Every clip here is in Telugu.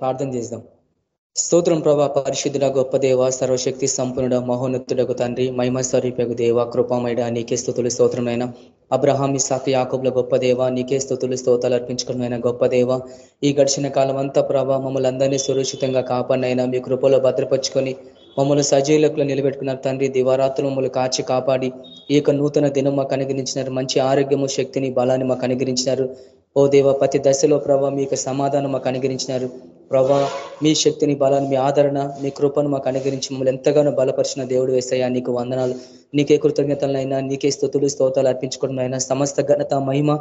ప్రార్థన చేద్దాం. స్తోత్రం ప్రభా పరిశుద్ధుడ గొప్ప దేవ సర్వశక్తి సంపన్నుడ మహోన్నతుడకు తండ్రి మహిమ స్వరూపకు దేవ కృపమైడ నీకే స్థుతులు స్తోత్రమైన అబ్రహాం ఇసాక్ యాకబుల గొప్ప దేవ నీకే స్థుతులు స్తోతాలు అర్పించుకున్న గొప్ప దేవ. ఈ గడిచిన కాలం అంతా ప్రభా మమ్మల్ని అందరినీ సురక్షితంగా కాపాడినైనా మీ కృపలో భద్రపరుచుకొని మమ్మల్ని సజీలకులు నిలబెట్టుకున్నారు తండ్రి దివారాత్రులు మమ్మల్ని కాచి కాపాడి ఈ యొక్క నూతన దినం మాకు అనుగ్రహించినారు. మంచి ఆరోగ్యము శక్తిని బలాన్ని మాకు అనుగ్రహించినారు. ఓ దేవ ప్రతి దశలో ప్రభావ మీకు సమాధానం మాకు అనుగ్రహించినారు. ప్రభా మీ శక్తిని బలాన్ని మీ ఆదరణ మీ కృపను మాకు అనుగ్రహించి మమ్మల్ని ఎంతగానో బలపరిచిన దేవుడు వేస్తాయా నీకు వందనాలు. నీకే కృతజ్ఞతలైనా నీకే స్థుతులు స్తోతాలు అర్పించుకోవడం అయినా సమస్త ఘనత మహిమ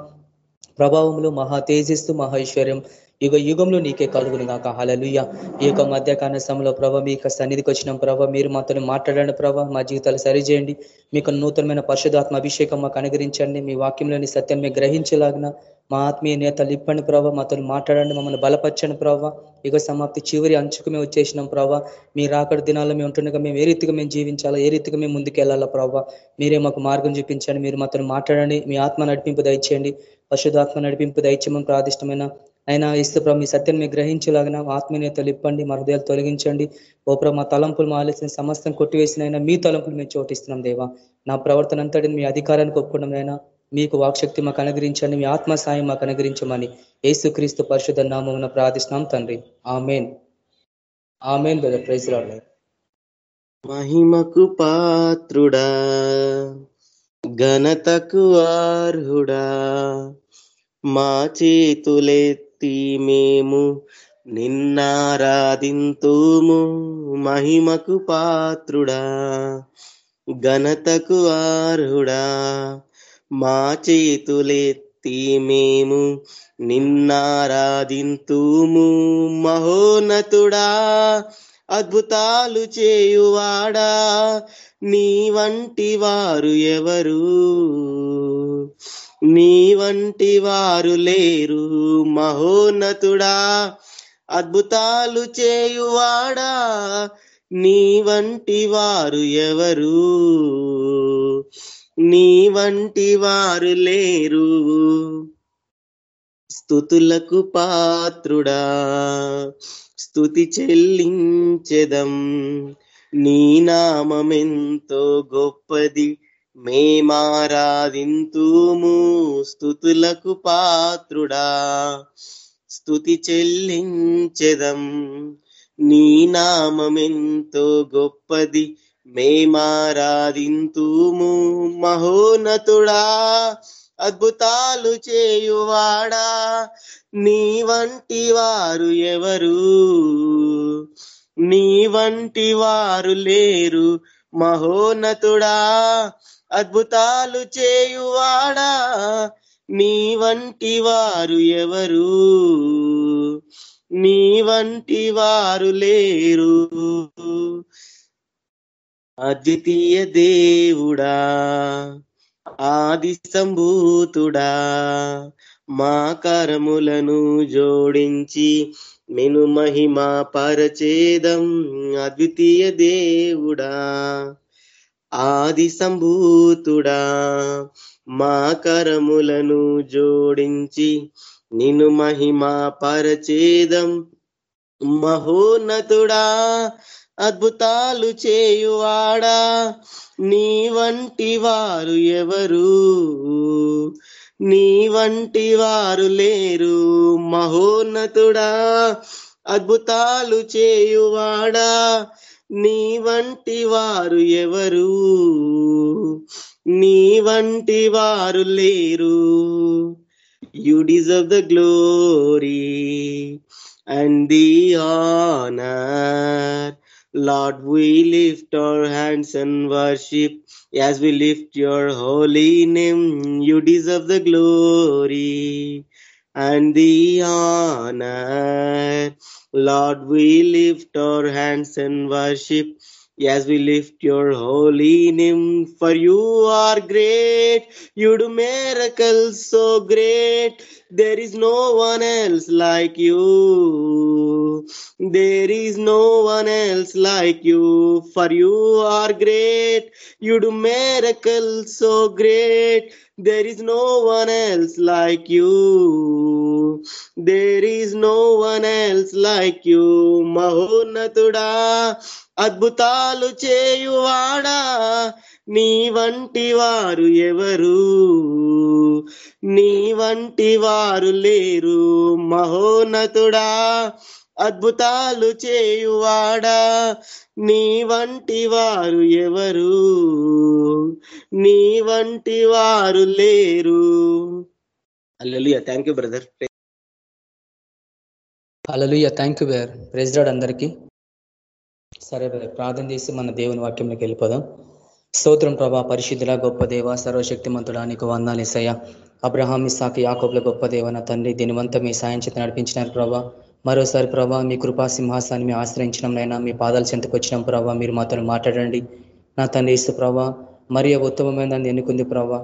ప్రభావములు మహా తేజస్సు మహా ఐశ్వర్యం. యుగ యుగంలో నీకే కలుగును గాక. హలలుయ ఈ యొక్క మధ్యకాల సమయంలో ప్రభ మీ యొక్క సన్నిధికి వచ్చిన ప్రభ. మీరు మాతో మాట్లాడండి ప్రభ. మా జీవితాలు సరిచేయండి. మీకు నూతనమైన పరిశుధాత్మ అభిషేకం మాకు అనుగ్రహించండి. మీ వాక్యంలోని సత్యం మీ గ్రహించలాగిన మా ఆత్మీయ నేతలు ఇప్పండి ప్రభావ మాతో మాట్లాడండి. మమ్మల్ని బలపరచండి ప్రభావ యుగ సమాప్తి చివరి అంచుకు మేము వచ్చేసినాం ప్రభావ మీ రాకడ దినాల్లో మేము ఉంటుండగా మేము ఏ రీతిగా మేము జీవించాలా? ఏ రీతిగా మేము ముందుకు వెళ్ళాలా ప్రభావ మీరే మాకు మార్గం చూపించండి. మీరు మాతో మాట్లాడండి. మీ ఆత్మ నడిపింపు దయచేయండి. పశుధాత్మ నడిపింపు దయచేయమని ప్రాదిష్టమైన అయినా ఇస్తు ప్రభు మీ సత్యం మీరు గ్రహించలాగిన ఆత్మీయతలు ఇప్పండి మా హృదయాలు తొలగించండి. ఓప్ర మా తలంపులు మా ఆలోచన సమస్తం కొట్టివేసినైనా మీ తలంపులు మేము చోటిస్తున్నాం దేవా. నా ప్రవర్తన అంతటిని మీ అధికారానికి ఒప్పుకోవడం మీకు వాక్శక్తి మాకు అనుగ్రహించండి మీ ఆత్మ సాయం మాకు అనుగ్రహించమని క్రీస్తు పరిశుద్ధ నామమున ప్రార్థిస్తున్నాం తండ్రి. ఆమెన్. Amen brother. ప్రైజ్ మహిమకు పాత్రుడా ఘనతకు ఆర్హుడా మా చేతులే భక్తి మేము నిన్నారాధింతుము. మహిమకు పాత్రుడా ఘనతకు అర్హుడా మా చేతులెత్తి మేము నిన్నారాధింతుము. మహోన్నతుడా అద్భుతాలు చేయువాడా. నీ వంటి వారు ఎవరు? నీ వంటి వారు లేరు మహోన్నతుడా. అద్భుతాలు చేయువాడా. నీ వంటి వారు ఎవరు. నీ వంటి వారు లేరు. స్థుతులకు పాత్రుడా. స్థుతి చెల్లించెదం. నీ నామమెంతో గొప్పది మేమారాధింతుము స్థుతులకు పాత్రుడా. స్థుతి చెల్లించెదం నీ నామెంతో గొప్పది మేమారాధింతుము మహోన్నతుడా. అద్భుతాలు చేయువాడా నీ వంటి వారు ఎవరు? నీ వంటి వారు లేరు మహోన్నతుడా. అద్భుతాలు చేయువాడా? నీ వంటి వారు ఎవరు? నీ వంటి వారు లేరు. అద్వితీయ దేవుడా ఆది సంభూతుడా మా కరములను జోడించి మెను మహిమా పరచేదం అద్వితీయ దేవుడా. ఆది సంభూతుడా మా కరములను జోడించి నిన్ను మహిమా పరచేదం. మహోన్నతుడా అద్భుతాలు చేయువాడా నీ వంటి వారు ఎవరు? నీ వంటి వారు లేరు. మహోన్నతుడా అద్భుతాలు చేయువాడా నీ వంటి వారు ఎవరు నీ వంటి వారు లేరు you deserve the glory and the honour Lord, we lift our hands and worship as we lift your holy name. You deserve the glory and the honor. Lord, we lift our hands and worship as we lift your holy name. For you are great, you do miracles so great. There is no one else like you. There is no one else like you. For you are great, you do miracles so great. There is no one else like you. There is no one else like you. మహోన్నతుడా అద్భుతాలు చేయువాడా నీ వంటి వారు ఎవరు నీ వంటి వారు లేరు మహోన్నతుడా అద్భుతాలు చేయువాడా? నీ వంటి వారు ఎవరు? నీ వంటి వారు లేరు. Hallelujah thank you brother hallelujah thank you where president అందరికీ. సరే బ్రదర్ ప్రార్థన చేసి మన దేవుని వాక్యంలోకి వెళ్ళిపోదాం. స్తోత్రం ప్రభా. పరిశుద్ధుల గొప్ప దేవ సర్వశక్తిమంతుడా నీకు వందాలు ఇసయ్య అబ్రహాం ఇసాకి యాకోబుల గొప్ప దేవ నా తండ్రి దీనివంతా మీ సాయం చేత నడిపించినారు ప్రభా. మరోసారి ప్రభా మీ కృపా సింహాసాన్ని మీ ఆశ్రయించడంనైనా మీ పాదాలు చెంతకు వచ్చినాం ప్రభా. మీరు మాతో మాట్లాడండి. నా తండ్రి ఇస్తు ప్రభా మరియ ఉత్తమమైన ఎన్నుకుంది ప్రభా.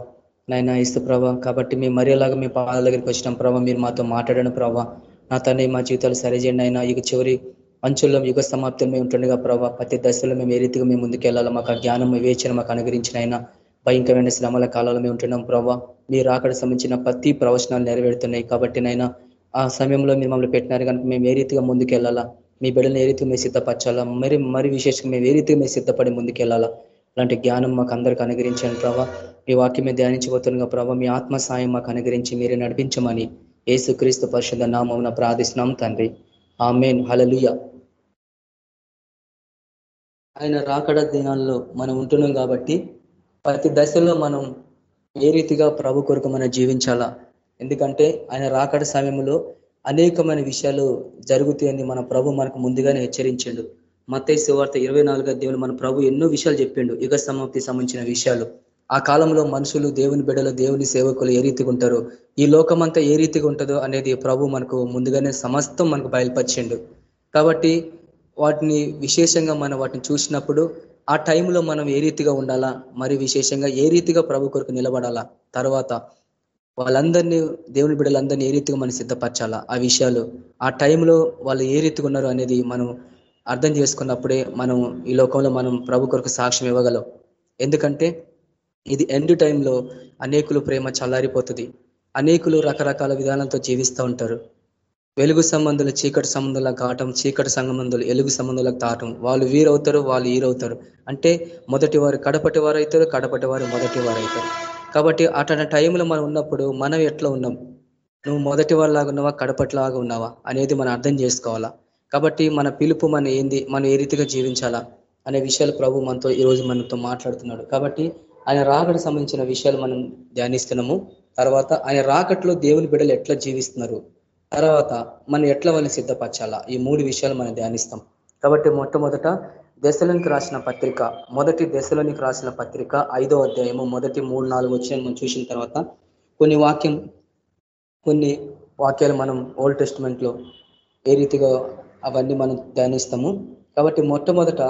నైనా ఇస్తు ప్రభా కాబట్టి మీ మరియలాగా మీ పాదాల దగ్గరికి వచ్చినాం ప్రభా. మీరు మాతో మాట్లాడను ప్రభా. నా తండ్రి మా జీవితాలు సరిచేయండి అయినా ఇక చివరి అంచుల్లో యుగ సమాప్తం మేము ఉంటుండగా ప్రభావ ప్రతి దశలో మేము ఏ రీతిగా మేము ముందుకెళ్ళాలో మాకు జ్ఞానం వివేచన మాకు అనుగ్రహించిన అయినా భయంకరమైన శ్రమల కాలంలో మేము ఉంటున్నాం ప్రభావ మీరు అక్కడ సంబంధించిన ప్రతి ప్రవచనాలు నెరవేరుతున్నాయి. కాబట్టి నైనా ఆ సమయంలో మీరు మమ్మల్ని పెట్టినారు కనుక మేము ఏ రీతిగా ముందుకెళ్ళాలా? మీ బిడ్డలను ఏ రీతిగా మేము సిద్ధపరచాలా? మరి మరి విశేషంగా మేము ఏ రీతిగా మేము సిద్ధపడి ముందుకెళ్ళాలా? అలాంటి జ్ఞానం మాకు అందరికి అనుగ్రహించండి ప్రభావ మీ వాక్యం మీద ధ్యానించబోతుండగా ప్రభావ మీ ఆత్మ సాయం మాకు అనుగ్రహించి మీరే నడిపించమని ఏసుక్రీస్తు పరిషత్ నామం ప్రార్థిస్తున్నాం తండ్రి. ఆమెన్. హలలుయ ఆయన రాకడ దినాల్లో మనం ఉంటున్నాం కాబట్టి ప్రతి దశలో మనం ఏ రీతిగా ప్రభు కొరకు మనం జీవించాలా? ఎందుకంటే ఆయన రాకడ సమయంలో అనేకమైన విషయాలు జరుగుతాయని మన ప్రభు మనకు ముందుగానే హెచ్చరించిండు. మత్తయ్య శివార్త ఇరవై నాలుగో దేవుని మన ప్రభు ఎన్నో విషయాలు చెప్పిండు. యుగ సమాప్తి సంబంధించిన విషయాలు. ఆ కాలంలో మనుషులు దేవుని బిడ్డలు దేవుని సేవకులు ఏ రీతిగా ఉంటారో ఈ లోకమంతా ఏ రీతిగా ఉంటుందో అనేది ప్రభు మనకు ముందుగానే సమస్తం మనకు బయలుపరిచిండు. కాబట్టి వాటిని విశేషంగా మనం వాటిని చూసినప్పుడు ఆ టైంలో మనం ఏ రీతిగా ఉండాలా? మరి విశేషంగా ఏ రీతిగా ప్రభు కొరకు నిలబడాలా? తర్వాత వాళ్ళందరినీ దేవుని బిడ్డలందరినీ ఏ రీతిగా మనం సిద్ధపరచాలా? ఆ విషయాలు ఆ టైంలో వాళ్ళు ఏ రీతిగా ఉన్నారు అనేది మనం అర్థం చేసుకున్నప్పుడే మనం ఈ లోకంలో మనం ప్రభు కొరకు సాక్ష్యం ఇవ్వగలం. ఎందుకంటే ఇది ఎండ్ టైంలో అనేకులు ప్రేమ చల్లారిపోతుంది. అనేకులు రకరకాల విధానాలతో జీవిస్తూ ఉంటారు. వెలుగు సంబంధులు చీకటి సంబంధాలకు కావటం చీకటి సంబంధులు ఎలుగు సంబంధాలకు తాటం వాళ్ళు వీరవుతారు వాళ్ళు ఈరవుతారు అంటే మొదటి వారు కడపటి వారు అవుతారు కడపటి వారు మొదటి వారు అవుతారు. కాబట్టి అటు టైంలో మనం ఉన్నప్పుడు మనం ఎట్లా ఉన్నాం? నువ్వు మొదటి వాళ్ళలాగా ఉన్నావా? కడపట్లాగా ఉన్నావా? అనేది మనం అర్థం చేసుకోవాలా. కాబట్టి మన పిలుపు మన ఏంది? మనం ఏ రీతిగా జీవించాలా? అనే విషయాలు ప్రభు మనతో ఈరోజు మనతో మాట్లాడుతున్నాడు. కాబట్టి ఆయన రాకడ సంబంధించిన విషయాలు మనం ధ్యానిస్తున్నాము. తర్వాత ఆయన రాకట్లో దేవుని బిడ్డలు ఎట్లా జీవిస్తున్నారు? తర్వాత మనం ఎట్లా వాళ్ళని సిద్ధపరచాలా? ఈ మూడు విషయాలు మనం ధ్యానిస్తాం. కాబట్టి మొట్టమొదట దశలోనికి రాసిన పత్రిక మొదటి దశలోనికి రాసిన పత్రిక ఐదో అధ్యాయము మొదటి మూడు నాలుగు వచ్చిన మనం చూసిన తర్వాత కొన్ని వాక్యం కొన్ని వాక్యాలు మనం ఓల్డ్ టెస్ట్మెంట్లో ఏ రీతిగా అవన్నీ మనం ధ్యానిస్తాము. కాబట్టి మొట్టమొదట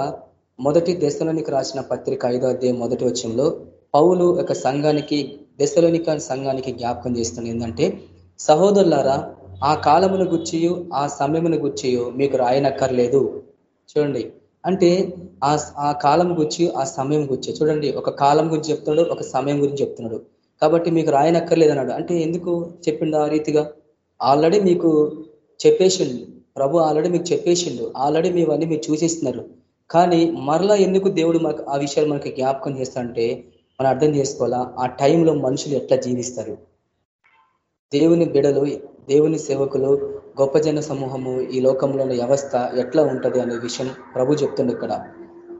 మొదటి దశలోనికి రాసిన పత్రిక ఐదో అధ్యాయం మొదటి వచ్చంలో పౌలు ఒక సంఘానికి దశలోనిక సంఘానికి జ్ఞాపకం చేస్తుంది ఏంటంటే సహోదరులారా ఆ కాలమును గుచ్చియు ఆ సమయమును గుచ్చియు మీకు రాయనక్కర్లేదు. చూడండి అంటే ఆ ఆ కాలం గురించి ఆ సమయం గురించి. చూడండి ఒక కాలం గురించి చెప్తున్నాడు ఒక సమయం గురించి చెప్తున్నాడు. కాబట్టి మీకు రాయనక్కర్లేదు అన్నాడు అంటే ఎందుకు చెప్పిండు ఆ రీతిగా? ఆల్రెడీ మీకు చెప్పేసిండు. ప్రభు ఆల్రెడీ మీకు చెప్పేసిండు. ఆల్రెడీ మీవన్నీ మీరు చూసేస్తున్నారు. కానీ మరలా ఎందుకు దేవుడు మాకు ఆ విషయాలు మనకి జ్ఞాపకం చేస్తాడంటే మనం అర్థం చేసుకోవాలా? ఆ టైంలో మనుషులు ఎట్లా జీవిస్తారు? దేవుని బిడలు దేవుని సేవకులు గొప్ప జన సమూహము ఈ లోకంలోని వ్యవస్థ ఎట్లా ఉంటది అనే విషయం ప్రభు చెప్తుండే ఇక్కడ.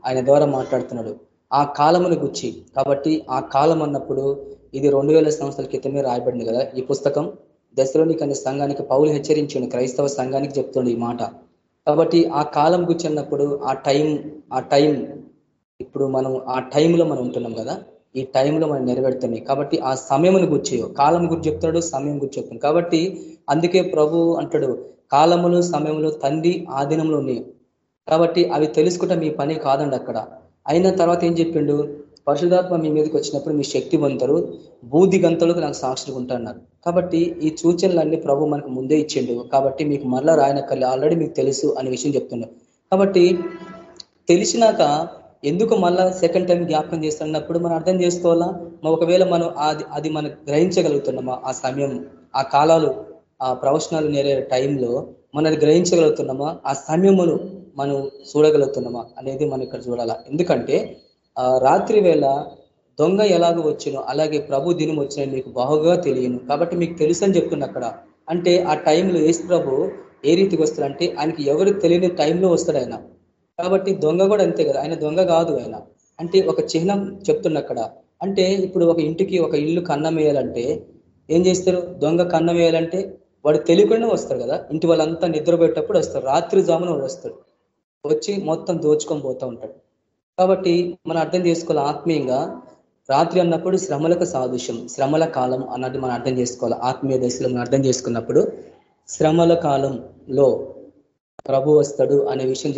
ఆయన ద్వారా మాట్లాడుతున్నాడు. ఆ కాలమును గుచ్చి కాబట్టి ఆ కాలం అన్నప్పుడు ఇది రెండు వేల సంవత్సరాల క్రితమే రాయబడింది కదా ఈ పుస్తకం. దశలోని అనే సంఘానికి పౌలు హెచ్చరించిండు క్రైస్తవ సంఘానికి చెప్తుండే ఈ మాట. కాబట్టి ఆ కాలం గురించి అన్నప్పుడు ఆ టైం ఆ టైం ఇప్పుడు మనం ఆ టైంలో మనం ఉంటున్నాం కదా. ఈ టైంలో మనం నెరవేరుతున్నాయి. కాబట్టి ఆ సమయమును గుర్చి. కాలం గురించి చెప్తున్నాడు సమయం గురించి చెప్తున్నాడు. కాబట్టి అందుకే ప్రభు అంటాడు కాలములు సమయములు తండ్రి ఆధీనంలో ఉన్నాయి. కాబట్టి అవి తెలుసుకుంటే మీ పని కాదండి అక్కడ. అయిన తర్వాత ఏం చెప్పిండు? పరిశుధాత్మ మీ మీదకి వచ్చినప్పుడు మీ శక్తి పొందుతారు. బూది గంతలకు నాకు సాక్షులు ఉంటాన్నారు కాబట్టి ఈ సూచనలన్నీ ప్రభు మనకు ముందే ఇచ్చిండు. కాబట్టి మీకు మరలా రాయనక్కర్లే. ఆల్రెడీ మీకు తెలుసు అనే విషయం చెప్తున్నాడు. కాబట్టి తెలిసినాక ఎందుకు మళ్ళా సెకండ్ టైం జ్ఞాపకం చేస్తున్నప్పుడు మనం అర్థం చేసుకోవాలా? ఒకవేళ మనం అది అది మనం గ్రహించగలుగుతున్నామా? ఆ సమయం ఆ కాలాలు ఆ ప్రవచనాలు నేరే టైంలో మనం అది గ్రహించగలుగుతున్నామా? ఆ సమయమును మనం చూడగలుగుతున్నామా అనేది మనం ఇక్కడ చూడాలా. ఎందుకంటే రాత్రి వేళ దొంగ ఎలాగో వచ్చినో అలాగే ప్రభు దినం వచ్చిన మీకు బాగుగా తెలియను. కాబట్టి మీకు తెలుసు అని చెప్తున్నా అక్కడ. అంటే ఆ టైంలో ఏసు ప్రభు ఏ రీతికి వస్తాడంటే ఆయనకి ఎవరు తెలియని టైంలో వస్తాడు ఆయన. కాబట్టి దొంగ కూడా అంతే కదా. ఆయన దొంగ కాదు ఆయన. అంటే ఒక చిహ్నం చెప్తున్న అక్కడ అంటే ఇప్పుడు ఒక ఇంటికి ఒక ఇల్లు కన్నం వేయాలంటే ఏం చేస్తారు? దొంగ కన్నం వేయాలంటే వాడు తెలియకుండా వస్తారు కదా. ఇంటి వాళ్ళంతా నిద్రపోయేటప్పుడు వస్తారు. రాత్రి జామున వాడు వస్తాడు. వచ్చి మొత్తం దోచుకొని పోతూ ఉంటాడు. కాబట్టి మనం అర్థం చేసుకోవాలి ఆత్మీయంగా. రాత్రి అన్నప్పుడు శ్రమలకు సాదృశ్యం. శ్రమల కాలం అన్నది మనం అర్థం చేసుకోవాలి. ఆత్మీయ దశలో మనం అర్థం చేసుకున్నప్పుడు శ్రమల కాలంలో ప్రభు వస్తాడు అనే విషయం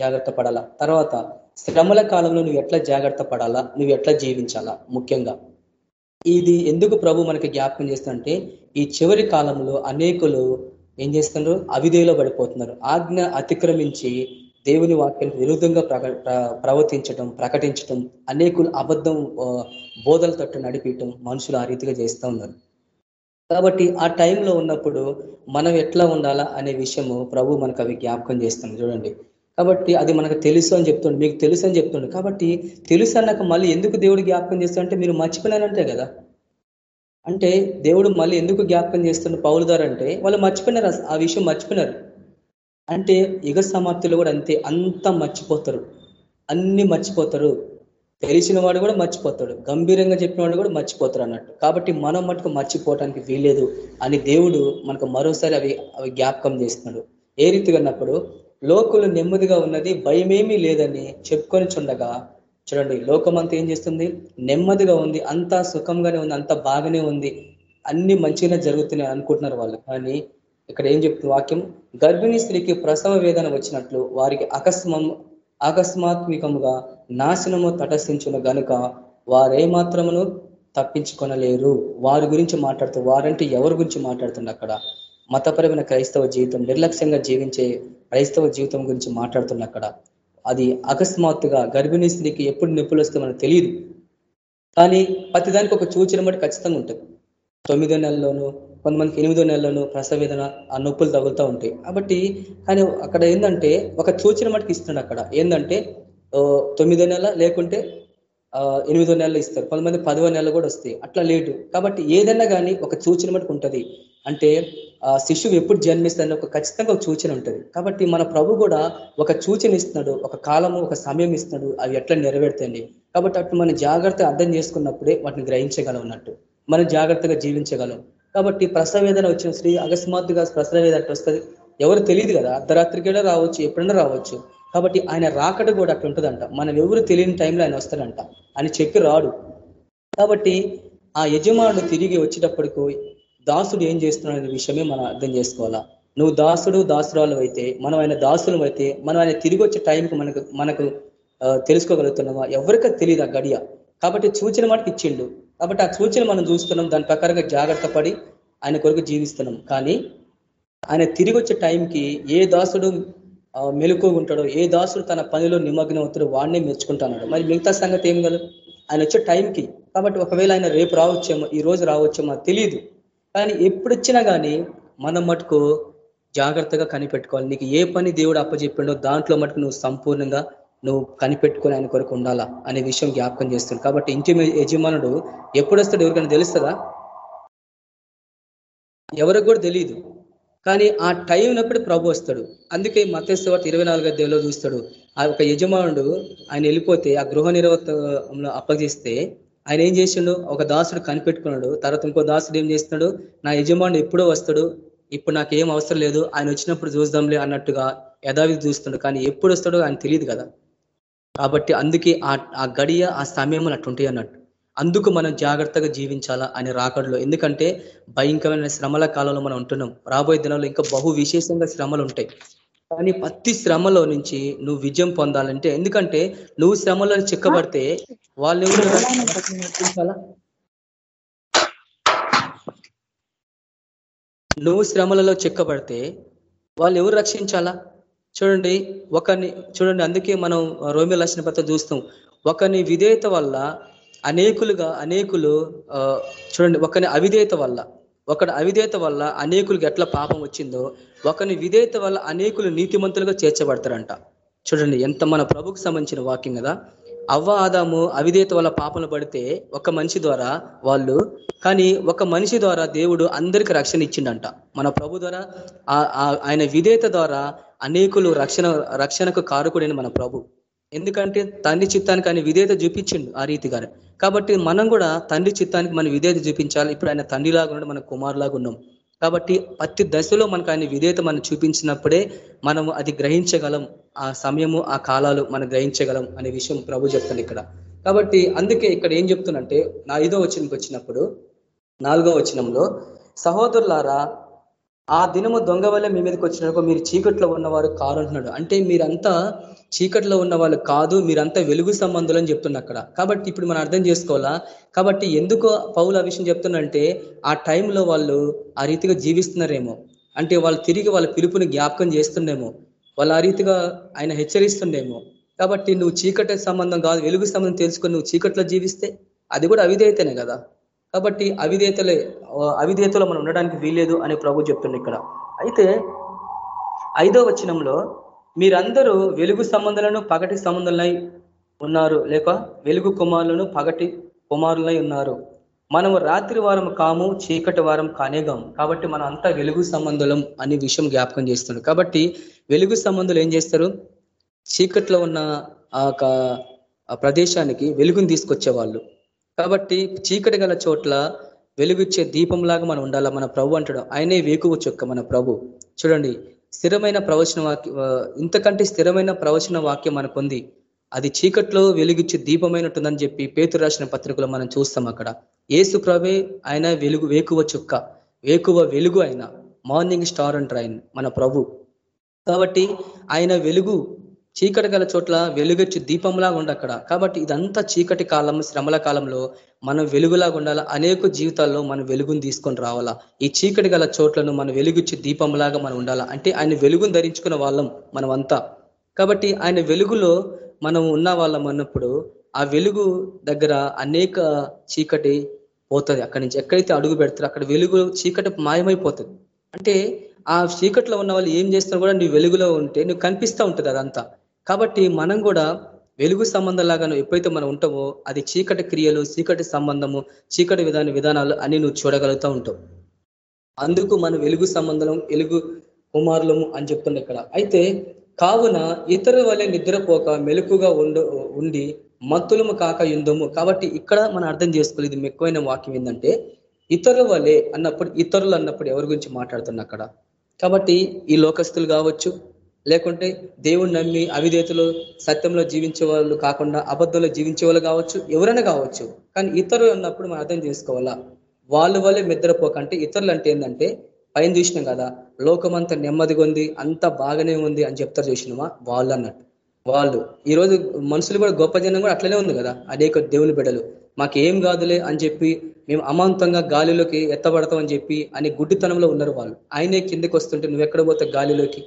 జాగ్రత్త పడాలా? తర్వాత శ్రమల కాలంలో నువ్వు ఎట్లా జాగ్రత్త పడాలా? నువ్వు ఎట్లా జీవించాలా? ముఖ్యంగా. ఇది ఎందుకు ప్రభు మనకి జ్ఞాపకం చేస్తుంటే ఈ చివరి కాలంలో అనేకులు ఏం చేస్తున్నారు? అవిధేలో పడిపోతున్నారు. ఆజ్ఞ అతిక్రమించి దేవుని వాక్యానికి విరుద్ధంగా ప్రవర్తించటం ప్రకటించటం అనేకులు అబద్ధం బోధల తట్టు నడిపించటం మనుషులు ఆ రీతిగా చేస్తూ ఉన్నారు. కాబట్టి ఆ టైంలో ఉన్నప్పుడు మనం ఎట్లా ఉండాలా అనే విషయము ప్రభు మనకు అవి జ్ఞాపకం చేస్తుంది చూడండి. కాబట్టి అది మనకు తెలుసు అని చెప్తుండే మీకు తెలుసు అని చెప్తుండే. కాబట్టి తెలుసు అన్నాక మళ్ళీ ఎందుకు దేవుడు జ్ఞాపకం చేస్తుంటే మీరు మర్చిపోయినారంటే కదా. అంటే దేవుడు మళ్ళీ ఎందుకు జ్ఞాపకం చేస్తున్న పౌలు అంటే వాళ్ళు మర్చిపోయినారు ఆ విషయం మర్చిపోయినారు. అంటే యుగ సమాప్తిలో కూడా అంతే అంతా మర్చిపోతారు. అన్ని మర్చిపోతారు. తెలిసిన వాడు కూడా మర్చిపోతాడు. గంభీరంగా చెప్పిన వాడు కూడా మర్చిపోతాడు అన్నట్టు. కాబట్టి మనం మటుకు మర్చిపోవటానికి వీలేదు అని దేవుడు మనకు మరోసారి అవి అవి జ్ఞాపకం చేస్తున్నాడు. ఏ రీతిగా అన్నప్పుడు లోకులు నెమ్మదిగా ఉన్నది భయమేమీ లేదని చెప్పుకొని చుండగా చూడండి లోకం అంతా ఏం చేస్తుంది? నెమ్మదిగా ఉంది అంతా సుఖంగానే ఉంది అంతా బాగానే ఉంది అన్ని మంచిగానే జరుగుతున్నాయి అనుకుంటున్నారు వాళ్ళు. కానీ ఇక్కడ ఏం చెప్తుంది వాక్యం? గర్భిణీ స్త్రీకి ప్రసవ వేదన వచ్చినట్లు వారికి అకస్మం ఆకస్మాత్మికముగా నాశనము తటస్థించిన గనుక వారేమాత్రమును తప్పించుకొనలేరు. వారి గురించి మాట్లాడుతూ వారంటే ఎవరి గురించి మాట్లాడుతుంది అక్కడ? మతపరమైన క్రైస్తవ జీవితం నిర్లక్ష్యంగా జీవించే క్రైస్తవ జీవితం గురించి మాట్లాడుతున్న అక్కడ. అది అకస్మాత్తుగా గర్భిణీ స్త్రీకి ఎప్పుడు నొప్పులు వస్తే మనకు తెలియదు. కానీ ప్రతిదానికి ఒక సూచన బట్టి ఖచ్చితంగా ఉంటుంది. తొమ్మిదో నెలలోనూ కొంతమందికి ఎనిమిదో నెలలోనూ ప్రసవేదన ఆ నొప్పులు తగులుతూ ఉంటాయి. కాబట్టి కానీ అక్కడ ఏంటంటే ఒక సూచన మటుకు ఇస్తున్నాడు అక్కడ. ఏంటంటే తొమ్మిదో నెల లేకుంటే ఎనిమిదో నెలలు ఇస్తారు. కొంతమంది పదవ నెలలు కూడా వస్తాయి. అట్లా లేటు కాబట్టి ఏదైనా కానీ ఒక సూచన మటుకు ఉంటుంది. అంటే ఆ శిశువు ఎప్పుడు జన్మిస్తుందని ఒక ఖచ్చితంగా ఒక సూచన ఉంటుంది. కాబట్టి మన ప్రభు కూడా ఒక సూచన ఇస్తున్నాడు. ఒక కాలము ఒక సమయం ఇస్తున్నాడు. అవి ఎట్లా నెరవేర్తండి కాబట్టి అటు మనం జాగ్రత్తగా అర్థం చేసుకున్నప్పుడే వాటిని గ్రహించగలం అన్నట్టు. మనం జాగ్రత్తగా జీవించగలం. కాబట్టి ప్రసవేదన వచ్చిన స్త్రీ అకస్మాత్తుగా ప్రసవేదన వస్తుంది. ఎవరు తెలియదు కదా అర్ధరాత్రికి రావచ్చు ఎప్పుడైనా రావచ్చు. కాబట్టి ఆయన రాకడ కూడా అట్లా ఉంటుందంట. మనం ఎవరు తెలియని టైంలో ఆయన వస్తాడంట. అని చెప్పి రాడు. కాబట్టి ఆ యజమానుడు తిరిగి వచ్చేటప్పటికి దాసుడు ఏం చేస్తున్నాడు విషయమే మనం అర్థం చేసుకోవాలా. నువ్వు దాసుడు దాసురాలు అయితే మనం ఆయన దాసులం అయితే మనం ఆయన తిరిగి వచ్చే టైంకి మనకు మనకు తెలుసుకోగలుగుతున్నావా? ఎవరికి తెలియదు ఆ గడియ. కాబట్టి సూచన మాటకి ఇచ్చిండు. కాబట్టి ఆ సూచన మనం చూస్తున్నాం. దాని ప్రకారంగా జాగ్రత్త పడి ఆయన కొరకు జీవిస్తున్నాం. కానీ ఆయన తిరిగి వచ్చే టైంకి ఏ దాసుడు మెలుకు ఉంటాడో ఏ దాసుడు తన పనిలో నిమగ్నం అవుతాడో వాడినే మెచ్చుకుంటాడు మరి మిగతా సంగతి ఏం కదా ఆయన వచ్చే టైంకి. కాబట్టి ఒకవేళ ఆయన రేపు రావచ్చేమో ఈ రోజు రావచ్చేమో తెలియదు కానీ ఎప్పుడు వచ్చినా కానీ మనం మటుకు జాగ్రత్తగా కనిపెట్టుకోవాలి. నీకు ఏ పని దేవుడు అప్పచెప్పిండో దాంట్లో మటుకు నువ్వు సంపూర్ణంగా నువ్వు కనిపెట్టుకొని ఆయన కొరకు ఉండాలా అనే విషయం జ్ఞాపకం చేస్తుంది కాబట్టి ఇంటి యజమానుడు ఎప్పుడు వస్తాడు ఎవరికైనా తెలుస్తుందా? ఎవరికి కూడా తెలియదు కానీ ఆ టైం ఉన్నప్పుడు ప్రభు వస్తాడు. అందుకే మతేశ్వర ఇరవై నాలుగో దేవులో చూస్తాడు. ఆ ఒక యజమానుడు ఆయన వెళ్ళిపోతే ఆ గృహ నిర్వహణలో అప్పగిస్తే ఆయన ఏం చేసిండు? ఒక దాసుడు కనిపెట్టుకున్నాడు. తర్వాత ఇంకో దాసుడు ఏం చేస్తున్నాడు? నా యజమానుడు ఎప్పుడో వస్తాడు. ఇప్పుడు నాకు ఏం అవసరం లేదు. ఆయన వచ్చినప్పుడు చూద్దాంలే అన్నట్టుగా యథావిధి చూస్తున్నాడు. కానీ ఎప్పుడు వస్తాడో ఆయన తెలియదు కదా. కాబట్టి అందుకే ఆ గడియ ఆ సమయం అట్టుంటాయి అన్నట్టు. అందుకు మనం జాగ్రత్తగా జీవించాలా అని రాకడలో. ఎందుకంటే భయంకరమైన శ్రమల కాలంలో మనం ఉంటున్నాం. రాబోయే దినాల్లో ఇంకా బహు విశేషంగా శ్రమలు ఉంటాయి. కానీ ప్రతి శ్రమలో నుంచి నువ్వు విజయం పొందాలంటే ఎందుకంటే నువ్వు శ్రమలో చిక్కబడితే వాళ్ళు ఎవరు నువ్వు శ్రమలలో చిక్కబడితే వాళ్ళు ఎవరు రక్షించాలా? చూడండి ఒకని చూడండి అందుకే మనం రోమి లక్షణ పత్ర చూస్తాం. ఒకని విధేయత వల్ల అనేకులుగా అనేకులు చూడండి ఒకని అవిధేయత వల్ల ఒకటి అవిధేయత వల్ల అనేకులకి ఎట్లా పాపం వచ్చిందో ఒకని విధేయత వల్ల అనేకులు నీతిమంతులుగా చేర్చబడతారంట. చూడండి ఎంత మన ప్రభుకు సంబంధించిన వాక్యం కదా. అవ్వ ఆదాము అవిధేత వల్ల పాపలు పడితే ఒక మనిషి ద్వారా వాళ్ళు కానీ ఒక మనిషి ద్వారా దేవుడు అందరికి రక్షణ ఇచ్చిండంట. మన ప్రభు ద్వారా ఆయన విధేయత ద్వారా అనేకులు రక్షణ రక్షణకు కారకుడైన మన ప్రభు. ఎందుకంటే తండ్రి చిత్తానికి ఆయన విధేయత చూపించిండు ఆ రీతిగా కాబట్టి మనం కూడా తండ్రి చిత్తానికి మన విధేయత చూపించాలి. ఇప్పుడు ఆయన తండ్రిలాగా ఉన్నాడు మన కుమారులాగా ఉన్నాం. కాబట్టి ప్రతి దశలో మనకు ఆయన విధేయత మనం చూపించినప్పుడే మనము అది గ్రహించగలం. ఆ సమయము ఆ కాలాలు మనం గ్రహించగలం అనే విషయం ప్రభు చెప్తాను ఇక్కడ. కాబట్టి అందుకే ఇక్కడ ఏం చెప్తున్నంటే నా ఐదో వచనంకి వచ్చినప్పుడు నాలుగో వచనంలో సహోదరులారా ఆ దినము దొంగ వల్ల మీ మీదకి వచ్చినప్పుడు మీరు చీకట్లో ఉన్నవారు కారు అంటున్నాడు. అంటే మీరంతా చీకట్లో ఉన్న వాళ్ళు కాదు మీరంతా వెలుగు సంబంధులు అని చెప్తున్నా అక్కడ. కాబట్టి ఇప్పుడు మనం అర్థం చేసుకోవాలా? కాబట్టి ఎందుకు పౌలు ఆ విషయం చెప్తున్నంటే ఆ టైంలో వాళ్ళు ఆ రీతిగా జీవిస్తున్నారేమో. అంటే వాళ్ళు తిరిగి వాళ్ళ పిలుపుని జ్ఞాపకం చేస్తుండేమో. వాళ్ళు ఆ రీతిగా ఆయన హెచ్చరిస్తుండేమో. కాబట్టి నువ్వు చీకటి సంబంధం కాదు వెలుగు సంబంధం తెలుసుకొని నువ్వు చీకట్లో జీవిస్తే అది కూడా అవిధేయతనే కదా? కాబట్టి అవిధేతలే అవిధేతలో మనం ఉండడానికి వీలేదు అని ప్రభు చెప్తుంది ఇక్కడ. అయితే ఐదో వచనంలో మీరందరూ వెలుగు సంబంధాలను పగటి సంబంధాలై ఉన్నారు లేక వెలుగు కుమారులను పగటి కుమారులై ఉన్నారు. మనము రాత్రి వారం కాము చీకటి వారం కానేగాం. కాబట్టి మనం అంతా వెలుగు సంబంధులం అనే విషయం జ్ఞాపకం చేస్తున్నాడు కాబట్టి వెలుగు సంబంధులు ఏం చేస్తారు? చీకట్లో ఉన్న ఆ ఆ ప్రదేశానికి వెలుగుని తీసుకొచ్చేవాళ్ళు. కాబట్టి చీకటి గల చోట్ల వెలుగుచ్చే దీపంలాగా మనం ఉండాలా? మన ప్రభు అంటాడు ఆయనే వేకువ చొక్క మన ప్రభు. చూడండి స్థిరమైన ప్రవచన వాక్యం ఇంతకంటే స్థిరమైన ప్రవచన వాక్యం మనకుంది అది చీకట్లో వెలుగిచ్చే దీపమైనట్టుందని చెప్పి పేతురు రాసిన పత్రికలో మనం చూస్తాం అక్కడ. ఏసు ప్రభే ఆయన వెలుగు వేకువ చుక్క వేకువ వెలుగు ఆయన మార్నింగ్ స్టార్ అంటారు ఆయన మన ప్రభు. కాబట్టి ఆయన వెలుగు చీకటి గల చోట్ల వెలుగొచ్చి దీపంలాగా ఉండ అక్కడ. కాబట్టి ఇదంతా చీకటి కాలం శ్రమల కాలంలో మనం వెలుగులాగా ఉండాలా? అనేక జీవితాల్లో మనం వెలుగుని తీసుకొని రావాలా? ఈ చీకటి గల చోట్లను మనం వెలుగుచ్చి దీపంలాగా మనం ఉండాలా? అంటే ఆయన వెలుగును ధరించుకున్న వాళ్ళం మనమంతా. కాబట్టి ఆయన వెలుగులో మనం ఉన్న వాళ్ళం అన్నప్పుడు ఆ వెలుగు దగ్గర అనేక చీకటి పోతుంది. అక్కడి నుంచి ఎక్కడైతే అడుగు పెడతారో అక్కడ వెలుగు చీకటి మాయమైపోతుంది. అంటే ఆ చీకట్లో ఉన్న వాళ్ళు ఏం చేస్తున్నా కూడా నీ వెలుగులో ఉంటే నువ్వు కనిపిస్తూ ఉంటుంది అదంతా. కాబట్టి మనం కూడా వెలుగు సంబంధంలాగా నువ్వు ఎప్పుడైతే మనం ఉంటామో అది చీకటి క్రియలు చీకటి సంబంధము చీకటి విధాన విధానాలు అని నువ్వు చూడగలుగుతూ ఉంటావు. అందుకు మనం వెలుగు సంబంధం వెలుగు కుమారులము అని చెప్తుండే ఇక్కడ. అయితే కావున ఇతరుల వలె నిద్రపోక మెలుకుగా ఉండు ఉండి మత్తులము కాక యుందము. కాబట్టి ఇక్కడ మనం అర్థం చేసుకోలేదు మెక్కువైన ఎక్కువైన వాక్యం ఏంటంటే ఇతరుల వలె అన్నప్పుడు ఇతరులు అన్నప్పుడు ఎవరి గురించి మాట్లాడుతున్నా అక్కడ? కాబట్టి ఈ లోకస్తులు కావచ్చు లేకుంటే దేవుడు నమ్మి అవిధేతులు సత్యంలో జీవించే వాళ్ళు కాకుండా అబద్ధంలో జీవించే వాళ్ళు కావచ్చు ఎవరైనా కావచ్చు. కానీ ఇతరులు అన్నప్పుడు మనం అర్థం చేసుకోవాలా? వాళ్ళ వల్లే నిద్రపోకంటే ఇతరులు అంటే ఏంటంటే పైన చూసినాం కదా లోకమంతా నెమ్మదిగా ఉంది అంత బాగానే ఉంది అని చెప్తారు చూసినామా? వాళ్ళు అన్నట్టు. వాళ్ళు. ఈరోజు మనుషులు కూడా గొప్ప జనం కూడా అట్లనే ఉంది కదా అనేక దేవుని బిడ్డలు. మాకేం కాదులే అని చెప్పి మేము అమాంతంగా గాలిలోకి ఎత్తబడతామని చెప్పి అని గుడ్డితనంలో ఉన్నారు వాళ్ళు. ఆయనే కిందకి వస్తుంటే నువ్వు ఎక్కడ గాలిలోకి?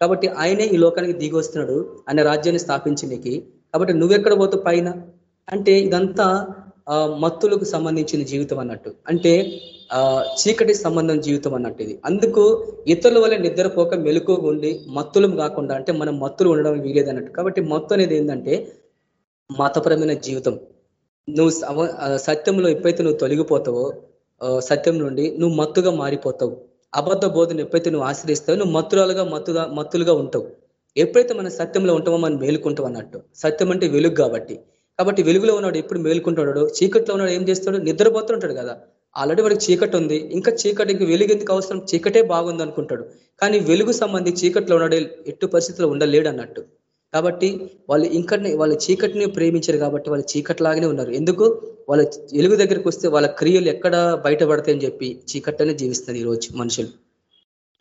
కాబట్టి ఆయనే ఈ లోకానికి దిగి వస్తున్నాడు ఆయన రాజ్యాన్ని స్థాపించడానికి కాబట్టి నువ్వెక్కడ పోతావు పైన? అంటే ఇదంతా ఆ, మత్తులకు సంబంధించిన జీవితం అన్నట్టు. అంటే ఆ చీకటి సంబంధం జీవితం అన్నట్టు ఇది. అందుకు ఇతరుల వల్ల నిద్రపోక మెలకుగా ఉండి మత్తులం కాకుండా అంటే మనం మత్తులు ఉండడం వీలేదు అన్నట్టు. కాబట్టి మత్తు అనేది ఏంటంటే మతపరమైన జీవితం. నువ్వు సత్యంలో ఎప్పుడైతే నువ్వు తొలగిపోతావో సత్యం నుండి నువ్వు మత్తుగా మారిపోతావు. అబద్ధ బోధన ఎప్పుడైతే నువ్వు ఆశ్రయిస్తావో నువ్వు మత్తురాలుగా మత్తుగా మత్తులుగా ఉంటావు. ఎప్పుడైతే మనం సత్యంలో ఉంటామో మనం మేలుకుంటాం అన్నట్టు. సత్యం అంటే వెలుగు కాబట్టి. కాబట్టి వెలుగులో ఉన్నాడు ఎప్పుడు మేలుకుంటాడు చీకట్లో ఉన్నాడు ఏం చేస్తాడు నిద్రపోతుంటాడు కదా. ఆల్రెడీ వాడికి చీకటి ఉంది. ఇంకా చీకటి ఇంకా వెలుగు ఎందుకు అవసరం? చీకటే బాగుంది అనుకుంటాడు కానీ వెలుగు సంబంధించి చీకట్లో ఉన్నాడు ఎట్టు పరిస్థితిలో ఉండలేడు అన్నట్టు. కాబట్టి వాళ్ళు ఇంకటిని వాళ్ళ చీకటిని ప్రేమించారు కాబట్టి వాళ్ళు చీకట్లాగానే ఉన్నారు. ఎందుకు? వాళ్ళ ఎలుగు దగ్గరికి వస్తే వాళ్ళ క్రియలు ఎక్కడ బయటపడతాయని చెప్పి చీకట్లోనే జీవిస్తారు ఈ రోజు మనుషులు.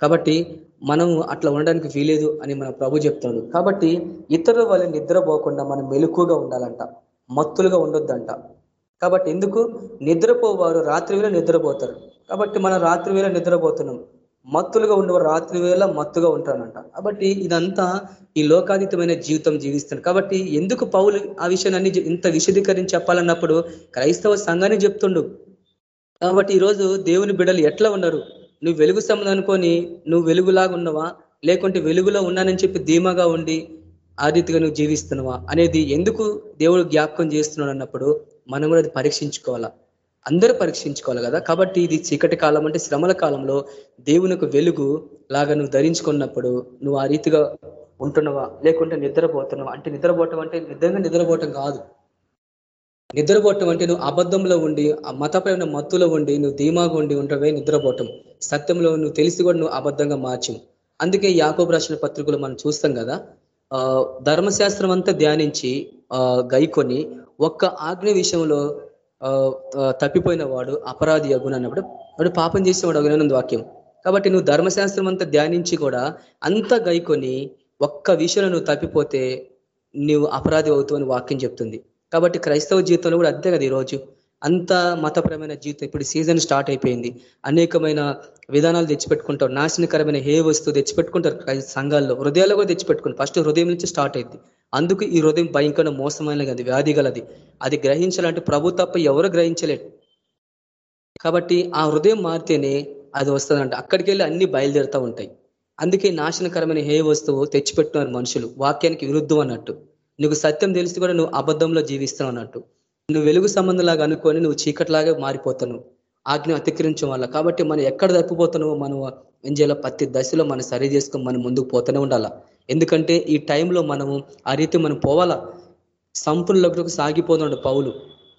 కాబట్టి మనం అట్లా ఉండడానికి వీలేదు అని మన ప్రభు చెప్తాడు. కాబట్టి ఇతరుల వాళ్ళు నిద్రపోకుండా మనం మెలుకుగా ఉండాలంట మత్తులుగా ఉండొద్దంట. కాబట్టి ఎందుకు? నిద్రపోవారు రాత్రి వేళ నిద్రపోతారు. కాబట్టి మనం రాత్రి వేళ నిద్రపోతున్నాం. మత్తులుగా ఉండేవారు రాత్రి వేళ మత్తుగా ఉంటానంట కాబట్టి ఇదంతా ఈ లోకాతీతమైన జీవితం జీవిస్తారు కాబట్టి ఎందుకు పౌలు ఆ విషయాన్ని ఇంత విశదీకరించి చెప్పాలన్నప్పుడు క్రైస్తవ సంఘాన్ని చెప్తుండు. కాబట్టి ఈరోజు దేవుని బిడలు ఎట్లా ఉన్నారు? నువ్వు వెలుగు సంబంధం అనుకొని నువ్వు వెలుగులాగా ఉన్నావా? లేకుంటే వెలుగులో ఉన్నానని చెప్పి ధీమాగా ఉండి ఆ రీతిగా నువ్వు జీవిస్తున్నావా? అనేది ఎందుకు దేవుడు జ్ఞాపకం చేస్తున్నాడు అన్నప్పుడు మనం కూడా అది పరీక్షించుకోవాలా? అందరూ పరీక్షించుకోవాలి కదా. కాబట్టి ఇది చీకటి కాలం అంటే శ్రమల కాలంలో దేవునికి వెలుగు లాగా నువ్వు ధరించుకున్నప్పుడు నువ్వు ఆ రీతిగా ఉంటున్నావా? లేకుంటే నిద్రపోతున్నావా? అంటే నిద్రపోవటం అంటే నిజంగా నిద్రపోవటం కాదు. నిద్రపోవటం అంటే నువ్వు అబద్ధంలో ఉండి ఆ మతపరమైన మత్తులో ఉండి నువ్వు ధీమాగా ఉండి ఉంటవే నిద్రపోవటం. సత్యంలో నువ్వు తెలిసి కూడా నువ్వు అబద్ధంగా మార్చు అందుకే యాకోబు రాసిన పత్రికలు మనం చూస్తాం కదా ఆ ధర్మశాస్త్రం అంతా ధ్యానించి గైకొని ఒక్క ఆజ్ఞ విషయంలో తప్పిపోయిన వాడు అపరాధి అగును అన్నప్పుడు వాడు పాపం చేసేవాడు అగునన్నది వాక్యం. కాబట్టి నువ్వు ధర్మశాస్త్రం అంతా ధ్యానించి కూడా అంత గైకొని ఒక్క విషయంలో నువ్వు తప్పిపోతే నువ్వు అపరాధి అవుతావు వాక్యం చెప్తుంది. కాబట్టి క్రైస్తవ జీవితంలో కూడా అంతే కదా ఈరోజు. అంత మతపరమైన జీవితం ఇప్పుడు సీజన్ స్టార్ట్ అయిపోయింది. అనేకమైన విధానాలు తెచ్చిపెట్టుకుంటారు. నాశనకరమైన హే వస్తువు తెచ్చిపెట్టుకుంటారు సంఘాల్లో. హృదయాల్లో కూడా తెచ్చిపెట్టుకుంటారు. ఫస్ట్ హృదయం నుంచి స్టార్ట్ అయింది. అందుకు ఈ హృదయం భయంకర మోసమైనది అది వ్యాధి గలది. అది గ్రహించాలంటే ప్రభు తప్ప ఎవరు గ్రహించలేడు కాబట్టి ఆ హృదయం మారితేనే అది వస్తుందంట. అక్కడికి వెళ్ళి అన్ని బయలుదేరుతూ ఉంటాయి. అందుకే నాశనకరమైన హే వస్తువు తెచ్చిపెట్టున్నారు మనుషులు. వాక్యానికి విరుద్ధం అన్నట్టు. నువ్వు సత్యం తెలిసి కూడా నువ్వు అబద్ధంలో జీవిస్తావు అన్నట్టు. నువ్వు వెలుగు సంబంధంలాగా అనుకొని నువ్వు చీకట్లాగా మారిపోతాను ఆజ్ఞ అతిక్రించడం వల్ల. కాబట్టి మనం ఎక్కడ తప్పిపోతున్నావో మనం ఏం చేయాలో ప్రతి దశలో మనం సరి చేసుకొని మనం ముందుకు పోతూనే ఉండాలా. ఎందుకంటే ఈ టైంలో మనము ఆ రీతి మనం పోవాలా? సంపూర్ణలకు సాగిపోతున్నాడు పౌలు.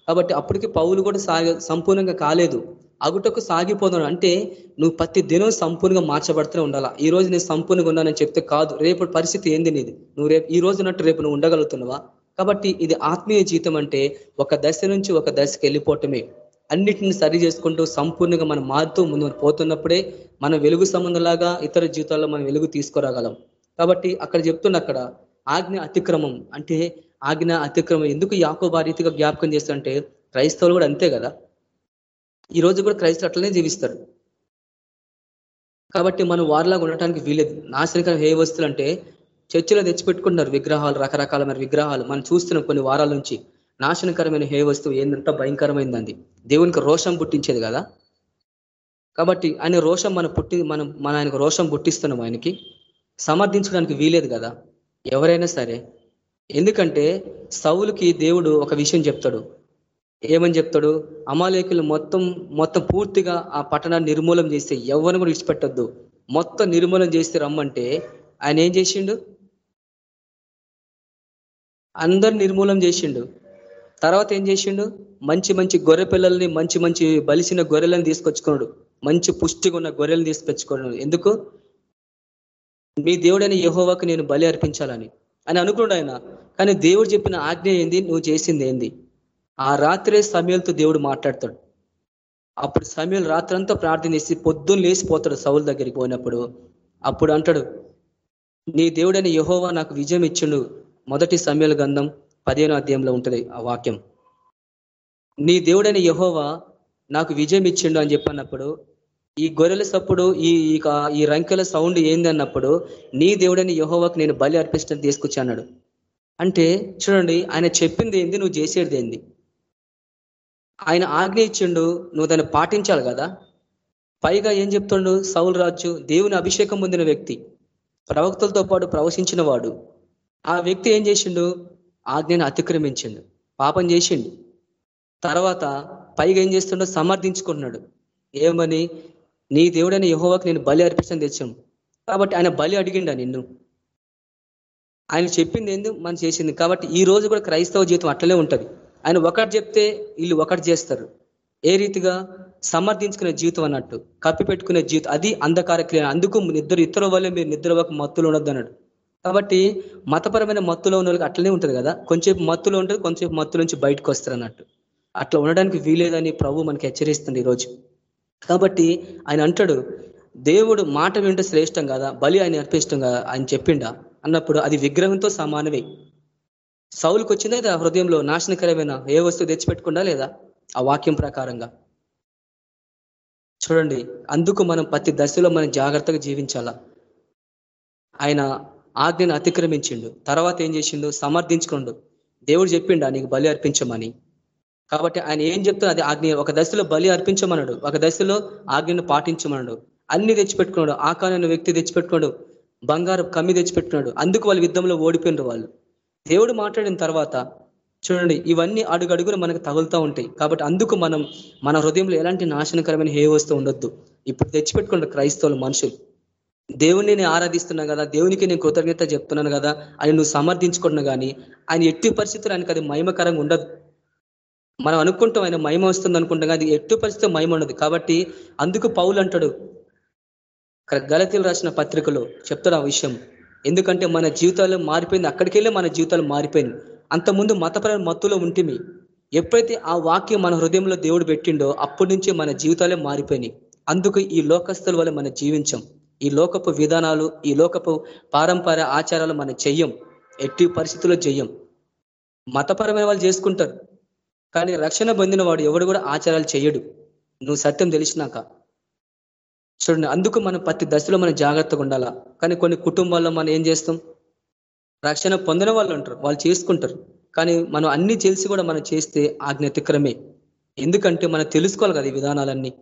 కాబట్టి అప్పటికి పౌలు కూడా సాగ సంపూర్ణంగా కాలేదు. అగుటకు సాగిపోతున్నాడు. అంటే నువ్వు ప్రతి దినం సంపూర్ణంగా మార్చబడుతూనే ఉండాలా? ఈ రోజు నేను సంపూర్ణంగా ఉన్నానని చెప్తే కాదు. రేపు పరిస్థితి ఏంది నీది? నువ్వు రేపు ఈ రోజు ఉన్నట్టు రేపు నువ్వు ఉండగలుగుతున్నావా? కాబట్టి ఇది ఆత్మీయ జీవితం అంటే ఒక దశ నుంచి ఒక దశకి వెళ్ళిపోవటమే. అన్నిటిని సరి చేసుకుంటూ సంపూర్ణంగా మనం మారుతూ ముందు పోతున్నప్పుడే మన వెలుగు సంబంధంలాగా ఇతర జీవితాల్లో మనం వెలుగు తీసుకురాగలం. కాబట్టి అక్కడ చెప్తున్న అక్కడ ఆజ్ఞ అతిక్రమం అంటే ఆజ్ఞ అతిక్రమం ఎందుకు యాకో రీతిగా జ్ఞాపకం చేస్తుంటే క్రైస్తవులు కూడా అంతే కదా? ఈ రోజు కూడా క్రైస్తవులు అట్లనే జీవిస్తారు. కాబట్టి మనం వారిలాగా ఉండటానికి వీలేదు. నాశనకరం ఏ వస్తువులు అంటే చర్చిలో తెచ్చిపెట్టుకుంటున్నారు విగ్రహాలు రకరకాలమైన విగ్రహాలు. మనం చూస్తున్నాం కొన్ని వారాల నుంచి నాశనకరమైన హే వస్తువు ఏంటంటే భయంకరమైందండి. దేవునికి రోషం పుట్టించేది కదా? కాబట్టి ఆయన రోషం మనం పుట్టి మనం మన ఆయనకు రోషం పుట్టిస్తున్నాం ఆయనకి. సమర్థించడానికి వీలేదు కదా? ఎవరైనా సరే. ఎందుకంటే సౌలుకి దేవుడు ఒక విషయం చెప్తాడు. ఏమని చెప్తాడు? అమాలేకులు మొత్తం మొత్తం పూర్తిగా ఆ పట్టణాన్ని నిర్మూలం చేస్తే ఎవరిని కూడా విడిచిపెట్టద్దు. మొత్తం నిర్మూలం చేస్తే రమ్మంటే ఆయన ఏం చేసిండు? అందరు నిర్మూలం చేసిండు. తర్వాత ఏం చేసిండు? మంచి మంచి గొర్రె పిల్లల్ని మంచి మంచి బలిసిన గొర్రెలను తీసుకొచ్చుకున్నాడు. మంచి పుష్టిగా ఉన్న గొర్రెలను తీసుకొచ్చుకున్నాడు. ఎందుకు? మీ దేవుడైన యహోవాకు నేను బలి అర్పించాలని. అని అనుకున్నాడు ఆయన. కానీ దేవుడు చెప్పిన ఆజ్ఞ ఏంది? నువ్వు చేసింది ఏంది? ఆ రాత్రే సమయంతో దేవుడు మాట్లాడతాడు. అప్పుడు సమయం రాత్రంతా ప్రార్థన చేసి పొద్దున్న లేచిపోతాడు సౌల దగ్గరికి పోయినప్పుడు. అప్పుడు అంటాడు నీ దేవుడైన యహోవా నాకు విజయం ఇచ్చిండు. మొదటి సమయాల గంధం పదిహేను అధ్యాయంలో ఉంటుంది ఆ వాక్యం. నీ దేవుడైన యహోవా నాకు విజయం ఇచ్చిండు అని చెప్పన్నప్పుడు ఈ గొర్రెల సప్పుడు ఈ ఈ రంకెల సౌండ్ ఏంది అన్నప్పుడు నీ దేవుడని యహోవాకు నేను బలి అర్పించడం తీసుకొచ్చిన్నాడు అంటే చూడండి ఆయన చెప్పింది ఏంది నువ్వు చేసేది ఏంది? ఆయన ఆజ్ఞ ఇచ్చిండు నువ్వు దాన్ని పాటించాలి కదా? పైగా ఏం చెప్తుండు? సౌల్ రాజు దేవుని అభిషేకం పొందిన వ్యక్తి ప్రవక్తలతో పాటు ప్రవశించిన వాడు. ఆ వ్యక్తి ఏం చేసిండు? ఆజ్ఞను అతిక్రమించిండు పాపం చేసిండు. తర్వాత పైగా ఏం చేస్తుండో సమర్థించుకున్నాడు ఏమని? నీ దేవుడైన యహోవాకి నేను బలి అర్పించడం తెచ్చాను. కాబట్టి ఆయన బలి అడిగిండా నిన్ను? ఆయన చెప్పింది ఏంది? మనం చేసింది. కాబట్టి ఈ రోజు కూడా క్రైస్తవ జీవితం అట్లనే ఉంటుంది. ఆయన ఒకటి చెప్తే వీళ్ళు ఒకటి చేస్తారు. ఏ రీతిగా? సమర్థించుకునే జీవితం అన్నట్టు. కప్పి పెట్టుకునే జీవితం. అది అంధకార క్రియ అందుకు నిద్ర ఇతర వల్ల మీరు నిద్ర ఒక మత్తులు ఉండొద్దు అన్నాడు. కాబట్టి మతపరమైన మత్తులో ఉన్న వాళ్ళకి అట్లనే ఉంటుంది కదా? కొంచెంసేపు మత్తులో ఉంటుంది కొంచెంసేపు మత్తు నుంచి బయటకు వస్తారు అన్నట్టు. అట్లా ఉండడానికి వీలేదని ప్రభు మనకి హెచ్చరిస్తుంది ఈరోజు కాబట్టి ఆయన అంటాడు దేవుడు మాట వింటే శ్రేష్టం కదా? బలి ఆయన అర్పిష్టం కదా ఆయన చెప్పిండా. అన్నప్పుడు అది విగ్రహంతో సమానమే. సౌలుకు వచ్చిందా లేదా? హృదయంలో నాశనకరమైన ఏ వస్తువు తెచ్చిపెట్టుకుండా లేదా? ఆ వాక్యం ప్రకారంగా. చూడండి అందుకు మనం ప్రతి దశలో మనం జాగ్రత్తగా జీవించాలా? ఆయన ఆజ్ఞను అతిక్రమించిండు. తర్వాత ఏం చేసిండు? సమర్థించుకోండు. దేవుడు చెప్పిండా నీకు బలి అర్పించమని. కాబట్టి ఆయన ఏం చెప్తాడు అది ఆజ్ఞ. ఒక దశలో బలి అర్పించమన్నాడు. ఒక దశలో ఆజ్ఞను పాటించమన్నాడు. అన్ని తెచ్చిపెట్టుకున్నాడు. ఆకాలైన వ్యక్తి తెచ్చిపెట్టుకున్నాడు. బంగారు కమ్మి తెచ్చిపెట్టుకున్నాడు. అందుకు వాళ్ళు యుద్ధంలో ఓడిపోయినారు వాళ్ళు. దేవుడు మాట్లాడిన తర్వాత చూడండి ఇవన్నీ అడుగడుగులు మనకు తగులుతూ ఉంటాయి. కాబట్టి అందుకు మనం మన హృదయంలో ఎలాంటి నాశనకరమైన హే వస్తూ ఉండొద్దు. ఇప్పుడు తెచ్చిపెట్టుకున్నాడు క్రైస్తవులు మనుషులు. దేవుణ్ణి నేను ఆరాధిస్తున్నా కదా దేవునికి నేను కృతజ్ఞత చెప్తున్నాను కదా అని నువ్వు సమర్థించుకుంటున్నా కానీ ఆయన ఎట్టి పరిస్థితులు ఆయనకు అది మహిమకరంగా ఉండదు. మనం అనుకుంటాం ఆయన మహిమ వస్తుంది అనుకుంటాం అది ఎట్టి పరిస్థితి మహిమ ఉండదు. కాబట్టి అందుకు పౌలు అంటాడు. గలతీలు రాసిన పత్రికలో చెప్తాడు ఆ విషయం. ఎందుకంటే మన జీవితాలు మారిపోయింది. అక్కడికి వెళ్ళి మన జీవితాలు మారిపోయింది అంతకుముందు మతపరమైన మత్తులో ఉంటిమి. ఎప్పుడైతే ఆ వాక్యం మన హృదయంలో దేవుడు పెట్టిండో అప్పటి నుంచి మన జీవితాలే మారిపోయినాయి. అందుకు ఈ లోకస్తుల వల్ల మనం జీవించం. ఈ లోకపు విధానాలు ఈ లోకపు పారంపర్య ఆచారాలు మనం చెయ్యం. ఎట్టి పరిస్థితుల్లో చెయ్యం. మతపరమైన వాళ్ళు చేసుకుంటారు. కానీ రక్షణ పొందిన వాడు ఎవడు కూడా ఆచారాలు చేయడు. నువ్వు సత్యం తెలిసినాక. చూడండి అందుకు మనం ప్రతి దశలో మనం జాగ్రత్తగా ఉండాలా? కానీ కొన్ని కుటుంబాల్లో మనం ఏం చేస్తాం? రక్షణ పొందిన వాళ్ళు ఉంటారు వాళ్ళు చేసుకుంటారు. కానీ మనం అన్ని తెలిసి కూడా మనం చేస్తే ఆజ్ఞతిక్రమే ఎందుకంటే మనం తెలుసుకోవాలి కదా ఈ విధానాలన్నీ.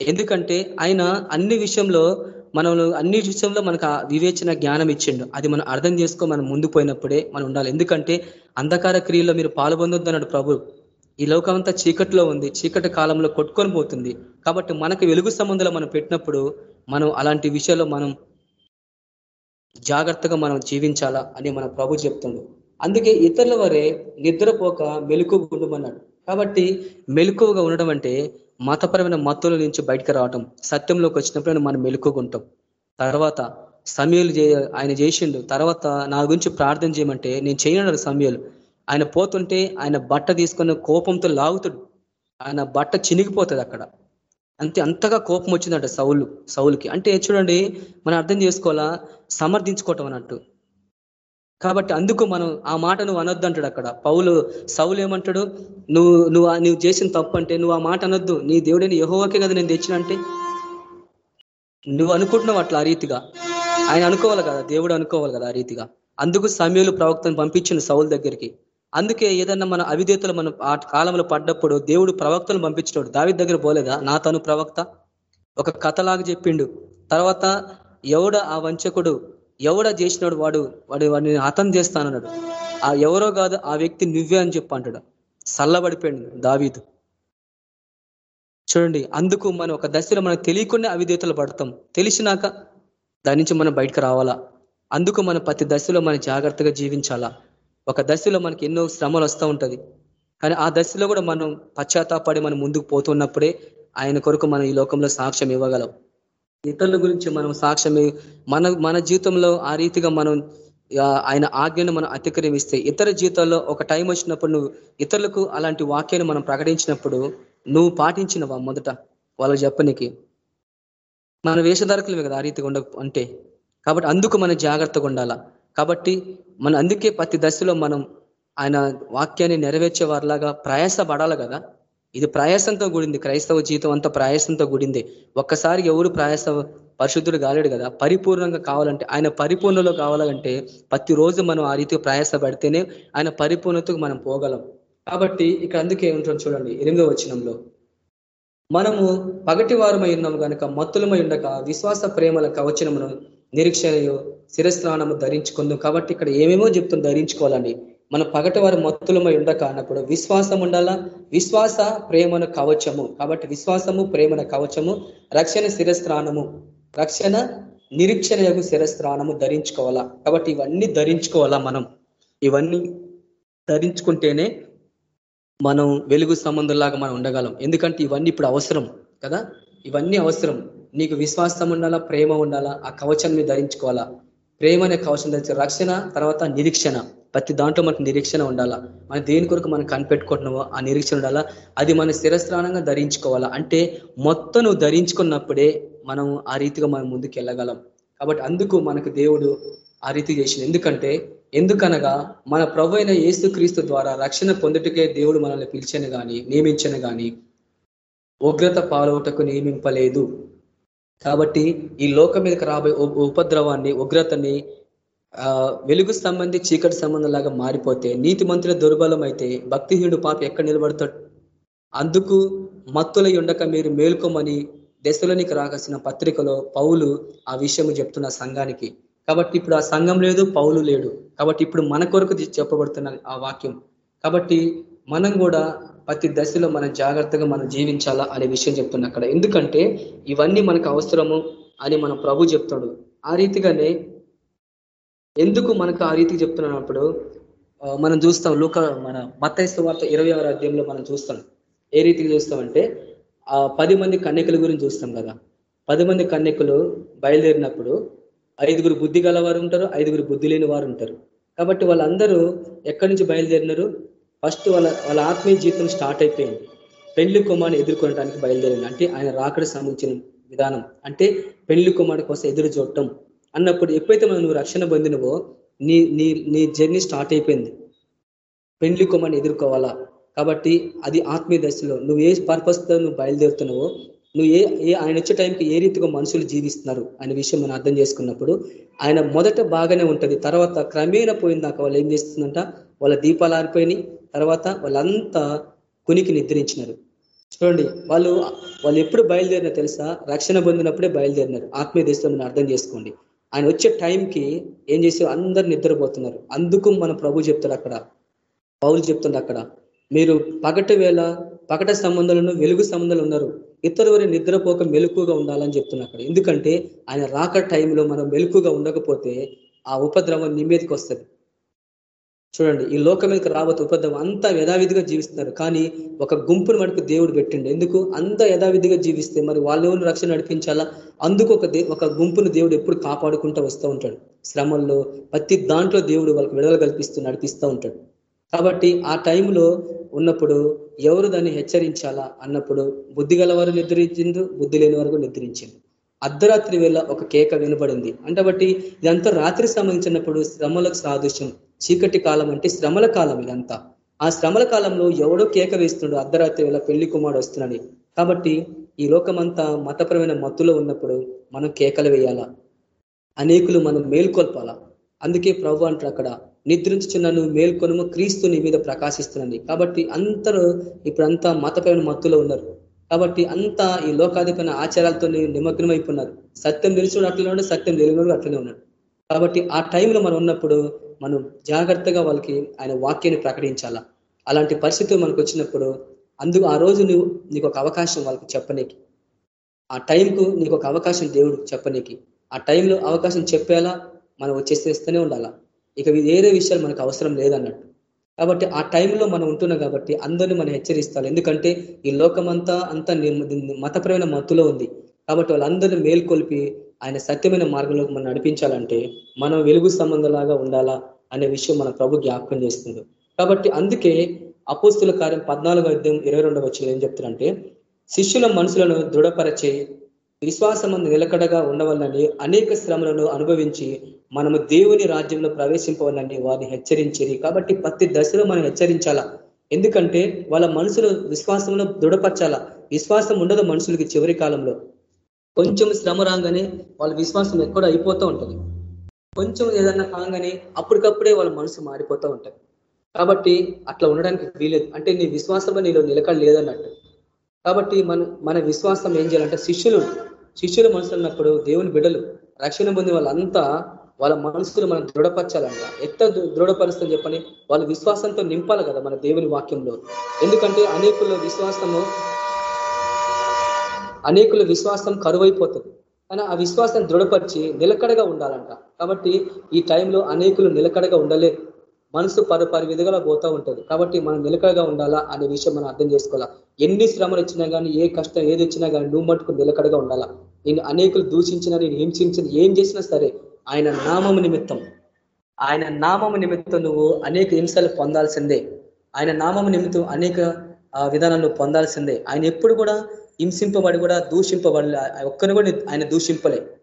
ఎందుకంటే ఆయన అన్ని విషయంలో మనం అన్ని విషయంలో మనకు వివేచన జ్ఞానం ఇచ్చిండు. అది మనం అర్థం చేసుకో మనం ముందు పోయినప్పుడే మనం ఉండాలి. ఎందుకంటే అంధకార క్రియల్లో మీరు పాల్పొందొద్దన్నాడు ప్రభు. ఈ లోకం అంతా చీకట్లో ఉంది చీకటి కాలంలో కొట్టుకొని పోతుంది. కాబట్టి మనకు వెలుగు సంబంధాలు మనం పెట్టినప్పుడు మనం అలాంటి విషయాల్లో మనం జాగ్రత్తగా మనం జీవించాలా అని మన ప్రభు చెప్తుండు. అందుకే ఇతరుల వరే నిద్రపోక మెలకు ఉండమన్నాడు. కాబట్టి మెలకువగా ఉండడం అంటే మతపరమైన మత్తుల నుంచి బయటకు రావటం సత్యంలోకి వచ్చినప్పుడు మనం మెలకుగా ఉంటాం. తర్వాత సమయాలు ఆయన చేసిండు. తర్వాత నా గురించి ప్రార్థన చేయమంటే నేను చేయను సమయలు. ఆయన పోతుంటే ఆయన బట్ట తీసుకుని కోపంతో లాగుతాడు ఆయన బట్ట చినిగిపోతుంది అక్కడ. అంతే అంతగా కోపం వచ్చిందంట సౌలు సౌలుకి. అంటే చూడండి మనం అర్థం చేసుకోవాలా? సమర్థించుకోవటం అన్నట్టు. కాబట్టి అందుకు మనం ఆ మాట నువ్వు అనొద్దంటాడు అక్కడ. పౌలు సౌలు ఏమంటాడు? నువ్వు నువ్వు నువ్వు చేసిన తప్పు అంటే నువ్వు ఆ మాట అనొద్దు. నీ దేవుడిని యహోవకే కదా నేను తెచ్చిన అంటే నువ్వు అనుకుంటున్నావు అట్లా ఆ రీతిగా. ఆయన అనుకోవాలి కదా దేవుడు అనుకోవాలి కదా ఆ రీతిగా. అందుకు సమయంలో ప్రవక్తను పంపించిన సౌల్ దగ్గరికి. అందుకే ఏదన్నా మన అవిధేతలు మనం ఆ కాలంలో పడ్డప్పుడు దేవుడు ప్రవక్తలు పంపించినాడు. దావి దగ్గర పోలేదా? నా తను ప్రవక్త. ఒక కథలాగా చెప్పిండు. తర్వాత ఎవడ ఆ వంచకుడు? ఎవడ చేసినాడు వాడు? వాడు వాడిని హతం చేస్తానన్నాడు. ఆ ఎవరో కాదు ఆ వ్యక్తి నువ్వే అని చెప్పి అంటాడు సల్లబడిపోయింది దావీదు. చూడండి అందుకు మనం ఒక దశలో మనం తెలియకుండా అవిధేతలు పడతాం. తెలిసినాక దాని నుంచి మనం బయటకు రావాలా? అందుకు మనం ప్రతి దశలో మనం జాగ్రత్తగా జీవించాలా? ఒక దశలో మనకి ఎన్నో శ్రమలు వస్తూ ఉంటుంది. కానీ ఆ దశలో కూడా మనం పశ్చాత్తాపడి మనం ముందుకు పోతున్నప్పుడే ఆయన కొరకు మనం ఈ లోకంలో సాక్ష్యం ఇవ్వగలం. ఇతరుల గురించి మనం సాక్ష్యం మన మన జీవితంలో ఆ రీతిగా మనం ఆయన ఆజ్ఞను మనం అతిక్రమిస్తే ఇతర జీవితాల్లో ఒక టైం వచ్చినప్పుడు నువ్వు ఇతరులకు అలాంటి వాక్యాన్ని మనం ప్రకటించినప్పుడు నువ్వు పాటించినవా మొదట? వాళ్ళకి చెప్పనికి. మన వేషధారకులమే కదా ఆ రీతిగా ఉండ అంటే. కాబట్టి అందుకు మనం జాగ్రత్తగా ఉండాలా. కాబట్టి మన అందుకే ప్రతి దశలో మనం ఆయన వాక్యాన్ని నెరవేర్చే వారిలాగా ప్రయాస పడాలి కదా. ఇది ప్రయాసంతో కూడింది. క్రైస్తవ జీవితం అంతా ప్రయాసంతో కూడింది. ఒక్కసారి ఎవరు ప్రయాస పరిశుద్ధుడు కాలేడు కదా. పరిపూర్ణంగా కావాలంటే ఆయన పరిపూర్ణలో కావాలంటే ప్రతిరోజు మనం ఆ రీతి ప్రయాస పడితేనే ఆయన పరిపూర్ణతకు మనం పోగలం. కాబట్టి ఇక్కడ అందుకే ఏమిటో చూడండి ఎనిమిదో వచనంలో. మనము పగటి వారమై ఉన్నాము కనుక మత్తులమై ఉండక విశ్వాస ప్రేమల కవచనమును నిరీక్షణయో శిరస్నానము ధరించుకుందాం. కాబట్టి ఇక్కడ ఏమేమో చెప్తుంది ధరించుకోవాలని మన పగటి వారు మత్తులమై ఉండక అన్నప్పుడు విశ్వాసం ఉండాలా? విశ్వాస ప్రేమను కవచము. కాబట్టి విశ్వాసము ప్రేమను కవచము రక్షణ శిరస్నానము రక్షణ నిరీక్షణ యొక్క శిరస్నానము ధరించుకోవాలా? కాబట్టి ఇవన్నీ ధరించుకోవాలా మనం? ఇవన్నీ ధరించుకుంటేనే మనం వెలుగు సంబంధంలాగా మనం ఉండగలం. ఎందుకంటే ఇవన్నీ ఇప్పుడు అవసరం కదా? ఇవన్నీ అవసరం. నీకు విశ్వాసం ఉండాలా? ప్రేమ ఉండాలా? ఆ కవచం ధరించుకోవాలా? ప్రేమ అనే కవచం తెచ్చి రక్షణ తర్వాత నిరీక్షణ. ప్రతి దాంట్లో మనకు నిరీక్షణ ఉండాలా? మన దేని కొరకు మనం కనిపెట్టుకుంటున్నామో ఆ నిరీక్షణ ఉండాలా? అది మన స్థిరస్థానంగా ధరించుకోవాలా? అంటే మొత్తం నువ్వు ధరించుకున్నప్పుడే మనం ఆ రీతిగా మనం ముందుకు వెళ్ళగలం. కాబట్టి అందుకు మనకు దేవుడు ఆ రీతి చేసింది. ఎందుకంటే ఎందుకనగా మన ప్రభు అయిన యేసుక్రీస్తు ద్వారా రక్షణ పొందుటకే దేవుడు మనల్ని పిలిచను కానీ నియమించను కానీ ఉగ్రత పాలవుటకు నియమింపలేదు. కాబట్టి ఈ లోకం మీదకి రాబోయే ఉపద్రవాన్ని ఉగ్రతని వెలుగు సంబంధి చీకటి సంబంధం లాగా మారిపోతే నీతి మంత్రుల దుర్బలం అయితే భక్తిహీనుడు పాప ఎక్కడ నిలబడతాడు? అందుకు మత్తులై ఉండక మీరు మేల్కోమని దశలోనికి రాకాల్సిన పత్రికలో పౌలు ఆ విషయం చెప్తున్న సంఘానికి. కాబట్టి ఇప్పుడు ఆ సంఘం లేదు పౌలు లేడు. కాబట్టి ఇప్పుడు మన కొరకు చెప్పబడుతున్న ఆ వాక్యం. కాబట్టి మనం కూడా ప్రతి దశలో మనం జాగ్రత్తగా మనం జీవించాలా అనే విషయం చెప్తున్నా అక్కడ. ఎందుకంటే ఇవన్నీ మనకు అవసరము అని మన ప్రభు చెప్తాడు. ఆ రీతిగానే ఎందుకు మనకు ఆ రీతికి చెప్తున్నప్పుడు మనం చూస్తాం లోక మన మత్తైస్తు వార్త ఇరవై ఆరు అధ్యాయంలో మనం చూస్తాం. ఏ రీతికి చూస్తామంటే ఆ పది మంది కన్యకుల గురించి చూస్తాం కదా. పది మంది కన్యకులు బయలుదేరినప్పుడు ఐదుగురు బుద్ధి గలవారు ఉంటారు ఐదుగురు బుద్ధి లేని వారు ఉంటారు. కాబట్టి వాళ్ళందరూ ఎక్కడి నుంచి బయలుదేరినారు? ఫస్ట్ వాళ్ళ వాళ్ళ ఆత్మీయ జీవితం స్టార్ట్ అయిపోయింది. పెళ్ళి కుమార్ని ఎదుర్కొనడానికి బయలుదేరింది. అంటే ఆయన రాకడ సంబంధించిన విధానం. అంటే పెళ్ళి కుమారుడి కోసం ఎదురు చూడటం. అన్నప్పుడు ఎప్పుడైతే మనం నువ్వు రక్షణ పొందినవో నీ నీ నీ జర్నీ స్టార్ట్ అయిపోయింది. పెళ్ళి కుమార్ని ఎదుర్కోవాలా? కాబట్టి అది ఆత్మీయ దశలో నువ్వు ఏ పర్పస్తో నువ్వు బయలుదేరుతున్నావో నువ్వు ఏ ఏ ఆయన వచ్చే టైంకి ఏ రీతిగా మనుషులు జీవిస్తున్నారు అనే విషయం మనం అర్థం చేసుకున్నప్పుడు ఆయన మొదట బాగానే ఉంటుంది. తర్వాత క్రమేణ పోయిందాక వాళ్ళు ఏం చేస్తుందంట? వాళ్ళ దీపాలు ఆరిపోయినాయి. తర్వాత వాళ్ళంతా కునికి నిద్రించినారు. చూడండి వాళ్ళు వాళ్ళు ఎప్పుడు బయలుదేరినా తెలుసా? రక్షణ పొందినప్పుడే బయలుదేరినారు. ఆత్మీయ దేశంలో అర్థం చేసుకోండి. ఆయన వచ్చే టైంకి ఏం చేసి అందరు నిద్రపోతున్నారు. అందుకు మన ప్రభు చెప్తాడు అక్కడ. పౌరులు చెప్తుండ అక్కడ. మీరు పగటి వేళ పగట సంబంధాలను వెలుగు సంబంధాలు ఉన్నారు. ఇతరువరి నిద్రపోక మెలుకుగా ఉండాలని చెప్తున్నా అక్కడ. ఎందుకంటే ఆయన రాక టైంలో మనం మెలుకుగా ఉండకపోతే ఆ ఉపద్రవం నీ మీదకి వస్తుంది. చూడండి ఈ లోకం మీదకి రాబోతు ఉపద్రవం అంతా యథావిధిగా జీవిస్తున్నారు. కానీ ఒక గుంపును మటుకు దేవుడు పెట్టిండు. ఎందుకు? అంత యథావిధిగా జీవిస్తే మరి వాళ్ళు రక్షణ నడిపించాలా? అందుకు ఒక ఒక గుంపును దేవుడు ఎప్పుడు కాపాడుకుంటూ వస్తూ ఉంటాడు. శ్రమల్లో ప్రతి దాంట్లో దేవుడు వాళ్ళకి విడుదల కల్పిస్తూ నడిపిస్తూ ఉంటాడు. కాబట్టి ఆ టైంలో ఉన్నప్పుడు ఎవరు దాన్ని హెచ్చరించాలా అన్నప్పుడు బుద్ధి గలవారు నిద్రించిండు బుద్ధి లేని వరకు నిద్రించింది. అర్ధరాత్రి వేళ ఒక కేక వినబడింది అంటే బట్టి ఇదంతా రాత్రి సంబంధించినప్పుడు శ్రమలకు సాదృశ్యం. చీకటి కాలం అంటే శ్రమల కాలం ఇదంతా. ఆ శ్రమల కాలంలో ఎవడో కేక వేస్తున్నాడు అర్ధరాత్రి వేళ పెళ్ళి కుమారుడు వస్తున్నాడు. కాబట్టి ఈ లోకమంతా మతపరమైన మత్తులో ఉన్నప్పుడు మనం కేకలు వేయాలా? అనేకులు మనం మేల్కొల్పాలా? అందుకే ప్రభు అంటారు అక్కడ నిద్రించుచున్న నువ్వు మేల్కొనము క్రీస్తు నీ మీద ప్రకాశిస్తున్నది. కాబట్టి అందరూ ఇప్పుడంతా మతపైన మత్తులో ఉన్నారు. కాబట్టి అంతా ఈ లోకాధిపైన ఆచారాలతో నిమగ్నమైపోయినారు సత్యం తెలిసిన అట్లనే ఉన్నాడు సత్యం తెలియని అట్లనే ఉన్నాడు. కాబట్టి ఆ టైంలో మనం ఉన్నప్పుడు మనం జాగ్రత్తగా వాళ్ళకి ఆయన వాక్యాన్ని ప్రకటించాలా? అలాంటి పరిస్థితులు మనకు వచ్చినప్పుడు అందుకు ఆ రోజు నువ్వు నీకు ఒక అవకాశం వాళ్ళకి చెప్పనీకి. ఆ టైంకు నీకు ఒక అవకాశం దేవుడు చెప్పనీకి. ఆ టైంలో అవకాశం చెప్పేలా మనం వచ్చేసేస్తూనే ఉండాలా? ఇక వేరే విషయాలు మనకు అవసరం లేదన్నట్టు. కాబట్టి ఆ టైంలో మనం ఉంటున్నాం కాబట్టి అందరినీ మనం హెచ్చరిస్తాం. ఎందుకంటే ఈ లోకమంతా అంతా మతపరమైన మత్తులో ఉంది. కాబట్టి వాళ్ళందరినీ మేల్కొల్పి ఆయన సత్యమైన మార్గంలోకి మనం నడిపించాలంటే మనం వెలుగు సంబంధంలాగా ఉండాలా అనే విషయం మన ప్రభు జ్ఞాపకం చేస్తుంది. కాబట్టి అందుకే అపోస్తుల కార్యం పద్నాలుగో అధ్యాయం ఇరవై రెండవ వచ్చిన ఏం చెప్తారంటే శిష్యుల మనసులను దృఢపరచే విశ్వాసం నిలకడగా ఉండవాలని అనేక శ్రమలను అనుభవించి మనము దేవుని రాజ్యంలో ప్రవేశింపవాలని వారిని హెచ్చరించేది కాబట్టి ప్రతి దశలో మనం హెచ్చరించాలా? ఎందుకంటే వాళ్ళ మనసులో విశ్వాసంలో దృఢపరచాలా? విశ్వాసం ఉండదు మనుషులకి చివరి కాలంలో. కొంచెం శ్రమ రాగానే వాళ్ళ విశ్వాసం ఎక్కడ అయిపోతూ ఉంటుంది. కొంచెం ఏదన్నా కాగానే అప్పటికప్పుడే వాళ్ళ మనసు మారిపోతూ ఉంటుంది. కాబట్టి అట్లా ఉండడానికి వీలేదు అంటే నీ విశ్వాసం నీలో నిలకడ లేదన్నట్టు. కాబట్టి మన మన విశ్వాసం ఏం చేయాలంటే శిష్యులు శిష్యులు మనసు ఉన్నప్పుడు దేవుని బిడ్డలు రక్షణ పొంది వాళ్ళంతా వాళ్ళ మనసులు మనం దృఢపరచాలంట. ఎంత దృఢపరుస్తుంది చెప్పని వాళ్ళ విశ్వాసంతో నింపాలి కదా మన దేవుని వాక్యంలో. ఎందుకంటే అనేకుల విశ్వాసము అనేకుల విశ్వాసం కరువైపోతుంది. కానీ ఆ విశ్వాసం దృఢపరిచి నిలకడగా ఉండాలంట. కాబట్టి ఈ టైంలో అనేకులు నిలకడగా ఉండలే. మనసు పరు పరి విధంగా పోతూ ఉంటుంది. కాబట్టి మనం నిలకడగా ఉండాలా అనే విషయం మనం అర్థం చేసుకోవాలా. ఎన్ని శ్రమలు ఇచ్చినా కానీ ఏ కష్టం ఏది ఇచ్చినా కానీ నువ్వు మటుకు నిలకడగా ఉండాలా. నేను అనేకులు దూషించినా నేను హింసించిన ఏం చేసినా సరే ఆయన నామము నిమిత్తం. ఆయన నామము నిమిత్తం నువ్వు అనేక హింసలు పొందాల్సిందే. ఆయన నామము నిమిత్తం అనేక విధానాలు పొందాల్సిందే. ఆయన ఎప్పుడు కూడా హింసింపబడి కూడా దూషింపబడి ఒక్కరిని కూడా ఆయన దూషింపలే.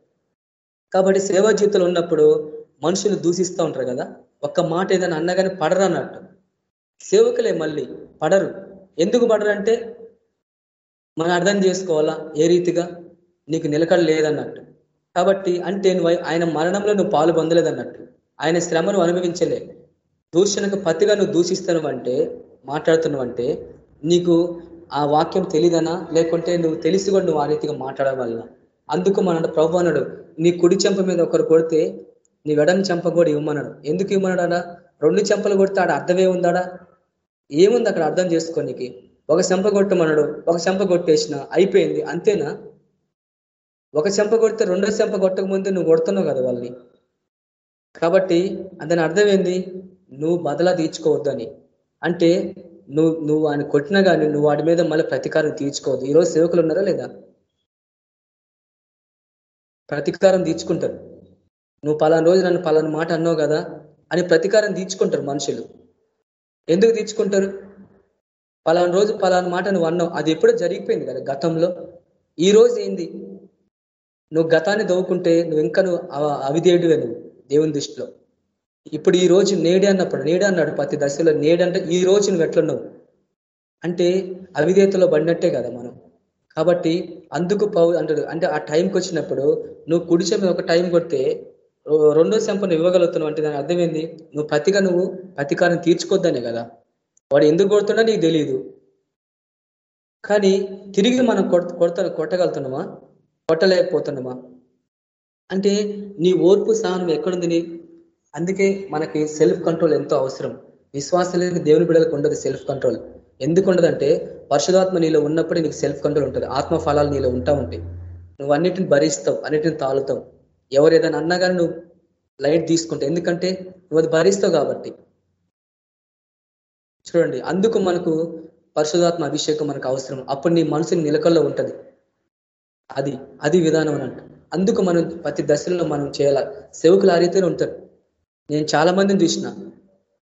కాబట్టి సేవా జీవితంలో ఉన్నప్పుడు మనుషులు దూషిస్తూ ఉంటారు కదా. ఒక్క మాట ఏదైనా అన్నగానే పడరు అన్నట్టు. సేవకులే మళ్ళీ పడరు. ఎందుకు పడరు అంటే మనం అర్థం చేసుకోవాలా? ఏ రీతిగా? నీకు నిలకడ లేదన్నట్టు. కాబట్టి అంటే నువ్వు ఆయన మరణంలో నువ్వు పాలు పొందలేదన్నట్టు. ఆయన శ్రమను అనుభవించలే. దూషణకు పతిగా నువ్వు దూషిస్తాను అంటే మాట్లాడుతున్నావు అంటే నీకు ఆ వాక్యం తెలియదనా లేకుంటే నువ్వు తెలిసి కూడా నువ్వు ఆ రీతిగా మాట్లాడడం వల్ల అందుకు మన ప్రభు అన్నాడు నీ కుడి చెంప మీద ఒకరు కొడితే నీ వెడని చెంప కూడా ఇవ్వమన్నాడు. ఎందుకు ఇవ్వమన్నాడా రెండు చెంపలు కొడితే ఆడ అర్థమే ఉందాడా ఏముంది అక్కడ అర్థం చేసుకోనికి? ఒక చెంప కొట్టమన్నాడు ఒక చెంప కొట్టేసిన అయిపోయింది అంతేనా? ఒక చెంప కొడితే రెండో చెంప కొట్టక ముందు నువ్వు కొడుతున్నావు కదా వాళ్ళని. కాబట్టి దాని అర్థం ఏంది? నువ్వు బదలా తీర్చుకోవద్దని అంటే నువ్వు నువ్వు ఆయన కొట్టినా కానీ నువ్వు వాడి మీద మళ్ళీ ప్రతీకారం తీర్చుకోవద్దు. ఈరోజు సేవకులు ఉన్నారా లేదా? ప్రతీకారం తీర్చుకుంటారు. నువ్వు పలానా రోజు నన్ను పలానా మాట అన్నావు కదా అని ప్రతీకారం తీర్చుకుంటారు మనుషులు. ఎందుకు తీర్చుకుంటారు? పలానా రోజు పలానా మాట నువ్వు అన్నావు. అది ఎప్పుడో జరిగిపోయింది కదా గతంలో. ఈ రోజు ఏంది? నువ్వు గతాన్ని దవ్వుకుంటే నువ్వు ఇంకా నువ్వు అవిధేయుడివే నువ్వు దేవుని దృష్టిలో. ఇప్పుడు ఈ రోజు నేడే అన్నప్పుడు నేడే అన్నాడు ప్రతి దశలో నేడంటే ఈ రోజు నువ్వు ఎట్లున్నావు? అంటే అవిధేయతలో పడినట్టే కదా మనం. కాబట్టి అందుకు పౌ అంటాడు అంటే ఆ టైంకి వచ్చినప్పుడు నువ్వు కుడిచే మీద ఒక టైం కొడితే రెండో చెంప నువ్వు ఇవ్వగలుగుతున్నావు అంటే దాని అర్థమైంది నువ్వు ప్రతిగా నువ్వు ప్రతీకారం తీర్చుకోద్దనే కదా. వాడు ఎందుకు కొడుతున్నా నీకు తెలియదు కానీ తిరిగి మనం కొడత కొట్టగలుగుతున్నామా? కొట్టలేకపోతున్నామా? అంటే నీ ఓర్పు సహనం ఎక్కడుంది అందుకే మనకి సెల్ఫ్ కంట్రోల్ ఎంతో అవసరం. విశ్వాసం లేని దేవుని బిడ్డలకు ఉండదు సెల్ఫ్ కంట్రోల్ ఎందుకు ఉండదంటే పరిశుధాత్మ నీలో ఉన్నప్పుడే నీకు సెల్ఫ్ కంట్రోల్ ఉంటుంది. ఆత్మ ఫలాలు నీలో ఉంటా ఉంటాయి. నువ్వు అన్నిటిని భరిస్తావు అన్నిటిని తాలుతావు ఎవరు ఏదైనా అన్నా కానీ నువ్వు లైట్ తీసుకుంటావు. ఎందుకంటే నువ్వు అది భరిస్తావు కాబట్టి. చూడండి అందుకు మనకు పరిశుధాత్మ అభిషేకం మనకు అవసరం. అప్పుడు నీ మనసుని నిలకల్లో ఉంటుంది. అది అది విధానం అన్నట్టు. అందుకు మనం ప్రతి దశలో మనం చేయాల. సేవకులు ఆ రీతిలో ఉంటారు. నేను చాలా మందిని చూసిన.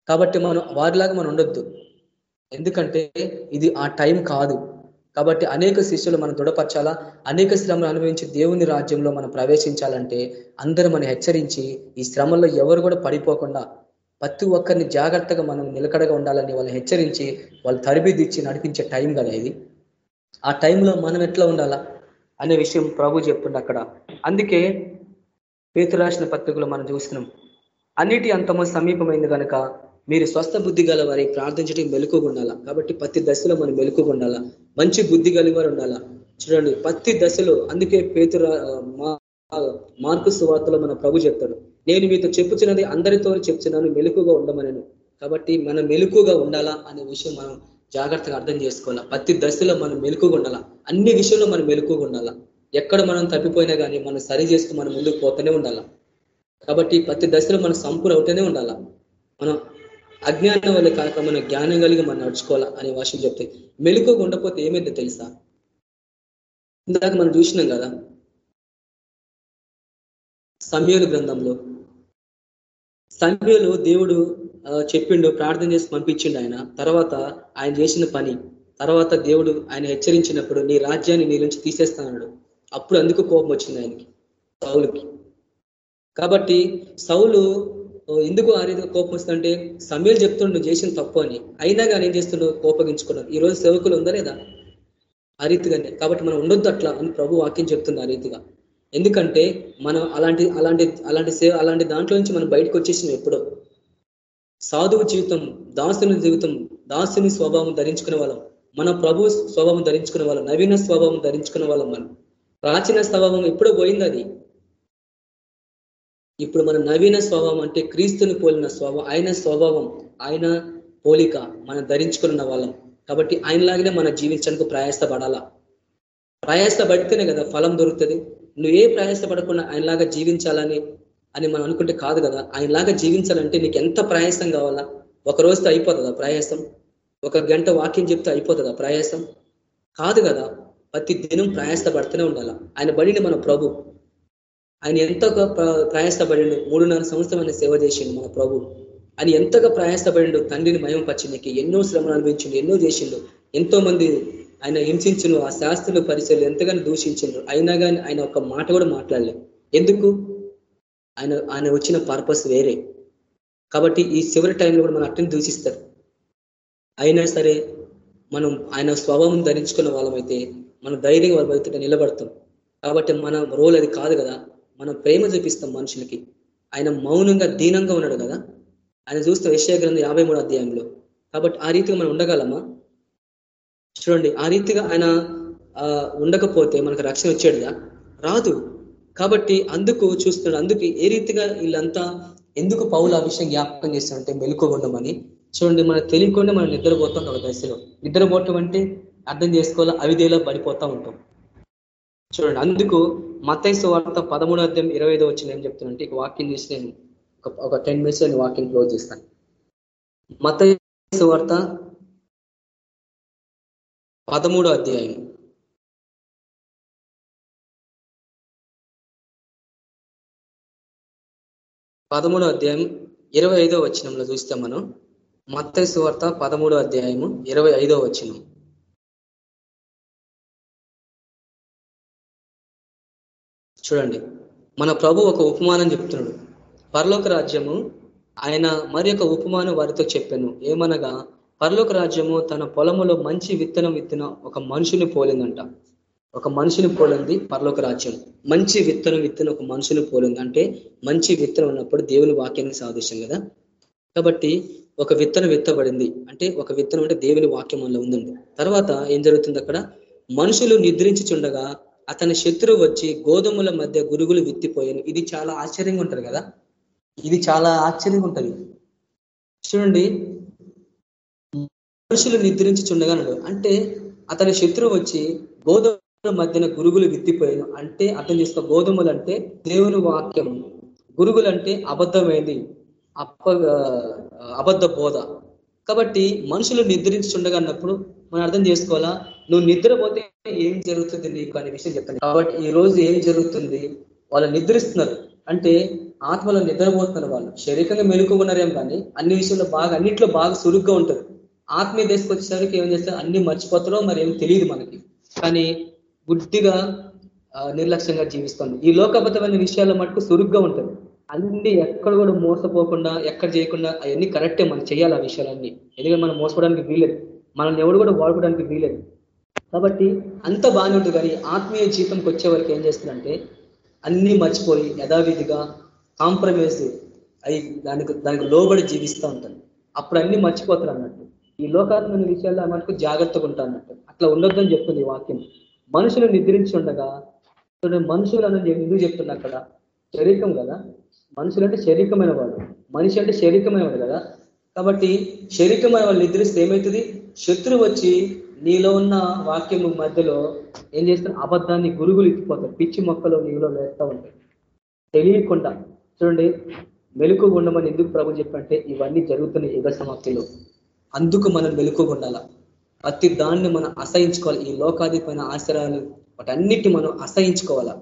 కాబట్టి మనం వారిలాగా మనం ఉండొద్దు. ఎందుకంటే ఇది ఆ టైం కాదు. కాబట్టి అనేక శిష్యులు మనం దృఢపరచాలా? అనేక శ్రమలు అనుభవించి దేవుని రాజ్యంలో మనం ప్రవేశించాలంటే అందరూ మనం హెచ్చరించి ఈ శ్రమల్లో ఎవరు కూడా పడిపోకుండా ప్రతి ఒక్కరిని జాగ్రత్తగా మనం నిలకడగా ఉండాలని వాళ్ళని హెచ్చరించి వాళ్ళు తరబిదిచ్చి నడిపించే టైం కదా ఇది. ఆ టైంలో మనం ఎట్లా ఉండాలా? అనే విషయం ప్రభు చెప్తుండ అక్కడ. అందుకే పేతు రాసిన పత్రికలో మనం చూస్తున్నాం అన్నిటి అంతము సమీపమైంది కనుక మీరు స్వస్థ బుద్ధి గల వారి ప్రార్థించడం మెలుకుగా కాబట్టి ప్రతి దశలో మనం మెలుకుగా ఉండాలా? మంచి బుద్ధి కలిగి ఉండాలా? చూడండి ప్రతి దశలో అందుకే పేతురా మార్కు సువార్తలో మన ప్రభు చెప్తాడు నేను మీతో చెప్పుచున్నది అందరితో చెప్తున్నాను మెలుకుగా ఉండమనను. కాబట్టి మనం మెలుకుగా ఉండాలా? అనే విషయం మనం జాగ్రత్తగా అర్థం చేసుకోవాలా? ప్రతి దశలో మనం మెలుకుగా ఉండాలా? అన్ని విషయంలో మనం మెలుకుగా ఉండాలా? ఎక్కడ మనం తప్పిపోయినా కానీ మనం సరి చేసుకుని మనం ముందుకు పోతూనే ఉండాలా? కాబట్టి ప్రతి దశలో మనం సంపూర్ణ అవుతూనే ఉండాలా? మనం అజ్ఞానం వల్ల కాక మనం జ్ఞానం కలిగి మనం నడుచుకోవాలా అనే వాషం చెప్తే మెలుకుగా ఉండకపోతే ఏమైందో తెలుసా? ఇందాక మనం చూసినాం కదా సమయలు గ్రంథంలో సమయలు దేవుడు చెప్పిండు ప్రార్థన చేసి పంపించిండు ఆయన. తర్వాత ఆయన చేసిన పని తర్వాత దేవుడు ఆయన హెచ్చరించినప్పుడు నీ రాజ్యాన్ని నీ నుంచి తీసేస్తానన్నాడు. అప్పుడు అందుకు కోపం వచ్చింది ఆయనకి సౌలుకి. కాబట్టి సౌలు ఎందుకు ఆ రీతిగా కోపం వస్తుందంటే సమయాలు చెప్తుండు చేసిన తప్పు అని. అయినా కానీ ఏం చేస్తుండో? కోపగించుకున్నాడు. ఈ రోజు సేవకులు ఉందా లేదా? ఆ రీతిగానే. కాబట్టి మనం ఉండొద్దు అట్లా అని ప్రభు వాక్యం చెప్తుంది ఆ రీతిగా. ఎందుకంటే మనం అలాంటి అలాంటి అలాంటి సేవ అలాంటి దాంట్లో నుంచి మనం బయటకు వచ్చేసిన ఎప్పుడో. సాధువు జీవితం దాసుని జీవితం దాసుని స్వభావం ధరించుకునే వాళ్ళం. మన ప్రభు స్వభావం ధరించుకునే వాళ్ళం నవీన స్వభావం ధరించుకునే వాళ్ళం మనం. ప్రాచీన స్వభావం ఎప్పుడో పోయింది అది. ఇప్పుడు మన నవీన స్వభావం అంటే క్రీస్తుని పోలిన స్వభావం ఆయన స్వభావం ఆయన పోలిక మనం ధరించుకున్న వాళ్ళం. కాబట్టి ఆయనలాగానే మనం జీవించడానికి ప్రయాసపడాలా? ప్రయాసపడితేనే కదా ఫలం దొరుకుతుంది. నువ్వు ఏ ప్రయాసపడకుండా ఆయనలాగా జీవించాలని అని మనం అనుకుంటే కాదు కదా. ఆయనలాగా జీవించాలంటే నీకు ఎంత ప్రయాసం కావాలా? ఒక రోజుతో అయిపోతుందా ప్రయాసం? ఒక గంట వాక్యం చెప్తే అయిపోతుందా ప్రయాసం? కాదు కదా. ప్రతి దినం ప్రయాసపడుతూనే ఉండాలా? ఆయన బడిని మన ప్రభు. ఆయన ఎంతగా ప్రయాసపడిండు. మూడున్నర సంవత్సరం సేవ చేసిండు మన ప్రభు. ఆయన ఎంతగా ప్రయాసపడిండు తండ్రిని మయం పచ్చినకి ఎన్నో శ్రమలు అనుభవించిండు ఎన్నో చేసిండు. ఎంతో మంది ఆయన హింసించును ఆ శాస్త్రులు పరిచయలు ఎంతగానో దూషించిండు అయినా కానీ ఆయన ఒక మాట కూడా మాట్లాడలేదు ఎందుకు? ఆయన ఆయన వచ్చిన పర్పస్ వేరే. కాబట్టి ఈ చివరి టైంలో కూడా మనం అట్టని దూషిస్తారు. అయినా సరే మనం ఆయన స్వభావం ధరించుకున్న వాళ్ళమైతే మన ధైర్యంగా వాళ్ళ నిలబడతాం. కాబట్టి మన రోల్ అది కాదు కదా. మనం ప్రేమ చూపిస్తాం మనుషులకి. ఆయన మౌనంగా దీనంగా ఉన్నాడు కదా. ఆయన చూస్తే విషయ గ్రంథం యాభై మూడు అధ్యాయంలో. కాబట్టి ఆ రీతిగా మనం ఉండగలమా? చూడండి ఆ రీతిగా ఆయన ఉండకపోతే మనకు రక్షణ వచ్చేడుగా రాదు. కాబట్టి అందుకు చూస్తున్నాడు అందుకు ఏ రీతిగా వీళ్ళంతా ఎందుకు పౌలు ఆ విషయం జ్ఞాపకం చేస్తారంటే మెలుకోకుండమని చూడండి మనకు తెలియకుండా మనం నిద్రపోతాం ఒక దశలో. నిద్రపోవటం అంటే అర్థం చేసుకోవాలా? అవిధేలో పడిపోతా ఉంటాం. చూడండి అందుకు మతైసు వార్త పదమూడు అధ్యాయం ఇరవై ఐదో వచ్చిన ఏం చెప్తున్నానంటే ఇక వాక్యం చేసి నేను ఒక టెన్ మినిట్స్ నేను వాక్యం క్లోజ్ చేస్తాను. మతైసు వార్త పదమూడో అధ్యాయం. పదమూడో అధ్యాయం ఇరవై ఐదో వచనంలో చూస్తే మనం. మత్తైసు వార్త పదమూడో అధ్యాయము ఇరవై ఐదో వచనం. చూడండి మన ప్రభు ఒక ఉపమానం చెప్తున్నాడు. పరలోక రాజ్యము ఆయన మరి ఒక ఉపమానం వారితో చెప్పాను. ఏమనగా పరలోక రాజ్యము తన పొలములో మంచి విత్తనం విత్తిన ఒక మనుషుని పోలిందంట. ఒక మనిషిని పోలింది పరలోక రాజ్యం. మంచి విత్తనం విత్తన ఒక మనుషుని పోలింది. అంటే మంచి విత్తనం ఉన్నప్పుడు దేవుని వాక్యానికి సాదృశ్యం కదా? కాబట్టి ఒక విత్తనం విత్తబడింది అంటే ఒక విత్తనం అంటే దేవుని వాక్యం అందులో ఉందండి. తర్వాత ఏం జరుగుతుంది అక్కడ? మనుషులు నిద్రించుచుండగా అతని శత్రువు వచ్చి గోధుమల మధ్య గురుగులు విత్తిపోయాను. ఇది చాలా ఆశ్చర్యంగా ఉంటుంది కదా? ఇది చాలా ఆశ్చర్యంగా ఉంటుంది. చూడండి మనుషులు నిద్రించుచుండగా అంటే అతని శత్రువు వచ్చి గోధుమల మధ్యన గురుగులు విత్తిపోయాను. అంటే అర్థం చేసుకో గోధుమలు అంటే దేవుని వాక్యం. గురుగులు అంటే అబద్ధమైంది అప్ప అబద్ధ బోధ. కాబట్టి మనుషులు నిద్రించుండగా అన్నప్పుడు మనం అర్థం చేసుకోవాలా? నువ్వు నిద్రపోతే ఏం జరుగుతుంది నీకు అనే విషయం చెప్తాను కాబట్టి ఈ రోజు ఏం జరుగుతుంది? వాళ్ళు నిద్రిస్తున్నారు. అంటే ఆత్మలో నిద్రపోతున్నారు వాళ్ళు. శరీరంగా మెలుకున్నారేం కానీ అన్ని విషయంలో బాగా అన్నింటిలో బాగా సురుగ్గా ఉంటారు. ఆత్మీయ దశకు వచ్చేసరికి ఏం చేస్తారు? అన్ని మర్చిపోతారో మరి ఏం తెలియదు మనకి. కానీ గుడ్డిగా నిర్లక్ష్యంగా జీవిస్తుంది. ఈ లోకబద్ధమైన విషయాల్లో మటుకు సురుగ్గా ఉంటుంది. అన్ని ఎక్కడ కూడా మోసపోకుండా ఎక్కడ చేయకుండా అవన్నీ కరెక్టే మనం చేయాలి ఆ విషయాలన్నీ. ఎందుకంటే మనం మోసపోవడానికి వీలేదు మనల్ని ఎవడు కూడా వాడుకోవడానికి వీలేదు కాబట్టి అంత బాగానే ఉంటుంది. కానీ ఆత్మీయ జీవితంకి వచ్చే వరకు ఏం చేస్తుందంటే అన్నీ మర్చిపోయి యథావిధిగా కాంప్రమైజ్ అయి దానికి దానికి లోబడి జీవిస్తూ ఉంటాను అప్పుడు అన్ని మర్చిపోతారు అన్నట్టు. ఈ లోకాత్మైన విషయాల్లో మటుకు జాగ్రత్తగా ఉంటా అన్నట్టు అట్లా ఉండొద్దని చెప్తుంది ఈ వాక్యం. మనుషులు నిద్రించి ఉండగా మనుషులు అనేది ఎందుకు చెప్తున్నా అక్కడ? శరీరం కదా. మనుషులు అంటే శరీరమైన వాడు మనిషి అంటే శరీరమైన వాడు కదా. కాబట్టి శరీరమైన వాళ్ళు నిద్రిస్తే ఏమవుతుంది శత్రువు వచ్చి నీలో ఉన్న వాక్యం మధ్యలో ఏం చేస్తారు? అబద్ధాన్ని గురుగులు ఇచ్చిపోతారు పిచ్చి మొక్కలు నీలో వేస్తూ ఉంటాయి. తెలియకుండా చూడండి మెలుకు ఉండమని ఎందుకు ప్రభు చెప్పంటే ఇవన్నీ జరుగుతున్నాయి యుగ సమాప్తిలో. అందుకు మనం మెలుకు ఉండాల ప్రతి దాన్ని మనం అసహించుకోవాలి. ఈ లోకాధిపైన ఆశ్రయాలు వాటన్నిటి మనం అసహించుకోవాలా?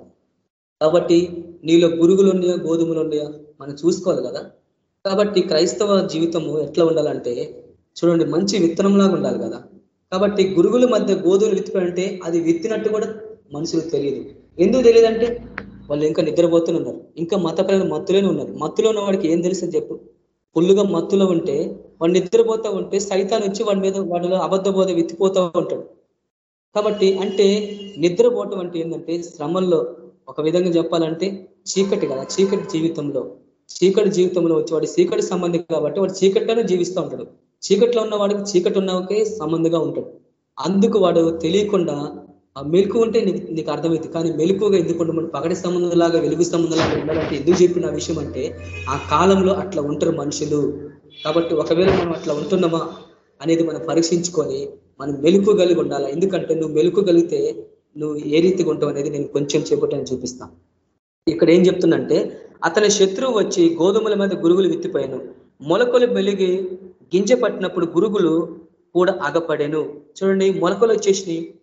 కాబట్టి నీలో గురుగులు ఉన్నాయా గోధుమలు ఉన్నాయా మనం చూసుకోవాలి కదా? కాబట్టి క్రైస్తవ జీవితము ఎట్లా ఉండాలంటే చూడండి మంచి విత్తనంలాగా ఉండాలి కదా? కాబట్టి గురుగుల మధ్య గోధుమలు విత్తిపోయంటే అది విత్తినట్టు కూడా మనుషులకు తెలియదు. ఎందుకు తెలియదంటే వాళ్ళు ఇంకా నిద్రపోతున్నారు ఇంకా మతపరమైన మత్తులోనే ఉన్నారు. మత్తులో ఉన్న వాడికి ఏం తెలుసు చెప్పు? ఫుల్లుగా మత్తులో ఉంటే వాడు నిద్రపోతూ ఉంటే సైతాన్ వచ్చి వాడి మీద వాడిలో అబద్ధ బోధ విత్తిపోతూ ఉంటాడు. కాబట్టి అంటే నిద్రపోవటం అంటే ఏంటంటే శ్రమల్లో ఒక విధంగా చెప్పాలంటే చీకటి కదా చీకటి జీవితంలో. చీకటి జీవితంలో వచ్చి వాడు చీకటి సంబంధి కాబట్టి వాడు చీకట్లోనే జీవిస్తూ ఉంటాడు. చీకట్లో ఉన్న వాడికి చీకటి ఉన్నకే సంబంధంగా ఉంటాడు. అందుకు వాడు తెలియకుండా మెలకు ఉంటే నీకు అర్థమైంది కానీ మెలకుగా ఎందుకు మనం పగటి సంబంధంలాగా వెలుగు సంబంధంలాగా ఉండాలంటే ఎందుకు చెప్పిన విషయం అంటే ఆ కాలంలో అట్లా ఉంటారు మనుషులు. కాబట్టి ఒకవేళ మనం అట్లా ఉంటున్నామా అనేది మనం పరీక్షించుకొని మనం మెలుకు కలిగి ఉండాలి? ఎందుకంటే నువ్వు మెలుకు కలిగితే నువ్వు ఏ రీతిగా ఉంటావు అనేది నేను కొంచెం చేపట్టని చూపిస్తా. ఇక్కడ ఏం చెప్తుందంటే అతని శత్రువు వచ్చి గోధుమల మీద గురుగులు విత్తిపోయాను. మొలకలు మెలిగి గింజ పట్టినప్పుడు గురుగులు కూడా అగపడాను చూడండి మొలకలు వచ్చేసినాయి.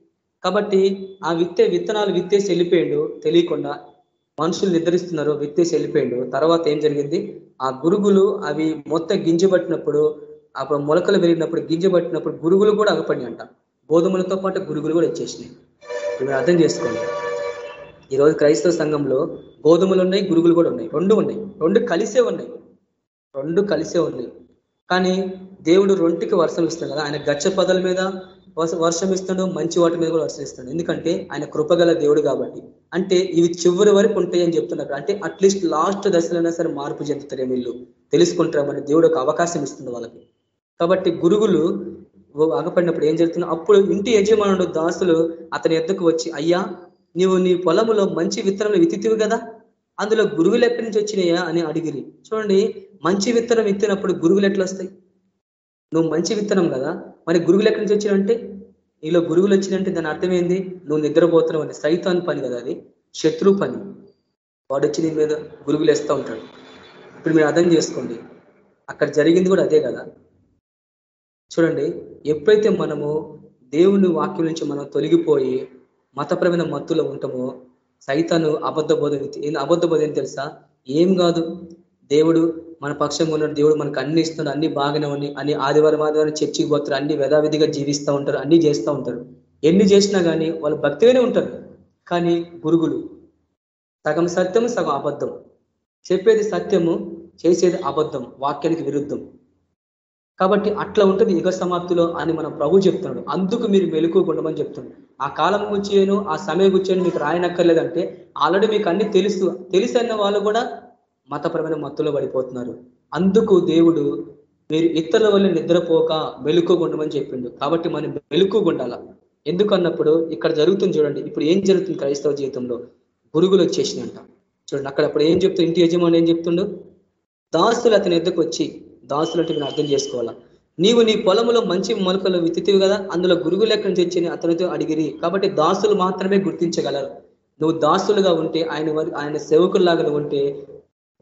కాబట్టి ఆ విత్తే విత్తనాలు విత్తేసి వెళ్ళిపోయాడు. తెలియకుండా మనుషులు నిద్రిస్తున్నారు విత్తేసి వెళ్ళిపోయాడు తర్వాత ఏం జరిగింది? ఆ గురుగులు అవి మొత్తం గింజ పట్టినప్పుడు అప్పుడు మొలకలు పెరిగినప్పుడు గింజ పట్టినప్పుడు గురుగులు కూడా అగపడి అంట. గోధుమలతో పాటు గురుగులు కూడా వచ్చేసినాయి. మీరు అర్థం చేసుకోండి. ఈరోజు క్రైస్తవ సంఘంలో గోధుమలు ఉన్నాయి గురుగులు కూడా ఉన్నాయి. రెండు ఉన్నాయి. రెండు కలిసే ఉన్నాయి. రెండు కలిసే ఉన్నాయి. కానీ దేవుడు రొంటికి వర్షం ఇస్తాడు కదా. ఆయన గచ్చ పదల మీద వర్షం ఇస్తాడు మంచి వాటి మీద కూడా వర్షం ఇస్తాడు ఎందుకంటే ఆయన కృపగల దేవుడు కాబట్టి. అంటే ఇవి చివరి వరకు ఉంటాయి అని చెప్తున్నారు అంటే అట్లీస్ట్ లాస్ట్ దశలైనా సరే మార్పు చెందుతారే వీళ్ళు. తెలుసుకుంటారని దేవుడు ఒక అవకాశం ఇస్తుంది వాళ్ళకి. కాబట్టి గురుగులు అగపడినప్పుడు ఏం జరుగుతుందో అప్పుడు ఇంటి యజమానుడు దాసులు అతని ఎద్దకు వచ్చి అయ్యా నీవు నీ పొలములో మంచి విత్తనం విత్తితివి కదా? అందులో గురువులు ఎక్కడి నుంచి వచ్చినాయా? అని అడిగిరి. చూడండి మంచి విత్తనం విత్తినప్పుడు గురువులు ఎట్లా వస్తాయి నువ్వు మంచి విత్తనం కదా? మరి గురుగులు ఎక్కడి నుంచి వచ్చినంటే నీలో గురుగులు వచ్చినంటే దాని అర్థం ఏంది నువ్వు నిద్రపోతున్నావు అని. సైతాన్ పని కదా అది? శత్రు పని. వాడు వచ్చి నీ మీద గురుగులు వేస్తూ ఉంటాడు. ఇప్పుడు మీరు అర్థం చేసుకోండి. అక్కడ జరిగింది కూడా అదే కదా? చూడండి ఎప్పుడైతే మనము దేవుని వాక్యం నుంచి మనం తొలగిపోయి మతపరమైన మత్తులో ఉంటామో సైతాను అబద్ధ బోధ అబద్ధ బోధ తెలుసా? ఏం కాదు. దేవుడు మన పక్షంగా ఉన్న దేవుడు మనకు అన్ని ఇస్తున్నాడు అన్ని బాగానే ఉన్నాయి అని ఆదివారం ఆదివారం చర్చికి పోతారు అన్ని యథావిధిగా జీవిస్తూ ఉంటారు అన్ని చేస్తూ ఉంటారు. ఎన్ని చేసినా కానీ వాళ్ళు భక్తిగానే ఉంటారు. కానీ గురుగులు సగం సత్యము సగం అబద్ధం. చెప్పేది సత్యము చేసేది అబద్ధం వాక్యానికి విరుద్ధం. కాబట్టి అట్లా ఉంటుంది యుగ సమాప్తిలో అని మన ప్రభు చెప్తున్నాడు. అందుకు మీరు మెలుకోకుండమని చెప్తున్నాడు. ఆ కాలం గుచ్చేను ఆ సమయం గుచ్చేను మీకు రాయనక్కర్లేదంటే ఆల్రెడీ మీకు అన్ని తెలుసు. తెలిసన్న వాళ్ళు కూడా మతపరమైన మత్తులో పడిపోతున్నారు. అందుకు దేవుడు మీరు ఇతరుల వల్ల నిద్రపోక మెలుకోగుండమని చెప్పిండు. కాబట్టి మనం మెలుకోగుండాల ఎందుకన్నప్పుడు ఇక్కడ జరుగుతుంది చూడండి. ఇప్పుడు ఏం జరుగుతుంది క్రైస్తవ జీవితంలో? గురుగులు వచ్చేసినంట చూడండి అక్కడ అప్పుడు ఏం చెప్తూ ఇంటి యజమాని ఏం చెప్తుండు? దాసులు అతని ఎద్దకు వచ్చి దాసులు అంటే అర్థం చేసుకోవాలా? నీవు నీ పొలంలో మంచి మొలకలు విత్తితివి కదా అందులో గురుగులు ఎక్కడి నుంచి వచ్చి అతనితో అడిగిరి. కాబట్టి దాసులు మాత్రమే గుర్తించగలరు. నువ్వు దాసులుగా ఉంటే ఆయన ఆయన సేవకుల్లాగా ఉంటే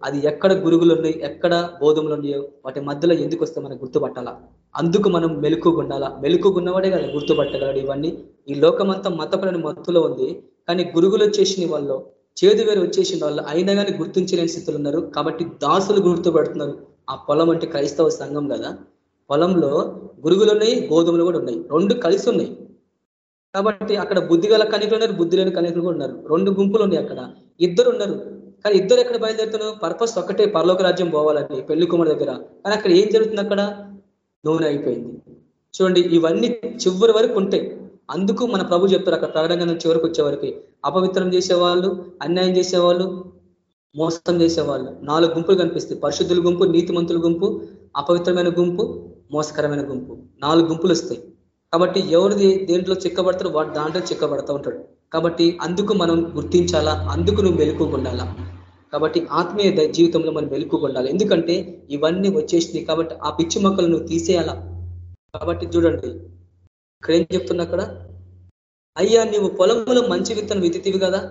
అది ఎక్కడ గురుగులు ఉన్నాయి ఎక్కడ బోధములు ఉన్నాయో వాటి మధ్యలో ఎందుకు వస్తే మనం గుర్తుపట్టాలా? అందుకు మనం మెలుకుగుండాలా మెలుకుగున్నవాడే కదా గుర్తుపట్టగలడు ఇవన్నీ. ఈ లోకమంతా మతపరమైన మత్తులో ఉంది. కానీ గురుగులు వచ్చేసిన వాళ్ళు చేదు వేరు వచ్చేసిన వాళ్ళు అయినా కానీ గుర్తించలేని స్థితులు ఉన్నారు. కాబట్టి దాసులు గుర్తుపడుతున్నారు. ఆ పొలం అంటే క్రైస్తవ సంఘం కదా. పొలంలో గురుగులు ఉన్నాయి గోధుమలు కూడా ఉన్నాయి. రెండు కలిసి ఉన్నాయి. కాబట్టి అక్కడ బుద్ధి గల కనికలు ఉన్నారు బుద్ధి లేని కనికలు కూడా ఉన్నారు. రెండు గుంపులు ఉన్నాయి అక్కడ. ఇద్దరు ఉన్నారు. కానీ ఇద్దరు ఎక్కడ బయలుదేరుతున్నారు? పర్పస్ ఒక్కటే పరలోక రాజ్యం పోవాలని పెళ్ళి కుమార్ దగ్గర. కానీ అక్కడ ఏం జరుగుతుంది అక్కడ? నూనె అయిపోయింది. చూడండి ఇవన్నీ చివరి వరకు ఉంటాయి. అందుకు మన ప్రభు చెప్తారు అక్కడ ప్రకటన చివరికి వచ్చేవరకు అపవిత్రం చేసేవాళ్ళు అన్యాయం చేసేవాళ్ళు మోసం చేసేవాళ్ళు. నాలుగు గుంపులు కనిపిస్తాయి. పరిశుద్ధుల గుంపు నీతిమంతుల గుంపు అపవిత్రమైన గుంపు మోసకరమైన గుంపు. నాలుగు గుంపులు వస్తాయి. కాబట్టి ఎవరిది దేంట్లో చిక్కబడతారో వాడు దాంట్లో చిక్కబడతా ఉంటాడు. కాబట్టి అందుకు మనం గుర్తించాలా? అందుకు నువ్వు మెలుకుండాలా కాబట్టి ఆత్మీయ జీవితంలో మనం మెలుకుండాలి ఎందుకంటే ఇవన్నీ వచ్చేసినాయి కాబట్టి ఆ పిచ్చి మొక్కలు నువ్వు తీసేయాలా? కాబట్టి చూడండి. ఇక్కడ ఏం చెప్తున్నా అక్కడ? అయ్యా నీవు పొలంలో మంచి విత్తనం విత్తితివి కదా?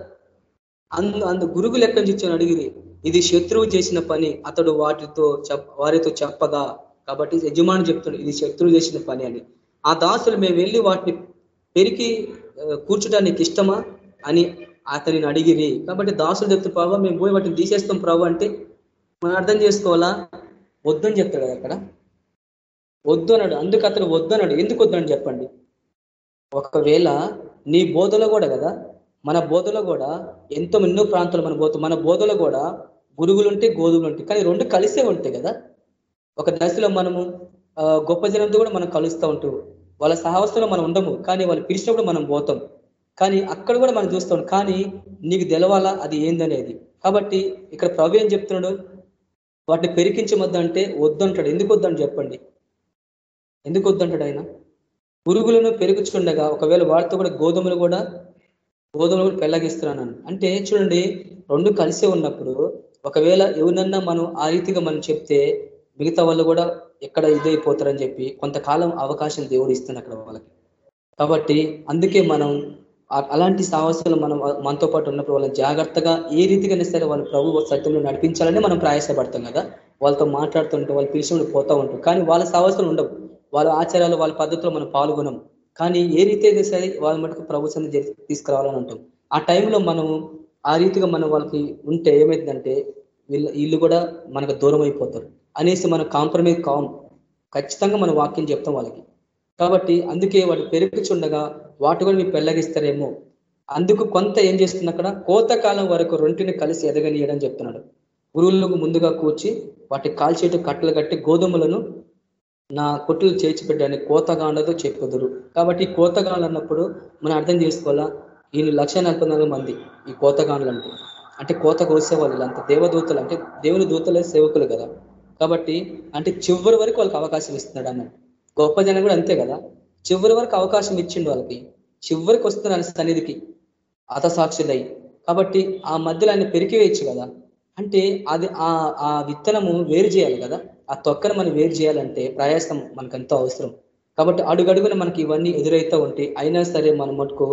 అందు అందు గురుగులు లెక్క నుంచి అడిగిరి. ఇది శత్రువు చేసిన పని అతడు వాటితో వారితో చెప్పగా. కాబట్టి యజమాని చెప్తున్నాడు ఇది శత్రువు చేసిన పని అని. ఆ దాసులు మేము వెళ్ళి వాటిని పెరిగి కూర్చోడానికి ఇష్టమా అని అతనిని అడిగిరి. కాబట్టి దాసుడు చెప్తున్న ప్రభావ మేము పోయి వాటిని తీసేస్తాం ప్రభు అంటే మనం అర్థం చేసుకోవాలా? వద్దని చెప్తాడు కదా అక్కడ. వద్దు అన్నాడు. అందుకు అతను వద్దన్నాడు ఎందుకు వద్దని చెప్పండి? ఒకవేళ నీ బోధలో కూడా కదా మన బోధలో కూడా ఎంతో ఎన్నో ప్రాంతాలు మన బోధ మన బోధలో కూడా గురుగులు ఉంటాయి గోధుమలు ఉంటాయి. కానీ రెండు కలిసే ఉంటాయి కదా. ఒక దశలో మనము గొప్ప జనంతో కూడా మనం కలుస్తూ ఉంటాం వాళ్ళ సహవస్థలో మనం ఉండము. కానీ వాళ్ళు పిలిచినప్పుడు మనం పోతాం. కానీ అక్కడ కూడా మనం చూస్తాం కానీ నీకు తెలవాలా అది ఏందనేది. కాబట్టి ఇక్కడ ప్రభు ఏం చెప్తున్నాడు? వాటిని పెరికించమద్దంటే వద్దంటాడు. ఎందుకు వద్దని చెప్పండి? ఎందుకు వద్దంటాడు ఆయన? పురుగులను పెరుగుచుండగా ఒకవేళ వాటితో కూడా గోధుమలు కూడా గోధుమలు కూడా పెళ్ళగిస్తున్నాను అంటే చూడండి రెండు కలిసే ఉన్నప్పుడు ఒకవేళ ఎవరినన్నా మనం ఆ రీతిగా మనం చెప్తే మిగతా వాళ్ళు కూడా ఎక్కడ ఇదైపోతారని చెప్పి కొంతకాలం అవకాశం దేవుడు ఇస్తుంది అక్కడ వాళ్ళకి. కాబట్టి అందుకే మనం అలాంటి సాహసాలు మనం మనతో పాటు ఉన్నప్పుడు వాళ్ళని జాగ్రత్తగా ఏ రీతిగానే సరే వాళ్ళు ప్రభు సత్యంలో నడిపించాలని మనం ప్రయాసపడతాం కదా. వాళ్ళతో మాట్లాడుతుంటే వాళ్ళు పిలిచి పోతూ ఉంటాం కానీ వాళ్ళ సాహసాలు ఉండవు. వాళ్ళ ఆచారాలు వాళ్ళ పద్ధతిలో మనం పాల్గొనం. కానీ ఏ రీతి అయితే సరే వాళ్ళ మటుకు ప్రభుత్వం తీసుకురావాలని ఉంటాం ఆ టైంలో మనము ఆ రీతిగా మనం వాళ్ళకి ఉంటే ఏమైందంటే వీళ్ళు వీళ్ళు కూడా మనకు దూరం అయిపోతారు. అనేసి మనం కాంప్రమైజ్ కాం ఖచ్చితంగా మనం వాక్యం చెప్తాం వాళ్ళకి. కాబట్టి అందుకే వాడు పెరుగుచుండగా వాటి కూడా మీరు పెళ్ళగిస్తారేమో అందుకు కొంత ఏం చేస్తుంది అక్కడ? కోతకాలం వరకు రెంటిని కలిసి ఎదగనీయడం చెప్తున్నాడు. గురువులకు ముందుగా కూర్చి వాటి కాల్చేటు కట్టలు కట్టి గోధుమలను నా కొట్టులు చేర్చిపెట్టడానికి కోతగాండతో చెప్పుదురు. కాబట్టి ఈ కోతగాండ్లు అన్నప్పుడు మనం అర్థం చేసుకోవాలా? వీళ్ళు లక్ష మంది ఈ కోతగాండ్లు అంటే. అంటే కోత కోసేవాళ్ళు అంత దేవదూతలు. అంటే దేవుని దూతలే సేవకులు కదా. కాబట్టి అంటే చివరి వరకు వాళ్ళకి అవకాశం ఇస్తున్నాడు అన్నట్టు. గొప్ప జనం కూడా అంతే కదా? చివరి వరకు అవకాశం ఇచ్చిండు వాళ్ళకి. చివరికి వస్తున్నారు సన్నిధికి అతసాక్షులై కాబట్టి ఆ మధ్యలో ఆయన పెరికివేయచ్చు కదా? అంటే అది ఆ విత్తనము వేరు చేయాలి కదా? ఆ తొక్కను మనం వేరు చేయాలంటే ప్రయాసం మనకు ఎంతో అవసరం. కాబట్టి అడుగడుగున మనకి ఇవన్నీ ఎదురైతే ఉంటే అయినా సరే మనం మటుకు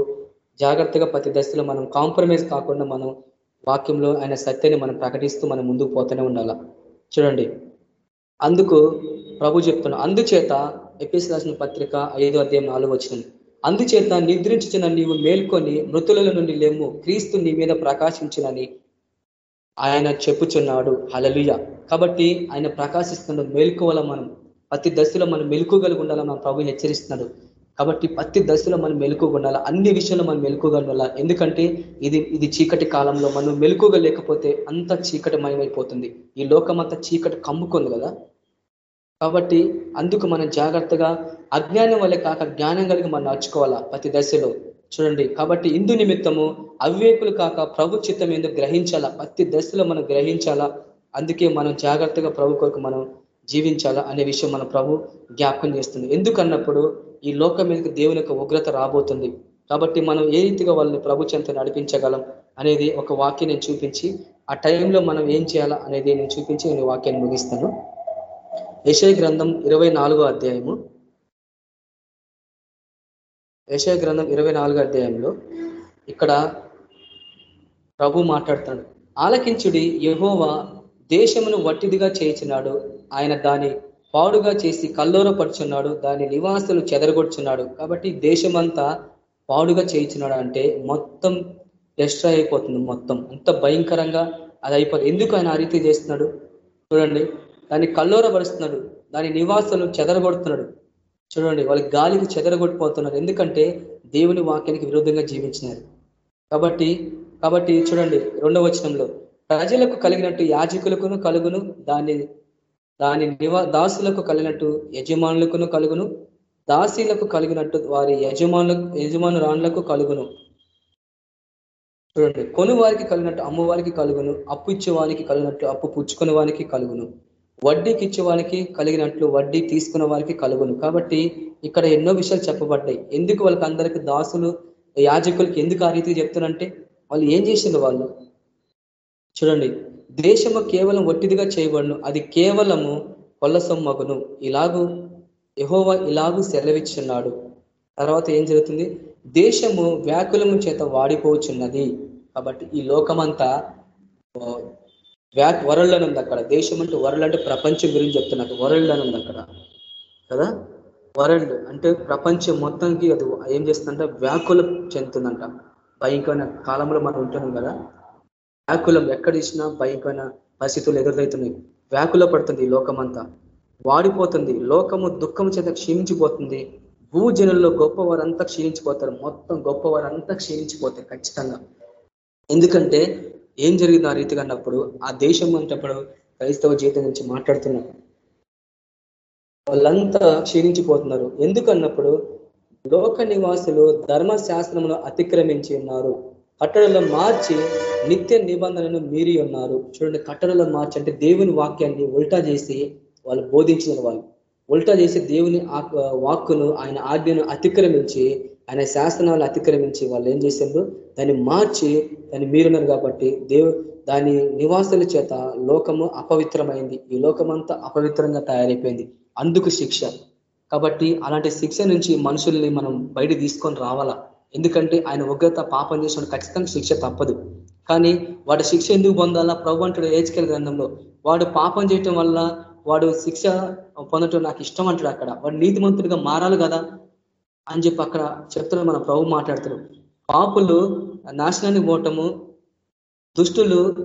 జాగ్రత్తగా ప్రతి దశలో మనం కాంప్రమైజ్ కాకుండా మనం వాక్యంలో ఆయన సత్యాన్ని మనం ప్రకటిస్తూ మనం ముందుకు పోతూనే ఉండాల? చూడండి. అందుకు ప్రభు చెప్తున్నా అందుచేత ఎపిఎస్ రాసిన పత్రిక ఐదో అధ్యాయం నాలుగు వచ్చిన అందుచేత నిద్రించిన నీవు మేల్కొని మృతుల నుండి లేము క్రీస్తు నీ మీద ప్రకాశించునని ఆయన చెప్పుచున్నాడు. హలలుయ కాబట్టి ఆయన ప్రకాశిస్తున్నాడు మేల్కోవాల మనం? ప్రతి దశలో మనం మెలుకోగలిగి ఉండాలని మన ప్రభు హెచ్చరిస్తున్నాడు. కాబట్టి ప్రతి దశలో మనం మెలుకోగొండాలి అన్ని విషయంలో మనం మెలుకోగలి ఎందుకంటే ఇది ఇది చీకటి కాలంలో మనం మెలుకోగలేకపోతే అంత చీకటి మయమైపోతుంది. ఈ లోకం అంతా చీకటి కమ్ముకుంది కదా? కాబట్టి అందుకు మనం జాగ్రత్తగా అజ్ఞానం వల్లే కాక జ్ఞానం కలిగి మనం నడుచుకోవాలా ప్రతి దశలో. చూడండి కాబట్టి ఇందు నిమిత్తము అవివేకులు కాక ప్రభు చిత్తం ఎందుకు గ్రహించాలా? ప్రతి దశలో మనం గ్రహించాలా? అందుకే మనం జాగ్రత్తగా ప్రభు కొరకు మనం జీవించాలా అనే విషయం మన ప్రభు జ్ఞాపకం చేస్తుంది. ఎందుకన్నప్పుడు ఈ లోకం మీదకి దేవుని యొక్క ఉగ్రత రాబోతుంది. కాబట్టి మనం ఏ రీతిగా వాళ్ళని ప్రభు చెంత నడిపించగలం అనేది ఒక వాక్యం నేను చూపించి ఆ టైంలో మనం ఏం చేయాలా అనేది నేను చూపించి నేను వాక్యాన్ని ముగిస్తాను. యశయ గ్రంథం ఇరవై అధ్యాయము. యశయ గ్రంథం ఇరవై అధ్యాయంలో ఇక్కడ ప్రభు మాట్లాడుతాడు. ఆలకించుడి యహోవా దేశమును వట్టిదిగా చేయించినాడు. ఆయన దాని పాడుగా చేసి కల్లోరపరుచున్నాడు దాని నివాసులు చెదరగొడుచున్నాడు. కాబట్టి దేశమంతా పాడుగా చేయించినాడు అంటే మొత్తం డిస్ట్రాయ్ అయిపోతుంది మొత్తం. అంత భయంకరంగా అది అయిపోతుంది ఎందుకు ఆయన ఆ రీతి చేస్తున్నాడు? చూడండి. దాన్ని కల్లోరపరుస్తున్నాడు. దాని నివాసాలు చెదరగొడుతున్నాడు. చూడండి వాళ్ళ గాలికి చెదరగొట్టిపోతున్నారు. ఎందుకంటే దేవుని వాక్యానికి విరుద్ధంగా జీవించినారు. కాబట్టి కాబట్టి చూడండి రెండవ వచనంలో ప్రజలకు కలిగినట్టు యాజకులకును కలుగును దాన్ని దాని నివా దాసులకు కలిగినట్టు యజమానులకును కలుగును దాసీలకు కలిగినట్టు వారి యజమానులకు యజమానురాణులకు కలుగును. చూడండి కొను వారికి కలిగినట్టు అమ్మవారికి కలుగును అప్పు ఇచ్చేవానికి కలిగినట్టు అప్పు పుచ్చుకునే వానికి కలుగును. వడ్డీకి ఇచ్చేవానికి కలిగినట్లు వడ్డీ తీసుకున్న వారికి కలుగును. కాబట్టి ఇక్కడ ఎన్నో విషయాలు చెప్పబడ్డాయి. ఎందుకు వాళ్ళకి అందరికీ దాసులు యాజకులకి ఎందుకు ఆ రీతికి చెప్తున్నారంటే వాళ్ళు ఏం చేసింది వాళ్ళు? చూడండి దేశము కేవలం ఒట్టిదిగా చేయబడును. అది కేవలము కొల్లసొమ్మగును ఇలాగూ యహోవ ఇలాగూ సెలవిచ్చున్నాడు. తర్వాత ఏం జరుగుతుంది? దేశము వ్యాకులము చేత వాడిపోవచ్చున్నది కాబట్టి ఈ లోకమంతా వ్యా వరల్డ్ అని ఉంది అక్కడ. దేశం అంటే వరల్డ్ అంటే ప్రపంచం గురించి చెప్తున్నారు వరల్డ్ అని ఉంది అక్కడ. కదా? వరల్డ్ అంటే ప్రపంచం మొత్తానికి అది ఏం చేస్తుందంటే? వ్యాకులం చెందుతుందంట. భయంకరమైన కాలంలో మనం ఉంటున్నాం కదా? వ్యాకులం ఎక్కడ ఇచ్చినా భయంకరమైన పరిస్థితులు ఎదురవుతున్నాయి. వ్యాకుల పడుతుంది లోకమంతా. వాడిపోతుంది. లోకము దుఃఖం చేత క్షీణించిపోతుంది. భూజనుల్లో గొప్పవారంతా క్షీణించిపోతారు. మొత్తం గొప్పవారంతా క్షీణించిపోతారు ఖచ్చితంగా. ఎందుకంటే ఏం జరిగింది ఆ రీతిగా అన్నప్పుడు ఆ దేశం అంటప్పుడు క్రైస్తవ జీవితం నుంచి మాట్లాడుతున్నారు. వాళ్ళంతా క్షీణించిపోతున్నారు. ఎందుకన్నప్పుడు లోక నివాసులు ధర్మశాస్త్రమును అతిక్రమించి ఉన్నారు. కట్టడలో మార్చి నిత్య నిబంధనను మీరి ఉన్నారు. చూడండి కట్టడలో మార్చి అంటే దేవుని వాక్యాన్ని ఉల్టా చేసి వాళ్ళు బోధించిన వాళ్ళు ఉల్టా చేసి దేవుని వాక్కును ఆయన ఆజ్ఞను అతిక్రమించి ఆయన శాసనాలు అతిక్రమించి వాళ్ళు ఏం చేశారు దాన్ని మార్చి దాన్ని మీరున్నారు కాబట్టి దేవు దాని నివాసుల చేత లోకము అపవిత్రమైంది. ఈ లోకమంతా అపవిత్రంగా తయారైపోయింది. అందుకు శిక్ష. కాబట్టి అలాంటి శిక్ష నుంచి మనుషుల్ని మనం బయట తీసుకొని రావాలా? ఎందుకంటే ఆయన ఉగ్రత పాపం చేసిన ఖచ్చితంగా శిక్ష తప్పదు. కానీ వాడి శిక్ష ఎందుకు పొందాలా? ప్రభు అంటాడు ఏజ్కెల్ గ్రంథంలో. వాడు పాపం చేయటం వల్ల వాడు శిక్ష పొందటం నాకు ఇష్టం అంటాడు అక్కడ. వాడు నీతిమంతుడిగా మారాలి కదా? అని చెప్పి అక్కడ చెప్తున్నాడు మన ప్రభు మాట్లాడుతారు పాపులు నాశనానికి పోవటము దుష్టులు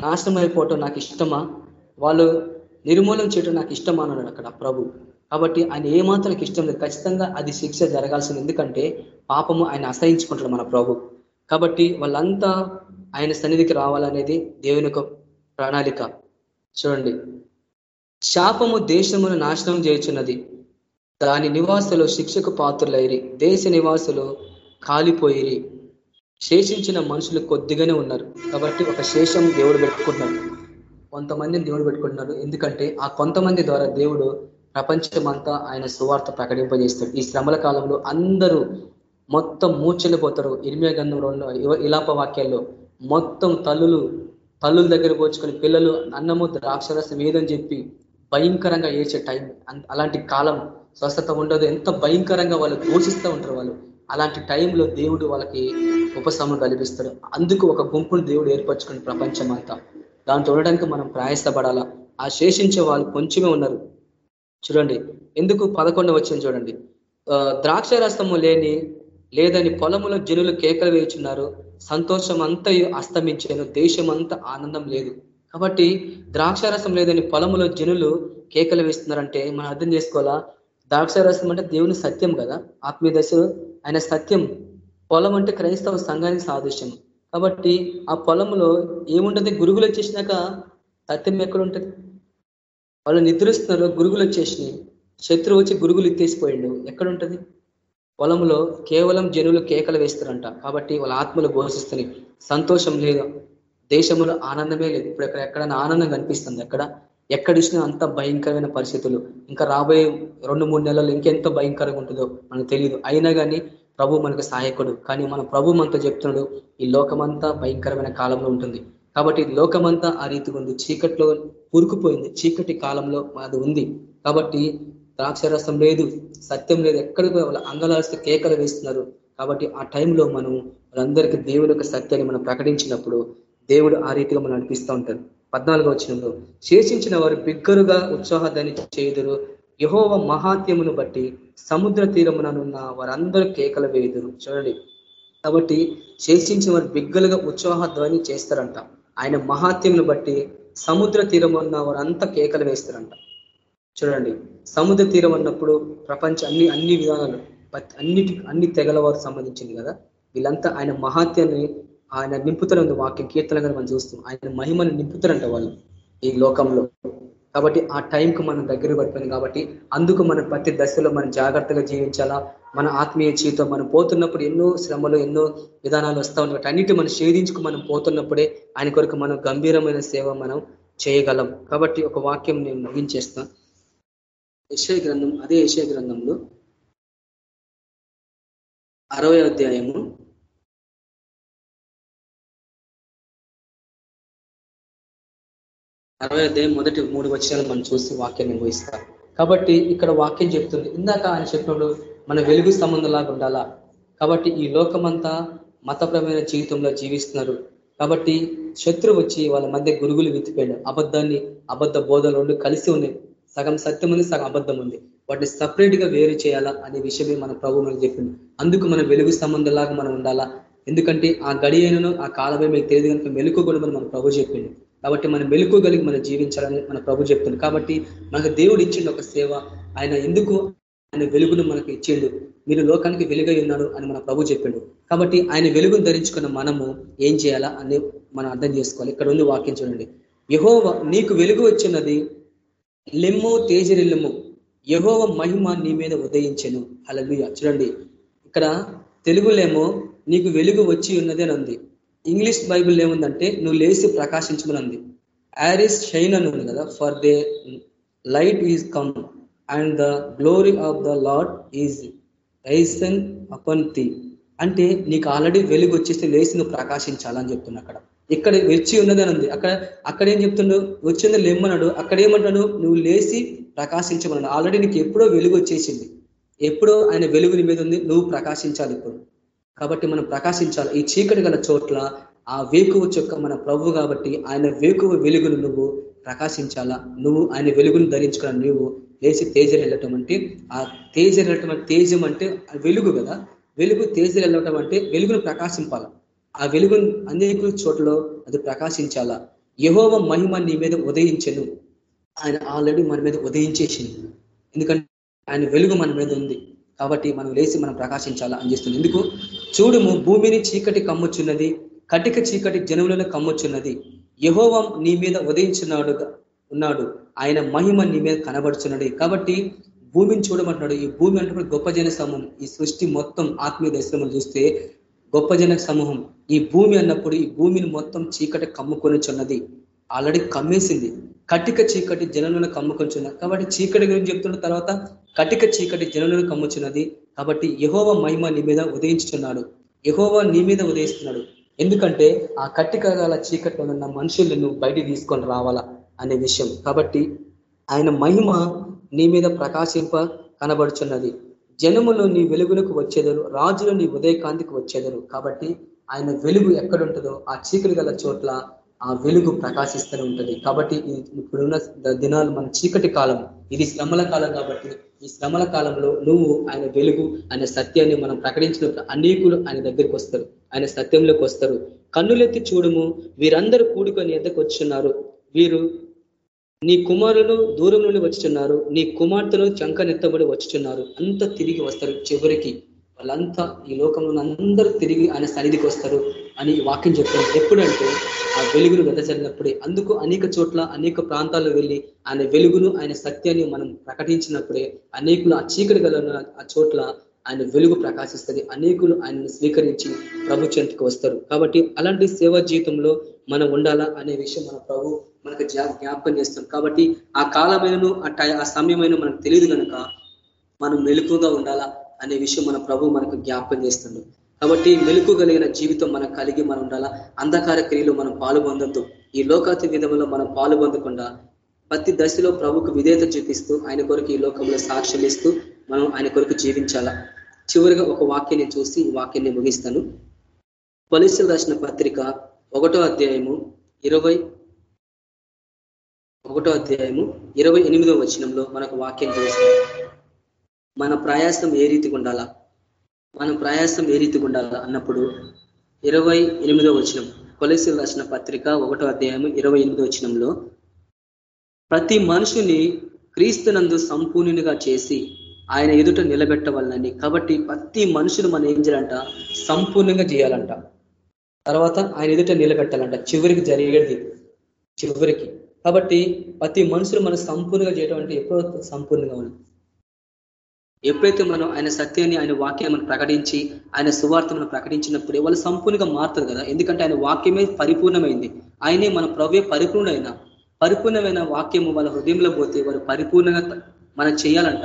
నాశనం అయిపోవటం నాకు ఇష్టమా? వాళ్ళు నిర్మూలన చేయటం నాకు ఇష్టమా అన్నాడు అక్కడ ప్రభు. కాబట్టి ఆయన ఏమాత్రం ఇష్టం లేదు. ఖచ్చితంగా అది శిక్ష జరగాల్సింది. ఎందుకంటే పాపము ఆయన అసహించుకుంటాడు మన ప్రభు. కాబట్టి వాళ్ళంతా ఆయన సన్నిధికి రావాలనేది దేవుని యొక్క ప్రణాళిక. చూడండి. శాపము దేశమును నాశనం చేయుచున్నది. దాని నివాసులు శిక్షకు పాత్రులైరి. దేశ నివాసులు కాలిపోయిరి. శేషించిన మనుషులు కొద్దిగానే ఉన్నారు. కాబట్టి ఒక శేషం దేవుడు పెట్టుకుంటున్నాడు. కొంతమందిని దేవుడు పెట్టుకుంటున్నారు ఎందుకంటే ఆ కొంతమంది ద్వారా దేవుడు ప్రపంచమంతా ఆయన సువార్త ప్రకటింపజేస్తాడు. ఈ శ్రమల కాలంలో అందరూ మొత్తం మూర్చలిపోతారు ఇరిమియా గంధంలో ఇలాప వాక్యాల్లో మొత్తం తల్లులు తల్లుల దగ్గర పోచుకొని పిల్లలు అన్నము ద్రాక్షరసం ఏదని చెప్పి భయంకరంగా ఏడ్చే టైం. అలాంటి కాలం స్వస్థత ఉండదు. ఎంత భయంకరంగా వాళ్ళు దూషిస్తూ ఉంటారు వాళ్ళు. అలాంటి టైంలో దేవుడు వాళ్ళకి ఉపశమనం కల్పిస్తాడు. అందుకు ఒక గుంపును దేవుడు ఏర్పరచుకుని ప్రపంచం అంతా. దాంతో ఉండడానికి మనం ప్రయాసపడాలా? ఆ శేషించే వాళ్ళు కొంచెమే ఉన్నారు. చూడండి ఎందుకు పదకొండు వచ్చింది చూడండి. ద్రాక్ష రసము లేని లేదని పొలములో జనులు కేకలు వేయుచున్నారు. సంతోషం అంతా అస్తమించాను దేశం అంతా ఆనందం లేదు. కాబట్టి ద్రాక్షారసం లేదని పొలములో జనులు కేకలు వేస్తున్నారంటే మనం అర్థం చేసుకోవాలా? ద్రాక్షారసం అంటే దేవుని సత్యం కదా? ఆత్మీయ దశ ఆయన సత్యం పొలం అంటే క్రైస్తవ సంఘానికి సాదృశ్యం. కాబట్టి ఆ పొలంలో ఏముంటుంది? గురుగులు వచ్చేసినాక సత్యం ఎక్కడ ఉంటుంది వాళ్ళు నిద్రిస్తున్నారు గురుగులు వచ్చేసినాయి. శత్రువు వచ్చి గురుగులు ఎత్తేసిపోయిండు. ఎక్కడ ఉంటుంది పొలంలో కేవలం జనులు కేకలు వేస్తారంట. కాబట్టి వాళ్ళ ఆత్మలు ఘోషిస్తున్నాయి సంతోషం లేదు దేశంలో ఆనందమే లేదు. ఇప్పుడు ఎక్కడ ఎక్కడైనా ఆనందం కనిపిస్తుంది. ఎక్కడ? ఎక్కడిచ్చినా అంత భయంకరమైన పరిస్థితులు. ఇంకా రాబోయే రెండు మూడు నెలలు ఇంకెంత భయంకరంగా ఉంటుందో మనకు తెలియదు అయినా కానీ ప్రభు మనకు సహాయకుడు. కానీ మన ప్రభు మనతో చెప్తున్నాడు ఈ లోకమంతా భయంకరమైన కాలంలో ఉంటుంది. కాబట్టి లోకమంతా ఆ రీతిగా ఉంది. చీకట్లో పురుకుపోయింది. చీకటి కాలంలో అది ఉంది. కాబట్టి ద్రాక్షరసం లేదు సత్యం లేదు ఎక్కడికి వాళ్ళ అంగలాస్తే కేకలు వేస్తున్నారు. కాబట్టి ఆ టైంలో మనం వాళ్ళందరికీ దేవుని యొక్క సత్యాన్ని మనం ప్రకటించినప్పుడు దేవుడు ఆ రీతిగా మనం నడిపిస్తూ ఉంటారు పద్నాలుగో వచ్చినంలో శేషించిన వారు బిగ్గరుగా ఉత్సాహాన్ని చేయుదురు. యహోవ మహాత్యమును బట్టి సముద్ర తీరముననున్న వారందరూ కేకలు వేయుదురు. చూడండి. కాబట్టి శేషించిన వారు బిగ్గలుగా ఉత్సాహధ్వని చేస్తారంట. ఆయన మహాత్యమును బట్టి సముద్ర తీరమున్న వారంతా కేకలు వేస్తారంట. చూడండి. సముద్ర తీరం అన్నప్పుడు ప్రపంచ అన్ని అన్ని విధానాలు అన్నిటి అన్ని తెగల వారు సంబంధించింది కదా. వీళ్ళంతా ఆయన మహాత్యాన్ని ఆయన నింపుతారంత వాక్యం కీర్తనగా మనం చూస్తాం ఆయన మహిమను నింపుతారంట వాళ్ళు ఈ లోకంలో. కాబట్టి ఆ టైంకు మనం దగ్గర పడిపోయింది కాబట్టి అందుకు మనం ప్రతి దశలో మనం జాగ్రత్తగా జీవించాలా? మన ఆత్మీయ జీవితం మనం పోతున్నప్పుడు ఎన్నో శ్రమలు ఎన్నో విధానాలు వస్తూ ఉంటాయి అన్నిటి మనం షేధించుకు మనం పోతున్నప్పుడే ఆయన కొరకు మనం గంభీరమైన సేవ మనం చేయగలం. కాబట్టి ఒక వాక్యం నేను ముగించేస్తా. యశయ గ్రంథం అదే యశయ గ్రంథంలో అరవై అధ్యాయము అరవై అధ్యాయం మొదటి మూడు వచ్చాలు మనం చూసి వాక్యాన్ని నిర్వహిస్తాం కాబట్టి ఇక్కడ వాక్యం చెప్తుంది ఇందాక ఆయన చెప్పినప్పుడు మన వెలుగు సంబంధంలాగా ఉండాలా? కాబట్టి ఈ లోకమంతా మతపరమైన జీవితంలో జీవిస్తున్నారు. కాబట్టి శత్రు వచ్చి వాళ్ళ మధ్య గురుగులు విత్తిపోయాడు. అబద్ధాన్ని అబద్ధ బోధలు రెండు కలిసి ఉన్నాయి. సగం సత్యం ఉంది సగం అబద్ధం ఉంది. వాటిని సపరేట్గా వేరు చేయాలా అనే విషయమే మన ప్రభు మనకు చెప్పింది అందుకు మన వెలుగు సంబంధంలాగా మనం ఉండాలా? ఎందుకంటే ఆ గడి ఆ కాలమే మీకు తెలియదు కనుక మెలుకు కూడా మన ప్రభు చెప్పింది కాబట్టి మనం మెలుకోగలిగి మనం జీవించాలని మన ప్రభు చెప్తుంది కాబట్టి మనకు దేవుడు ఇచ్చిండు ఒక సేవ. ఆయన ఎందుకు ఆయన వెలుగును మనకు ఇచ్చిండు? మీరు లోకానికి వెలుగై ఉన్నాడు అని మన ప్రభు చెప్పిండు. కాబట్టి ఆయన వెలుగును ధరించుకున్న మనము ఏం చేయాలా అని మనం అర్థం చేసుకోవాలి. ఇక్కడ ఉంది వాక్యం చూడండి. యహోవ నీకు వెలుగు వచ్చినది లెమ్ము తేజరిల్లము యహోవ మహిమ నీ మీద ఉదయించను. అలా చూడండి. ఇక్కడ తెలుగులేమో నీకు వెలుగు వచ్చి ఉన్నది అని ఉంది. ఇంగ్లీష్ బైబిల్ ఏముందంటే నువ్వు లేచి ప్రకాశించమని ఉంది యారిస్ షైన్ అని ఉంది కదా for thy light is come and the glory of the Lord is risen upon thee అంటే నీకు ఆల్రెడీ వెలుగు వచ్చేస్తే లేచి నువ్వు ప్రకాశించాలని చెప్తున్నా అక్కడ. ఇక్కడ వచ్చి ఉన్నది అని ఉంది. అక్కడ అక్కడ ఏం చెప్తున్నావు వచ్చింది లేమన్నాడు అక్కడ ఏమంటాడు? నువ్వు లేచి ప్రకాశించమన్నాడు. ఆల్రెడీ నీకు ఎప్పుడో వెలుగు వచ్చేసింది. ఎప్పుడో ఆయన వెలుగుని మీద ఉంది. నువ్వు ప్రకాశించాలి ఇప్పుడు. కాబట్టి మనం ప్రకాశించాలి. ఈ చీకటి గల చోట్ల ఆ వేకువ చొక్క మన ప్రభు కాబట్టి ఆయన వేకువ వెలుగును నువ్వు ప్రకాశించాలా? నువ్వు ఆయన వెలుగును ధరించుకున్న నువ్వు లేచి తేజలు వెళ్ళటం అంటే ఆ తేజ వెళ్ళటం తేజం అంటే వెలుగు కదా? వెలుగు తేజలు వెళ్ళటం అంటే వెలుగును ప్రకాశింపాల? ఆ వెలుగును అనేక చోట్ల అది ప్రకాశించాలా? యహోవ మహిమ నీ మీద ఉదయించను. ఆయన ఆల్రెడీ మన మీద ఉదయించేసింది. ఎందుకంటే ఆయన వెలుగు మన మీద ఉంది. కాబట్టి మనం లేచి మనం ప్రకాశించాలా అని చేస్తుంది. ఎందుకు? చూడుము భూమిని చీకటి కమ్ముచున్నది కటిక చీకటి జనములను కమ్ముచున్నది. యహోవం నీ మీద ఉదయించున్నాడు ఉన్నాడు. ఆయన మహిమ నీ మీద కనబడుచున్నాడు కాబట్టి భూమిని చూడమంటున్నాడు. ఈ భూమి అంటే గొప్ప జన సమూహం. ఈ సృష్టి మొత్తం ఆత్మీయ దర్శనం చూస్తే గొప్ప జన సమూహం. ఈ భూమి అన్నప్పుడు ఈ భూమిని మొత్తం చీకటి కమ్ముకొని చున్నది ఆల్రెడీ కమ్మేసింది. కటిక చీకటి జనంలో కమ్ముకొని చున్నది కాబట్టి చీకటి గురించి చెప్తున్న తర్వాత కటిక చీకటి జనులను కమ్ముచున్నది. కాబట్టి యహోవ మహిమ నీ మీద ఉదయించుతున్నాడు యహోవ నీ మీద ఉదయిస్తున్నాడు. ఎందుకంటే ఆ కట్టిక గల చీకట్లో ఉన్న మనుషులను బయటికి తీసుకొని రావాలా అనే విషయం. కాబట్టి ఆయన మహిమ నీ మీద ప్రకాశింప కనబడుచున్నది. జనములు నీ వెలుగులకు వచ్చేదరు రాజులు నీ ఉదయకాంతికి వచ్చేదరు. కాబట్టి ఆయన వెలుగు ఎక్కడుంటుందో ఆ చీకటి గల చోట్ల ఆ వెలుగు ప్రకాశిస్తూనే ఉంటుంది. కాబట్టి ఇప్పుడున్న దినాలు మన చీకటి కాలం. ఇది శ్రమల కాలం కాబట్టి ఈ శ్రమల కాలంలో నువ్వు ఆయన వెలుగు ఆయన సత్యాన్ని మనం ప్రకటించినప్పుడు అనేకులు ఆయన దగ్గరికి వస్తారు. ఆయన సత్యంలోకి వస్తారు. కన్నులెత్తి చూడము వీరందరూ కూడుకొని ఎద్దకు వచ్చున్నారు. వీరు నీ కుమారులు దూరం నుండి వచ్చుచున్నారు. నీ కుమార్తెలు చంకనెత్తబడి వచ్చుచున్నారు. అంతా తిరిగి వస్తారు చివరికి. వాళ్ళంతా ఈ లోకంలో అందరూ తిరిగి ఆయన సన్నిధికి వస్తారు అని వాక్యం చెప్తారు ఎప్పుడంటే వెలుగును వెదజల్లినప్పుడే అందుకు అనేక చోట్ల అనేక ప్రాంతాల్లో వెళ్ళి ఆయన వెలుగును ఆయన సత్యాన్ని మనం ప్రకటించినప్పుడే అనేకులు ఆ చీకటి గల ఆ చోట్ల ఆయన వెలుగు ప్రకాశిస్తుంది. అనేకులు ఆయనను స్వీకరించి ప్రభు చెంతకు వస్తారు. కాబట్టి అలాంటి సేవా జీవితంలో మనం ఉండాలా అనే విషయం మన ప్రభు మనకు జ్ఞాపకం చేస్తాం. కాబట్టి ఆ కాలమైనను ఆ సమయమైన మనకు తెలియదు కనుక మనం మెలుపుగా ఉండాలా అనే విషయం మన ప్రభు మనకు జ్ఞాపకం చేస్తుంది కాబట్టి మెలుకు కలిగిన జీవితం మనం కలిగి మనం ఉండాలా? అంధకార క్రియలు మనం పాల్గొందద్దు ఈ లోకాతి విధంలో మనం పాల్గొందకుండా ప్రతి దశలో ప్రభుకు విధేయత చూపిస్తూ ఆయన కొరకు ఈ లోకంలో సాక్ష్యం ఇస్తూ మనం ఆయన కొరకు జీవించాలా? చివరిగా ఒక వాక్యాన్ని చూసి ఈ వాక్యాన్ని ముగిస్తాను. పోలీసులు రాసిన పత్రిక ఒకటో అధ్యాయము ఇరవై ఒకటో అధ్యాయము ఇరవై ఎనిమిదో వచనంలో మనకు వాక్యం చూస్తాం మన ప్రయాసం ఏ రీతిగా ఉండాలా? మనం ప్రయాసం ఏ రీతిగా ఉండాలా? అన్నప్పుడు ఇరవై ఎనిమిదో వచనం కొలసీలు రాసిన పత్రిక ఒకటో అధ్యాయము ఇరవై ఎనిమిదో వచనంలో ప్రతి మనుషుని క్రీస్తునందు సంపూర్ణునిగా చేసి ఆయన ఎదుట నిలబెట్టవాలని కాబట్టి ప్రతి మనుషులు మనం ఏం చేయాలంట? సంపూర్ణంగా చేయాలంట. తర్వాత ఆయన ఎదుట నిలబెట్టాలంట. చివరికి జరిగేది చివరికి. కాబట్టి ప్రతి మనుషులు మనం సంపూర్ణంగా చేయడం అంటే ఎప్పుడో సంపూర్ణంగా ఉన్నాం ఎప్పుడైతే మనం ఆయన సత్యాన్ని ఆయన వాక్యాన్ని మనం ప్రకటించి ఆయన సువార్త మనం వాళ్ళు సంపూర్ణంగా మారుతారు కదా. ఎందుకంటే ఆయన వాక్యమే పరిపూర్ణమైంది. ఆయనే మన ప్రవ్య పరిపూర్ణమైన పరిపూర్ణమైన వాక్యము వాళ్ళ హృదయంలో పోతే వారు పరిపూర్ణంగా మనం చేయాలంట.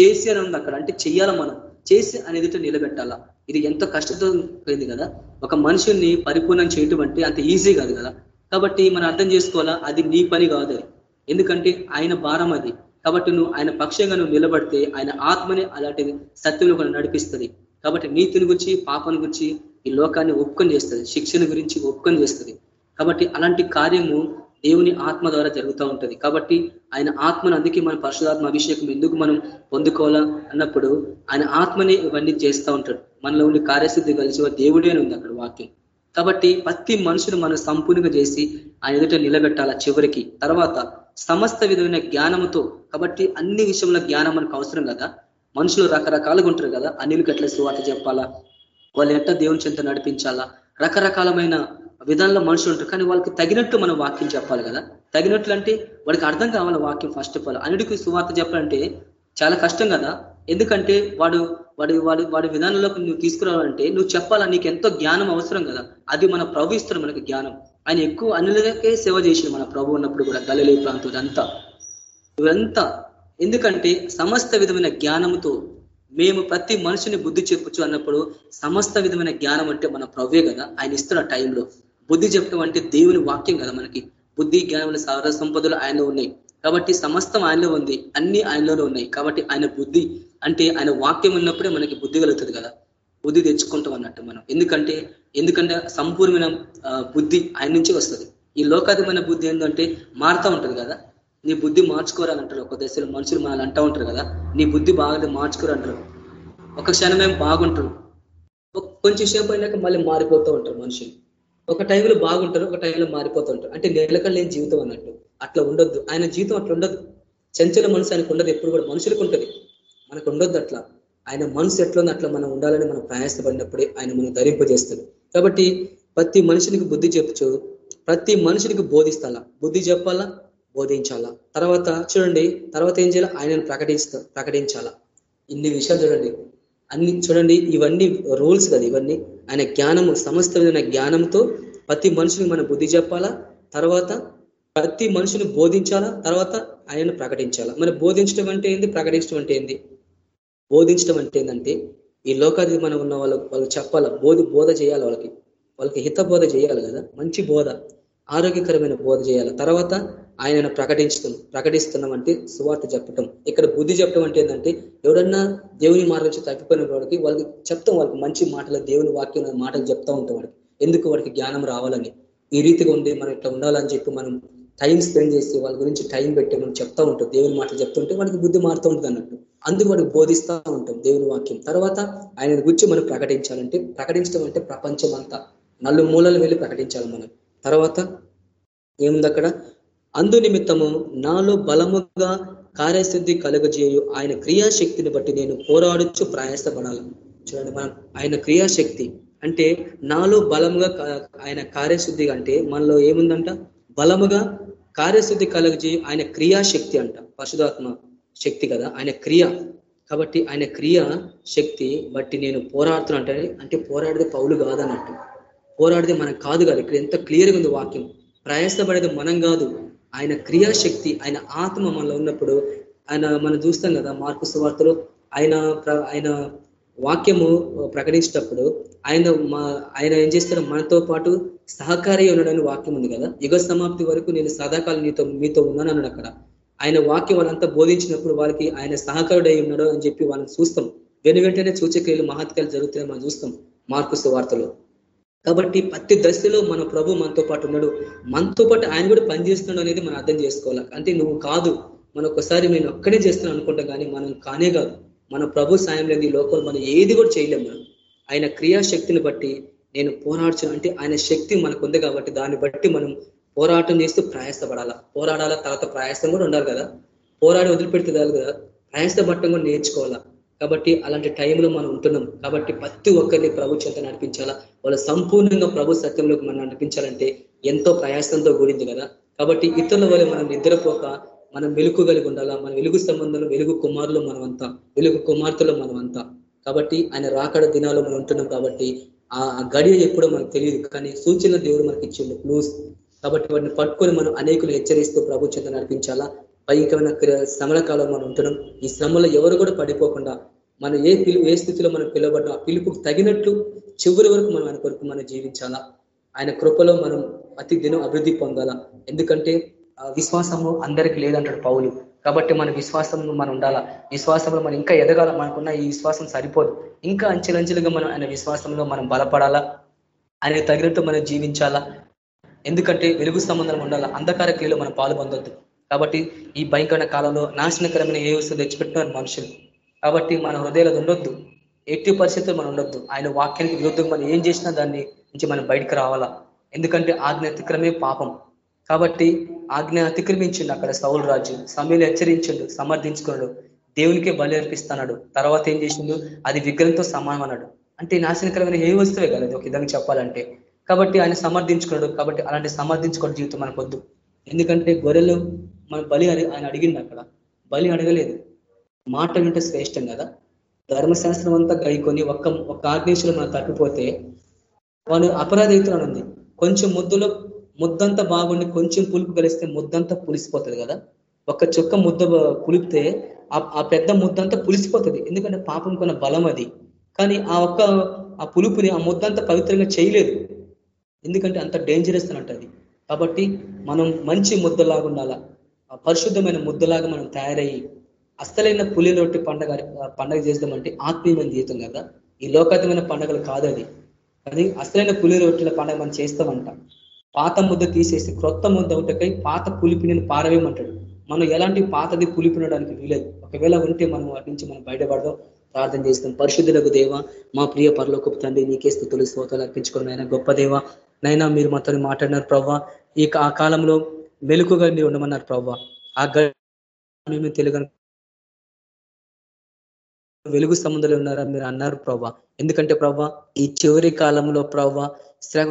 చేసి అని ఉంది అక్కడ. అంటే చెయ్యాల మనం. చేసి అనేది నిలబెట్టాలా? ఇది ఎంతో కష్టంతో పోయింది కదా. ఒక మనుషుల్ని పరిపూర్ణం చేయటం అంటే అంత ఈజీ కాదు కదా. కాబట్టి మనం అర్థం చేసుకోవాలా? అది నీ పని కాదు ఎందుకంటే ఆయన భారం అది. కాబట్టి నువ్వు ఆయన పక్షంగా నువ్వు నిలబడితే ఆయన ఆత్మని అలాంటి సత్యంలో కూడా నడిపిస్తుంది. కాబట్టి నీతిని గురించి పాపని గురించి ఈ లోకాన్ని ఒప్పుకొని చేస్తుంది. శిక్షణ గురించి ఒప్పుకొని చేస్తుంది. కాబట్టి అలాంటి కార్యము దేవుని ఆత్మ ద్వారా జరుగుతూ ఉంటుంది. కాబట్టి ఆయన ఆత్మను అందుకే మన పరిశుధాత్మ అభిషేకం ఎందుకు మనం పొందుకోవాలా అన్నప్పుడు ఆయన ఆత్మనే ఇవన్నీ చేస్తూ ఉంటాడు. మనలో ఉండి కార్యసిద్ధి కలిసి దేవుడే ఉంది అక్కడ వాక్యం. కాబట్టి ప్రతి మనుషులు మనం సంపూర్ణంగా చేసి ఆయన ఎదుట నిలబెట్టాల చివరికి? తర్వాత సమస్త విధమైన జ్ఞానముతో కాబట్టి అన్ని విషయంలో జ్ఞానం మనకు అవసరం కదా? మనుషులు రకరకాలుగా ఉంటారు కదా? అన్నిలకు ఎట్లా సువార్త చెప్పాలా? వాళ్ళు ఎట్లా దేవుని చెంత నడిపించాలా? రకరకాలమైన విధానంలో మనుషులు ఉంటారు. కానీ వాళ్ళకి తగినట్టు మనం వాక్యం చెప్పాలి కదా? తగినట్లు అంటే వాడికి అర్థం కావాలి వాక్యం ఫస్ట్ ఆఫ్ ఆల్ అన్నిటికీ సువార్త చెప్పాలంటే చాలా కష్టం కదా? ఎందుకంటే వాడు వాడి వాడి వాడి విధానంలోకి నువ్వు తీసుకురావాలంటే నువ్వు చెప్పాలా నీకు ఎంతో జ్ఞానం అవసరం కదా? అది మన ప్రభు మనకి జ్ఞానం. ఆయన ఎక్కువ అన్నిలకే సేవ చేసిండు మన ప్రభు ఉన్నప్పుడు కూడా గలలే ప్రాంతం అంతా ఇవంతా ఎందుకంటే సమస్త విధమైన జ్ఞానంతో మేము ప్రతి మనిషిని బుద్ధి చెప్పచ్చు అన్నప్పుడు సమస్త విధమైన జ్ఞానం అంటే మన ప్రవ్వే కదా ఆయన ఇస్తున్న టైంలో. బుద్ధి చెప్పడం అంటే దేవుని వాక్యం కదా మనకి. బుద్ధి జ్ఞానముల సార సంపదలు ఆయనలో ఉన్నాయి. కాబట్టి సమస్తం ఆయనలో ఉంది అన్ని ఆయనలోనే ఉన్నాయి. కాబట్టి ఆయన బుద్ధి అంటే ఆయన వాక్యం ఉన్నప్పుడే మనకి బుద్ధి కలుగుతుంది కదా. బుద్ధి తెచ్చుకుంటాం అన్నట్టు మనం. ఎందుకంటే ఎందుకంటే సంపూర్ణమైన బుద్ధి ఆయన నుంచి వస్తుంది. ఈ లోకాధిమైన బుద్ధి ఏంటంటే మారుతూ ఉంటుంది కదా. నీ బుద్ధి మార్చుకోరాలంటారు ఒక దశలో మనుషులు మనల్ని అంటూ ఉంటారు కదా. నీ బుద్ధి బాగా మార్చుకోరంటారు ఒక క్షణమేం బాగుంటారు. కొంచెం సేపు అయినాక మళ్ళీ మారిపోతూ ఉంటారు మనుషులు. ఒక టైంలో బాగుంటారు ఒక టైంలో మారిపోతూ ఉంటారు. అంటే నిలకలేని జీవితం అన్నట్టు. అట్లా ఉండొద్దు. ఆయన జీవితం అట్లా ఉండదు. చంచల మనసు ఆయనకు ఉండదు. ఎప్పుడు కూడా మనుషులకు ఉంటుంది. మనకు ఉండొద్దు అట్లా. ఆయన మనసు ఎట్లా అట్లా మనం ఉండాలని మనం ప్రయాసపడినప్పుడే ఆయన మనం ధరింపజేస్తాడు. కాబట్టి ప్రతి మనుషునికి బుద్ధి చెప్పచ్చు. ప్రతి మనుషునికి బోధిస్తాలా. బుద్ధి చెప్పాలా? బోధించాలా. తర్వాత చూడండి తర్వాత ఏం చేయాలి? ఆయనను ప్రకటిస్తా ప్రకటించాలా. ఇన్ని విషయాలు చూడండి. అన్ని చూడండి ఇవన్నీ రూల్స్ కదా ఇవన్నీ. ఆయన జ్ఞానము సమస్తమైన జ్ఞానంతో ప్రతి మనుషుని మనం బుద్ధి చెప్పాలా? తర్వాత ప్రతి మనుషుని బోధించాలా? తర్వాత ఆయనను ప్రకటించాలా? మరి బోధించడం అంటే ఏంది? ప్రకటించడం అంటే ఏంది? బోధించడం అంటే ఏంటంటే ఈ లోకాధిమనం ఉన్న వాళ్ళు వాళ్ళు చెప్పాలా బోధి బోధ చేయాలి వాళ్ళకి. వాళ్ళకి హిత బోధ చేయాలి కదా మంచి బోధ ఆరోగ్యకరమైన బోధ చేయాలి. తర్వాత ఆయనను ప్రకటించడం ప్రకటిస్తున్నాం అంటే సువార్త చెప్పటం. ఇక్కడ బుద్ధి చెప్పడం అంటే ఏంటంటే ఎవరన్నా దేవుని మార్గం నుంచి తప్పిపోయిన వాడికి వాళ్ళకి చెప్తాం వాళ్ళకి మంచి మాటలు దేవుని వాక్యం మాటలు చెప్తా ఉంటాం వాడికి. ఎందుకు వాడికి జ్ఞానం రావాలని? ఈ రీతిగా ఉండి మనం ఇట్లా ఉండాలని చెప్పి మనం టైం స్పెండ్ చేసి వాళ్ళ గురించి టైం పెట్టి మనం చెప్తా ఉంటాం. దేవుని మాటలు చెప్తుంటే వాళ్ళకి బుద్ధి మారుతూ ఉంటుంది అన్నట్టు. అందుకు వాడికి బోధిస్తూ ఉంటాం దేవుని వాక్యం. తర్వాత ఆయన గురించి మనం ప్రకటించాలంటే ప్రకటించడం అంటే ప్రపంచం అంతా. నలు మూలలు వెళ్ళి ప్రకటించాలి మనం. తర్వాత ఏముంది అక్కడ? అందు నిమిత్తము నాలో బలముగా కార్యసిద్ధి కలుగజేయు ఆయన క్రియాశక్తిని బట్టి నేను పోరాడొచ్చు ప్రయాసపడాలి. చూడండి మనం ఆయన క్రియాశక్తి అంటే నాలో బలముగా ఆయన కార్యశుద్ధి అంటే మనలో ఏముందంట? బలముగా కార్యశుద్ధి కలగజేయు ఆయన క్రియాశక్తి అంట. పశుధాత్మ శక్తి కదా. ఆయన క్రియ. కాబట్టి ఆయన క్రియ శక్తి బట్టి నేను పోరాడుతున్నా అంటే అంటే పోరాడితే పౌలు కాదన్నట్టు. పోరాడితే మనం కాదు కాదు. ఇక్కడ ఎంత క్లియర్గా ఉంది వాక్యం. ప్రయాసపడేది మనం కాదు. ఆయన క్రియాశక్తి ఆయన ఆత్మ మనలో ఉన్నప్పుడు ఆయన మనం చూస్తాం కదా మార్పు సువార్తలో ఆయన ఆయన వాక్యము ప్రకటించేటప్పుడు ఆయన మా ఆయన ఏం చేస్తారు మనతో పాటు సహకారి ఉన్నాడని వాక్యం ఉంది కదా. యుగ సమాప్తి వరకు నేను సదాకాలం నీతో మీతో ఉన్నాను అన్నాడు అక్కడ. ఆయన వాక్యం వాళ్ళంతా బోధించినప్పుడు వాళ్ళకి ఆయన సహకారుడై ఉన్నాడు అని చెప్పి వాళ్ళని చూస్తాం. వెను వెంటనే సూచక్రియలు మహత్కాలు జరుగుతున్నాయి మనం చూస్తాం మార్కుస్ వార్తలో. కాబట్టి ప్రతి దశలో మన ప్రభు మనతో పాటు ఉన్నాడు. మనతో పాటు ఆయన కూడా పనిచేస్తున్నాడు అనేది మనం అర్థం చేసుకోవాలి. అంటే నువ్వు కాదు. మన ఒకసారి నేను ఒక్కడే చేస్తున్నాను అనుకుంటా కానీ మనం కానే కాదు. మన ప్రభు సాయం లేని లోకంలో మనం ఏది కూడా చేయలేము మనం. ఆయన క్రియాశక్తిని బట్టి నేను పోరాడుచు అంటే ఆయన శక్తి మనకు ఉంది కాబట్టి దాన్ని బట్టి మనం పోరాటం చేస్తూ ప్రయాసపడాలా. పోరాడాలా తర్వాత ప్రయాసం కూడా ఉండాలి కదా. పోరాడి వదిలిపెడితే కదా. ప్రయాసపడటం కూడా నేర్చుకోవాలా. కాబట్టి అలాంటి టైంలో మనం ఉంటున్నాం. కాబట్టి ప్రతి ఒక్కరిని ప్రభు చెంత నడిపించాలా. వాళ్ళు సంపూర్ణంగా ప్రభు సత్యంలోకి మనం నడిపించాలంటే ఎంతో ప్రయాసంతో కూడింది కదా. కాబట్టి ఇతరుల వల్ల మనం నిద్రపోక మనం వెలుగు కలిగి ఉండాలా. మన వెలుగు సంబంధంలో వెలుగు కుమారులు మనమంతా వెలుగు కుమార్తెలు మనమంతా. కాబట్టి ఆయన రాకడ దినాలు మనం ఉంటున్నాం కాబట్టి ఆ గడియ ఎప్పుడో మనకు తెలియదు కానీ సూచన దేవుడు మనకి ఇచ్చిండు. క్లూస్ కాబట్టి వాటిని పట్టుకొని మనం అనేకులు హెచ్చరిస్తూ ప్రభు చెంత నడిపించాలా? భయంకరమైన శ్రమల కాలం మనం ఉంటున్నాం. ఈ శ్రమలో ఎవరు కూడా పడిపోకుండా మనం ఏ పిలు ఏ స్థితిలో మనం పిలవబడ్డం ఆ పిలుపుకు తగినట్లు చివరి వరకు మనం ఆయన కొరకు మనం జీవించాలా? ఆయన కృపలో మనం అతి దినం అభివృద్ధి పొందాలా? ఎందుకంటే విశ్వాసము అందరికి లేదంటాడు పౌలు. కాబట్టి మన విశ్వాసం మనం ఉండాలా? విశ్వాసంలో మనం ఇంకా ఎదగాల? మనకున్న ఈ విశ్వాసం సరిపోదు. ఇంకా అంచెలంచెలుగా మనం ఆయన విశ్వాసంలో మనం బలపడాలా? ఆయన తగినట్టు మనం జీవించాలా? ఎందుకంటే వెలుగు సంబంధం ఉండాలా? అంధకార క్రియలో మనం పాలు పొందొద్దు కాబట్టి ఈ భయంకరమైన కాలంలో నాశనకరమైన ఏ వస్తువు తెచ్చిపెట్టినారు మనుషులు? కాబట్టి మన హృదయాలు ఉండొద్దు ఎట్టి పరిస్థితులు మనం ఉండొద్దు. ఆయన వాక్యానికి విరుద్ధంగా మనం ఏం చేసినా దాన్ని నుంచి మనం బయటకు రావాలా? ఎందుకంటే ఆజ్ఞాతిక్రమే పాపం. కాబట్టి ఆజ్ఞ అతిక్రమించిండు అక్కడ సౌలు రాజు సమీలు హెచ్చరించిండు సమర్థించుకున్నాడు. దేవునికే బలి అర్పిస్తున్నాడు. తర్వాత ఏం చేసిండు? అది విగ్రహంతో సమానం అన్నాడు. అంటే నాశనకరమైన ఏ వస్తువే కదా ఒక విధంగా చెప్పాలంటే. కాబట్టి ఆయన సమర్థించుకున్నాడు. కాబట్టి అలాంటి సమర్థించుకోవడం జీవితం మనకొద్దు ఎందుకంటే గొర్రెలు మన బలి ఆయన అడిగింది అక్కడ. బలి అడగలేదు. మాట వింటే శ్రేష్టం కదా? ధర్మశాస్త్రం అంతా గైకొని ఒక్క ఒక్క ఆజ్ఞేశంలో మనం తప్పిపోతే వాడు అపరాధితులు ఉంది కొంచెం ముద్దులో ముద్దంతా బాగుండి కొంచెం పులుపు కలిస్తే ముద్దంతా పులిసిపోతుంది కదా? ఒక చుక్క ముద్ద పులిపితే ఆ పెద్ద ముద్దంతా పులిసిపోతుంది. ఎందుకంటే పాపం కొన్న బలం అది. కానీ ఆ ఒక్క ఆ పులుపుని ఆ ముద్దంతా పవిత్రంగా చేయలేదు. ఎందుకంటే అంత డేంజరస్ అది కాబట్టి మనం మంచి ముద్దలాగా ఉండాలా? పరిశుద్ధమైన ముద్దలాగా మనం తయారయ్యి అస్తలైన పులి రొట్టి పండగ పండగ చేద్దామంటే ఆత్మీయమైన జీవితం కదా? ఈ లోకాతమైన పండగలు కాదు అది అది అసలైన పులి రొట్టెల పండగ మనం చేస్తామంట. పాత ముద్ద తీసేసి క్రొత్త ముద్ద ఒకటికై పాత పులిపిని పారవేయమంటాడు. మనం ఎలాంటి పాతది పులిపినడానికి వీలేదు. ఒకవేళ ఉంటే మనం వాటి నుంచి మనం బయటపడదాం. ప్రార్థన చేస్తాం. పరిశుద్ధులకు దేవ మా ప్రియ పరలోకపు తండ్రి నీకే స్థుతులు శ్రోతలు అర్పించుకోండి ఆయన గొప్ప దేవ. నైనా మీరు మాతో మాట్లాడినారు ప్రవ్వా. ఈ ఆ కాలంలో మెలుకుగా మీరు ఉండమన్నారు ప్రవ్వా. ఆ మేము తెలుగు వెలుగు సంబంధాలు ఉన్నారా మీరు? అన్నారు ప్రభా ఎందుకంటే ప్రభా ఈ చివరి కాలంలో ప్రభా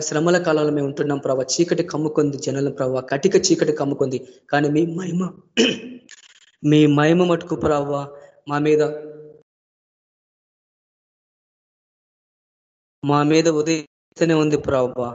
శ్రమల కాలంలో మేము ఉంటున్నాం ప్రభా చీకటి కమ్ముకుంది జనుల ప్రభా కటిక చీకటి కమ్ముకుంది. కానీ మీ మహిమ మీ మహిమ మటుకు ప్రభా మా మీద మా మీద ఉదయిస్తూనే ఉంది ప్రభా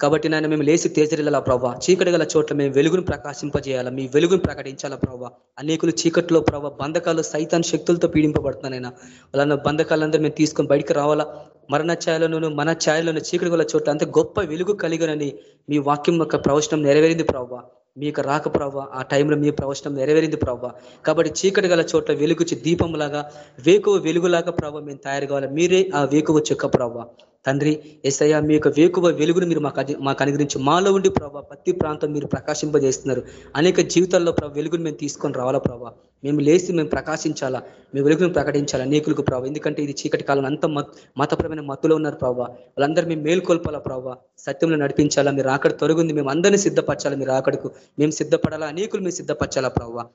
కాబట్టి నాయన మేము లేచి తేజరిల్లాల ప్రభా చీకటి గల చోట్ల మేము వెలుగును ప్రకాశింపజేయాలా. మీ వెలుగును ప్రకటించాలా ప్రభావ అనేకులు చీకట్లో ప్రభావ బంధకాలు సైతాన్ శక్తులతో పీడింపబడుతున్నానైనా వాళ్ళ బంధకాలందరూ మేము తీసుకొని బయటకు రావాలా. మరణ ఛాయలను మన ఛాయలను చీకటి గల చోట్ల అంత గొప్ప వెలుగు కలిగనని మీ వాక్యం యొక్క ప్రవచనం నెరవేరింది ప్రభావ మీకు రాక ప్రభావ ఆ టైంలో మీ ప్రవచనం నెరవేరింది ప్రభావ కాబట్టి చీకటి గల చోట్ల వెలుగుచ్చి దీపంలాగా వేకువ వెలుగులాగా ప్రభావ మేము తయారు కావాలి. మీరే ఆ వేకువ చెక్క ప్రభావ తండ్రి ఎస్ఐ మీ యొక్క వేకువ వెలుగును మీరు మాకు మాకు అనుగ్రహించి. మాలో ఉండి ప్రభావ ప్రతి ప్రాంతం మీరు ప్రకాశింపజేస్తున్నారు. అనేక జీవితాల్లో ప్రభావ వెలుగును మేము తీసుకొని రావాలా ప్రభావ మేము లేచి మేము ప్రకాశించాలా? మీ వెలుగును ప్రకటించాలా? నీకులకు ప్రభావ ఎందుకంటే ఇది చీకటి కాలం అంత మతపరమైన మత్తులో ఉన్నారు ప్రభావ వాళ్ళందరూ మేము మేల్కొల్పాలా ప్రభావ సత్యంలో నడిపించాలా? మీరు ఆకడ తొలగింది మేము అందరినీ సిద్ధపరచాలా? మీరు ఆకడకు మేము సిద్ధపడాలా? అనేకులు మేము సిద్ధపరచాలా ప్రభావ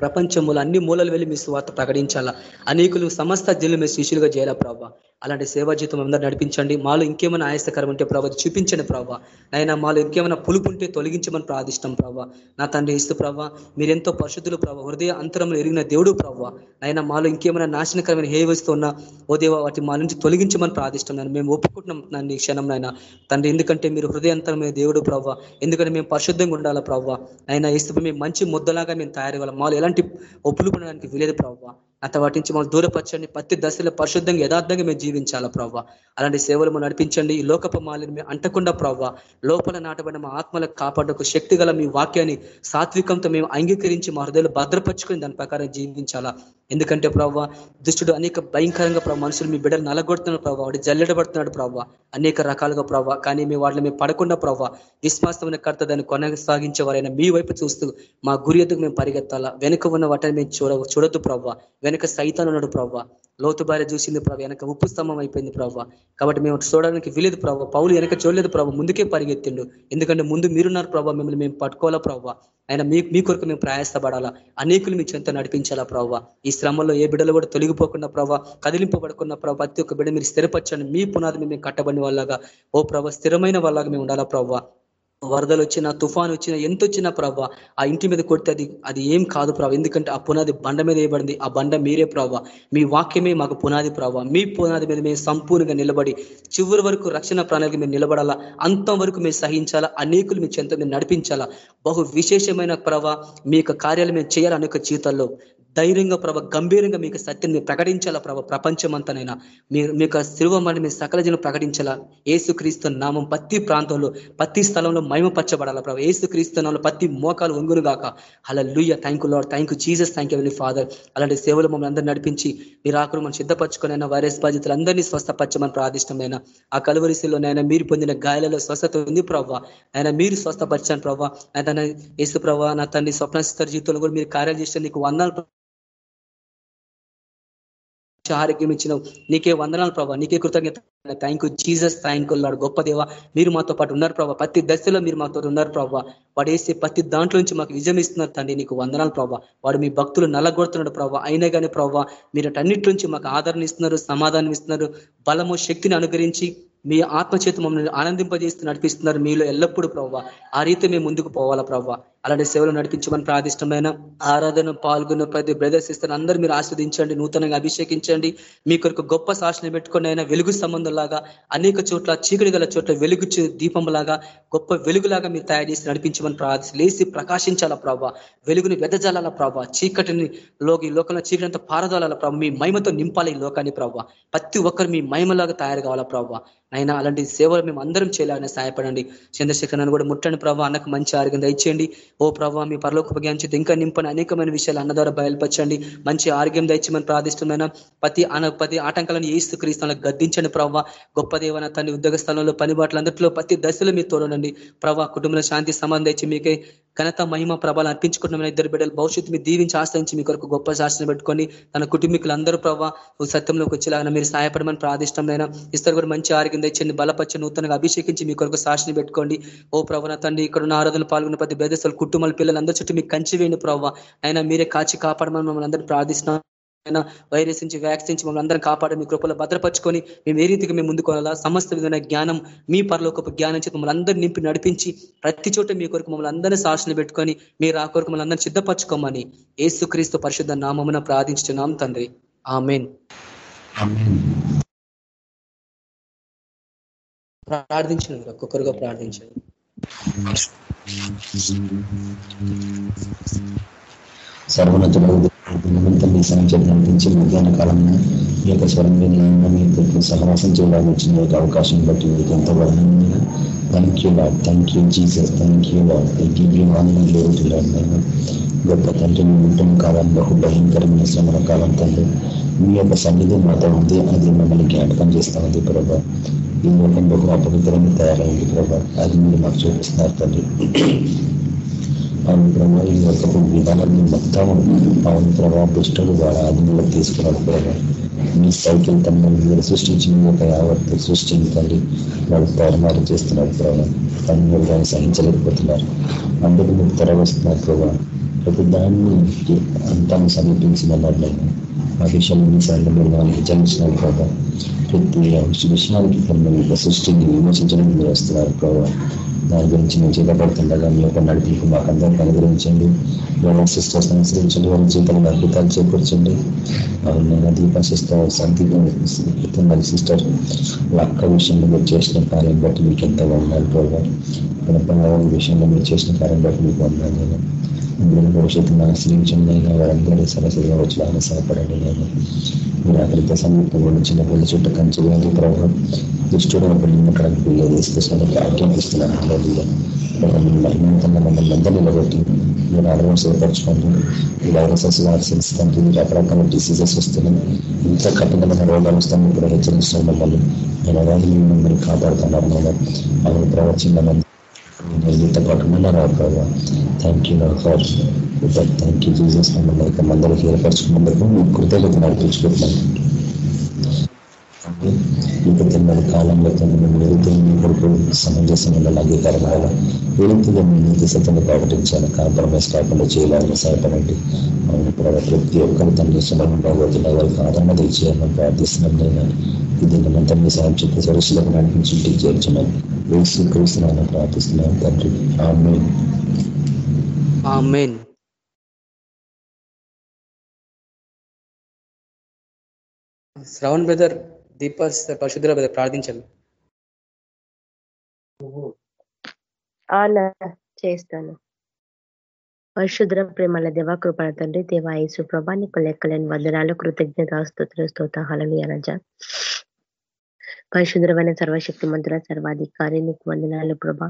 ప్రపంచంలో అన్ని మూలలు వెళ్ళి మీ స్వార్థ ప్రకటించాలా? అనేకులు సమస్త జిల్లు మీ శిష్యులుగా చేయాలా ప్రభావ అలాంటి సేవా జీతం అందరూ నడిపించండి. మాలో ఇంకేమైనా ఆయాసకరం ఉంటే ప్రభావ చూపించండి ప్రభావ నైనా మాలో ఇంకేమైనా పులుపు ఉంటే తొలగించమని ప్రార్థిష్టం ప్రభావ నా తండ్రి ఇస్తూ ప్రభావ మీరెంతో పరిశుద్ధులు ప్రభావ హృదయ అంతరంలో ఎరిగిన దేవుడు ప్రభావ నైనా మాలో ఇంకేమైనా నాశనకరమైన హే వస్తున్నా ఓ దేవ వాటి మా నుంచి తొలగించమని ప్రార్థిష్టం మేము ఒప్పుకుంటున్నాం నన్ను క్షణం నాయన తండ్రి ఎందుకంటే మీరు హృదయంతరమైన దేవుడు ప్రభావ ఎందుకంటే మేము పరిశుద్ధంగా ఉండాలా ప్రభావ అయినా ఇస్తూ మేము మంచి ముద్దలాగా మేము తయారు మాలో ఎలాంటి ఒప్పులు పడడానికి వీలేదు ప్రభావ అత వాటి నుంచి మమ్మల్ని దూరపరచండి. ప్రతి దశలో పరిశుద్ధంగా యథార్థంగా మేము జీవించాలా ప్రభావ అలాంటి సేవలు మనం నడిపించండి. ఈ లోకపు మాలిని మేము అంటకుండా ప్రభావ లోపల నాటబడిన మా ఆత్మలకు కాపాడకు శక్తి గల మీ వాక్యాన్ని సాత్వికంతో మేము అంగీకరించి మా హృదయాలు భద్రపరుచుకొని దాని ప్రకారం జీవించాలా? ఎందుకంటే ప్రభావ దుష్టుడు అనేక భయంకరంగా ప్రభావ మనుషులు మీ బిడ్డలు నలగొడుతున్నాడు ప్రభావ వాడు జల్లెడబడుతున్నాడు ప్రభావ అనేక రకాలుగా ప్రభావ కానీ మీ వాటిని మేము పడకుండా ప్రభావ విశ్వాసమైన కర్త దాన్ని కొనసాగించేవారైనా మీ వైపు చూస్తూ మా గురి ఎదుగు మేము పరిగెత్తాలా? వెనుక ఉన్న వాటిని మేము చూడ చూడొద్దు ప్రభావ వెనక సైతాన్ ఉన్నాడు ప్రభావ లోతు భార్య చూసింది ప్రభావ వెనక ఉప్పు స్తంభం అయిపోయింది ప్రభావ కాబట్టి మేము చూడడానికి వీలేదు ప్రభావ పౌలు వెనక చూడలేదు ప్రభావ ముందుకే పరిగెత్తిండు. ఎందుకంటే ముందు మీరున్నారు ప్రభావ మిమ్మల్ని మేము పట్టుకోవాలా ప్రభావ ఆయన మీ మీ కొరకు మేము ప్రయాసపడాలా? అనేకులు మీ చెంత నడిపించాలా ప్రభావ ఈ శ్రమంలో ఏ బిడ్డలు కూడా తొలగిపోకుండా ప్రభావ కదిలింపబడుకున్న ప్రభావ ప్రతి ఒక్క బిడ్డ మీరు స్థిరపరచండి. మీ పునాది మేము కట్టబడిన వాళ్ళగా. ఓ ప్రభావ స్థిరమైన వాళ్ళగా మేము ఉండాలా ప్రభావ వరదలు వచ్చినా తుఫాన్ వచ్చినా ఎంత వచ్చినా ప్రభావ ఆ ఇంటి మీద కొడితే అది అది ఏం కాదు ప్రభా. ఎందుకంటే ఆ పునాది బండ మీద వేయబడింది. ఆ బండ మీరే ప్రభావ మీ వాక్యమే మాకు పునాది ప్రభా. మీ పునాది మీద మేము సంపూర్ణంగా నిలబడి చివరి వరకు రక్షణ ప్రాణాలకి మేము నిలబడాలా అంతం వరకు మేము సహించాలా అనేకులు మీ చెంత మేము నడిపించాలా. బహు విశేషమైన ప్రభావ మీ యొక్క కార్యాలు మేము చేయాలి అనేక జీవితాల్లో. ధైర్యంగా ప్రభ గంభీరంగా మీకు సత్యం మీరు ప్రకటించాలా ప్రభ ప్రపంచమంతనైనా మీరు మీకు శిల్వమని మీ సకల జనం ప్రకటించాలా ఏసుక్రీస్తు నామం ప్రతి ప్రాంతంలో ప్రతి స్థలంలో మహిమపరచబడాలా ప్రభ. ఏసుక్రీస్తు నామంలో ప్రతి మోకాలు వంగును గాక. Hallelujah thank you Lord thank Jesus thank you father అలాంటి సేవలు మమ్మల్ని అందరూ నడిపించి మీరు ఆకులు మనం సిద్ధపరచుకునైనా వైరస్ బాధితులు అందరినీ స్వస్థపరచమని ప్రార్థిష్టమైన ఆ కలువరిశిలోనైనా మీరు పొందిన గాయాలలో స్వస్థత ఉంది ప్రభావ ఆయన మీరు స్వస్థపరచాను ప్రభావ ఆయన యేసు ప్రభావ నా తన్ని స్వప్నస్థిత జీవితంలో కూడా మీరు కార్యాలు చేస్తే నీకు వందలు ఆరోగ్యం ఇచ్చినావు. నీకే వందనాలు ప్రభావ నీకే కృతజ్ఞత థ్యాంక్ యూ జీసస్ థ్యాంక్ లాడు గొప్ప దేవ మీరు మాతో పాటు ఉన్నారు ప్రభావ ప్రతి దశలో మీరు మాతో ఉన్నారు ప్రభావ వాడు వేసే ప్రతి దాంట్లో నుంచి మాకు విజయం ఇస్తున్నారు తండ్రి. నీకు వందనాలు ప్రభావ వాడు మీ భక్తులు నల్లగొడుతున్నాడు ప్రభావ అయినా కానీ ప్రభావ మీరు అన్నిటి నుంచి మాకు ఆదరణ ఇస్తున్నారు సమాధానం ఇస్తున్నారు. బలము శక్తిని అనుగ్రహించి మీ ఆత్మచేత మమ్మల్ని ఆనందింపజేస్తూ నడిపిస్తున్నారు మీలో ఎల్లప్పుడూ ప్రవ్వ. ఆ రీతి మేము ముందుకు పోవాలా ప్రవ్వ. అలాంటి సేవలు నడిపించమని ప్రాదిష్టమైన ఆరాధన పాల్గొన్న ప్రతి బ్రదర్స్ ఇస్తారు అందరూ మీరు ఆస్వాదించండి నూతనంగా అభిషేకించండి. మీ కొరకు గొప్ప సాక్షిని పెట్టుకుని అయినా వెలుగు సంబంధంలాగా అనేక చోట్ల చీకటి గల చోట్ల వెలుగు దీపంలాగా గొప్ప వెలుగులాగా మీరు తయారు చేసి నడిపించమని ప్రార్థి లేచి ప్రకాశించాలా ప్రభావ వెలుగుని వెదజాలాల ప్రభావ చీకటిని లోకి లోకంలో చీకటి అంతా పారదాల ప్రభావ మీ మహిమతో నింపాలి ఈ లోకాన్ని ప్రభావ ప్రతి ఒక్కరు మీ మహిమలాగా తయారు కావాలా ప్రభావ అయినా అలాంటి సేవలు మేము అందరం చేయాలని సహాయపడండి. చంద్రశేఖర్ నన్ను కూడా ముట్టండి ప్రభావ అన్నకు మంచి ఆరోగ్యం దయచేయండి. ఓ ప్రభావ మీ పరలోక జ్ఞానించి ఇంకా నింపని అనేకమైన విషయాలు అన్న ద్వారా బయలుపరచండి. మంచి ఆరోగ్యం దయచేయమని ప్రార్థిస్తున్నాను. ప్రతి అన ప్రతి ఆటంకాలను ఏస్తు క్రీస్తులకు గద్దించండి ప్రభావ గొప్ప దేవన తన ఉద్యోగ స్థలంలో పనిబాట్లు అందరిలో ప్రతి దశలో మీరు తోడండి ప్రభావ కుటుంబంలో శాంతి సంబంధించి మీకే ఘనత మహిమ ప్రభావం అర్పించుకుంటున్న ఇద్దరు బిడ్డలు భవిష్యత్తు మీరు దీవించి ఆశ్రయించి మీ కొరకు గొప్ప శాస్త్రం పెట్టుకొని తన కుటుంబీకులందరూ ప్రభావ సత్యంలోకి వచ్చేలాగా మీరు సహాయపడమని ప్రాదిష్టమైన ఇస్తారు కూడా మంచి ఆరోగ్యం తెచ్చండి బలపరిచి నూతనంగా అభిషేకించి మీ కొరకు సాక్షిని పెట్టుకోండి. ఓ ప్రభావ తండ్రి ఇక్కడ ఉన్న ఆరాధనలు పాల్గొన్న ప్రతి బేదస్తులు కుటుంబాల పిల్లలందరూ చుట్టూ మీకు కంచి వేయండి ప్రభావ అయినా మీరే కాచి కాపాడమని మమ్మల్ని అందరూ ప్రార్థిస్తున్నాం. అయినా వైరస్ నుంచి వ్యాక్సిన్ నుంచి మమ్మల్ని అందరం కాపాడి మీ కృపలో భద్రపరుచుకొని మేము ఏ రీతిగా మేము ముందుకోవాలా సమస్త విధమైన జ్ఞానం మీ పరలోకపు జ్ఞానం చేతి మమ్మల్ని అందరినీ నింపి నడిపించి ప్రతి చోట మీ కొరకు మమ్మల్ని అందరినీ సాక్షులు పెట్టుకొని మీరు ఆ కొరకు మమ్మల్ని అందరినీ సిద్ధపరచుకోమని ఏసుక్రీస్తు పరిశుద్ధ నామమున ప్రార్థించున్నాం తండ్రి. ఆమెన్. ప్రార్థించండి ఒక్కొక్కరుగా ప్రార్థించండి. సర్వనతుడు నిమిత్తం మీ సంఖ్యను నడిపించి మధ్యాహ్న కాలంలో మీ యొక్క స్వరం వినయంగా మీకు సహవాసం చేయడానికి వచ్చిన యొక్క అవకాశం బట్టి మీకు ఎంతో thank you Lord thank you Jesus thank you Lord give you ఆనందం గొప్ప తండ్రి మీ ఉంటున్న కాలం బహు భయంకరమైన శ్రమల కాలం తండ్రి. మీ యొక్క సన్నిధి మాతో ఉంది అది మమ్మల్ని జ్ఞాపకం చేస్తా ఉంది ప్రభా. ఈ లోకం బహు అపవిత్రంగా తయారైంది ప్రభా. అది మీరు మాకు చూపిస్తున్నారు తండ్రి. అవును ప్రభావ ఈ యొక్క విధానాన్ని మొత్తం అవును ప్రభావ దుష్టుడు వాళ్ళ ఆధీనంలో తీసుకున్నాడు ప్రభావ మీ సైకిల్ తమ్మని మీరు సృష్టించిన యొక్క యావత్తు సృష్టిని తల్లి వాళ్ళు తరమారు చేస్తున్నారు ప్రభావ తను మీరు దాన్ని సహించలేకపోతున్నారు అందరూ మీరు తెరవేస్తున్నారు ప్రభావ ప్రతి దాన్ని అంతాన్ని సమీపించిందన్నారు నేను ఆ విషయాన్ని ఎన్నిసార్లు మీరు వాళ్ళకి జన్మించినారు ప్రభావ ప్రతి విషయానికి తన సృష్టిని విమర్శించడానికి మీరు వస్తున్నారు ప్రభావ దాని గురించి మేము చేపడుతుండగా మీ యొక్క నడిపింపు మాకు అందరికీ అనుగ్రహించండి. ఎవరి సిస్టర్స్ అనుసరించండి వాళ్ళ జీవితంలో అద్భుతాలు చేకూర్చండి. నేను దీప సిస్టర్ మరి సిస్టర్ లక్క విషయంలో మీరు చేసిన కార్యం బట్టి మీకు ఎంత వందాలు ప్రోగ్రాం విషయంలో మీరు చేసిన కార్యం బట్టి మీకు వందాలి నేను అందులో భవిష్యత్తును ఆశ్రయించండి అయినా వారందరూ సరస్వతిగా వచ్చి ఆయన సహాయపడండి నేను మీరు అక్కడితో సమీపంలో చిన్న పిల్ల చుట్టూ కంచి వేయండి ప్రభావం దుష్టుడు ఒక నిమ్మకానికి వెళ్ళేది స్పెషల్గా ఆజ్ఞాపిస్తున్నాను మహిమంతంగా మమ్మల్ని అందరూ నిలబెట్టి మీరు ఆరోగ్యం సిద్ధపరచుకోండి ఈ వైరసెస్ వ్యాక్సిన్స్ తండ్రి రకరకాల డిసీజెస్ వస్తున్నాయి ఇంత కఠినమైన రోగాలు వస్తాయి ఇప్పుడు హెచ్చరిస్తున్నాం మమ్మల్ని నేను అలాగే మిమ్మల్ని కాపాడుతున్నారు నేను అవును ప్రవచన మీతో పాటు ఉన్నారా ప్రభావ thank you for thank you Jesus మమ్మల్ని మందరికి ఏర్పరచుకున్నందుకు మీ కృతజ్ఞత నడిపించుకుంటున్నాను ఇక తిన్నది కాలంలో తను వెళితే మీ కొరకు సమంజసమైన అంగీకారం అవ్వాలి వెళితే మీ నీతి కాంప్రమైజ్ కాకుండా చేయాలని సహాయపడండి. అవును ప్రతి ఒక్కరు తన ఇష్టమైన బాగోతున్న వారికి ఆదరణ తెచ్చేయాలని ప్రార్థిస్తున్నాం నేను ఇది నిమంతా మీ సాయం చెప్పి సరస్సులకు నడిపించి చేర్చున్నాను. చేర్చమని వేసి క్రీస్తున్నాను ప్రార్థిస్తున్నాను తండ్రి. ఆమె ఆమెన్. శ్రవణ్ బ్రదర్ దీప పరిశుద్ధ బ్రదర్ ప్రార్థించండి. అలా చేస్తాను. పరిశుద్ర ప్రేమల దేవ కృపణ తండ్రి దేవా యేసు ప్రభా నీకు లెక్కలేని వందనాలు కృతజ్ఞత స్తోత్ర స్తోత హలలు అనజ పరిశుద్ధమైన సర్వశక్తి మంతుల సర్వాధికారి నీకు వందనాలు ప్రభా.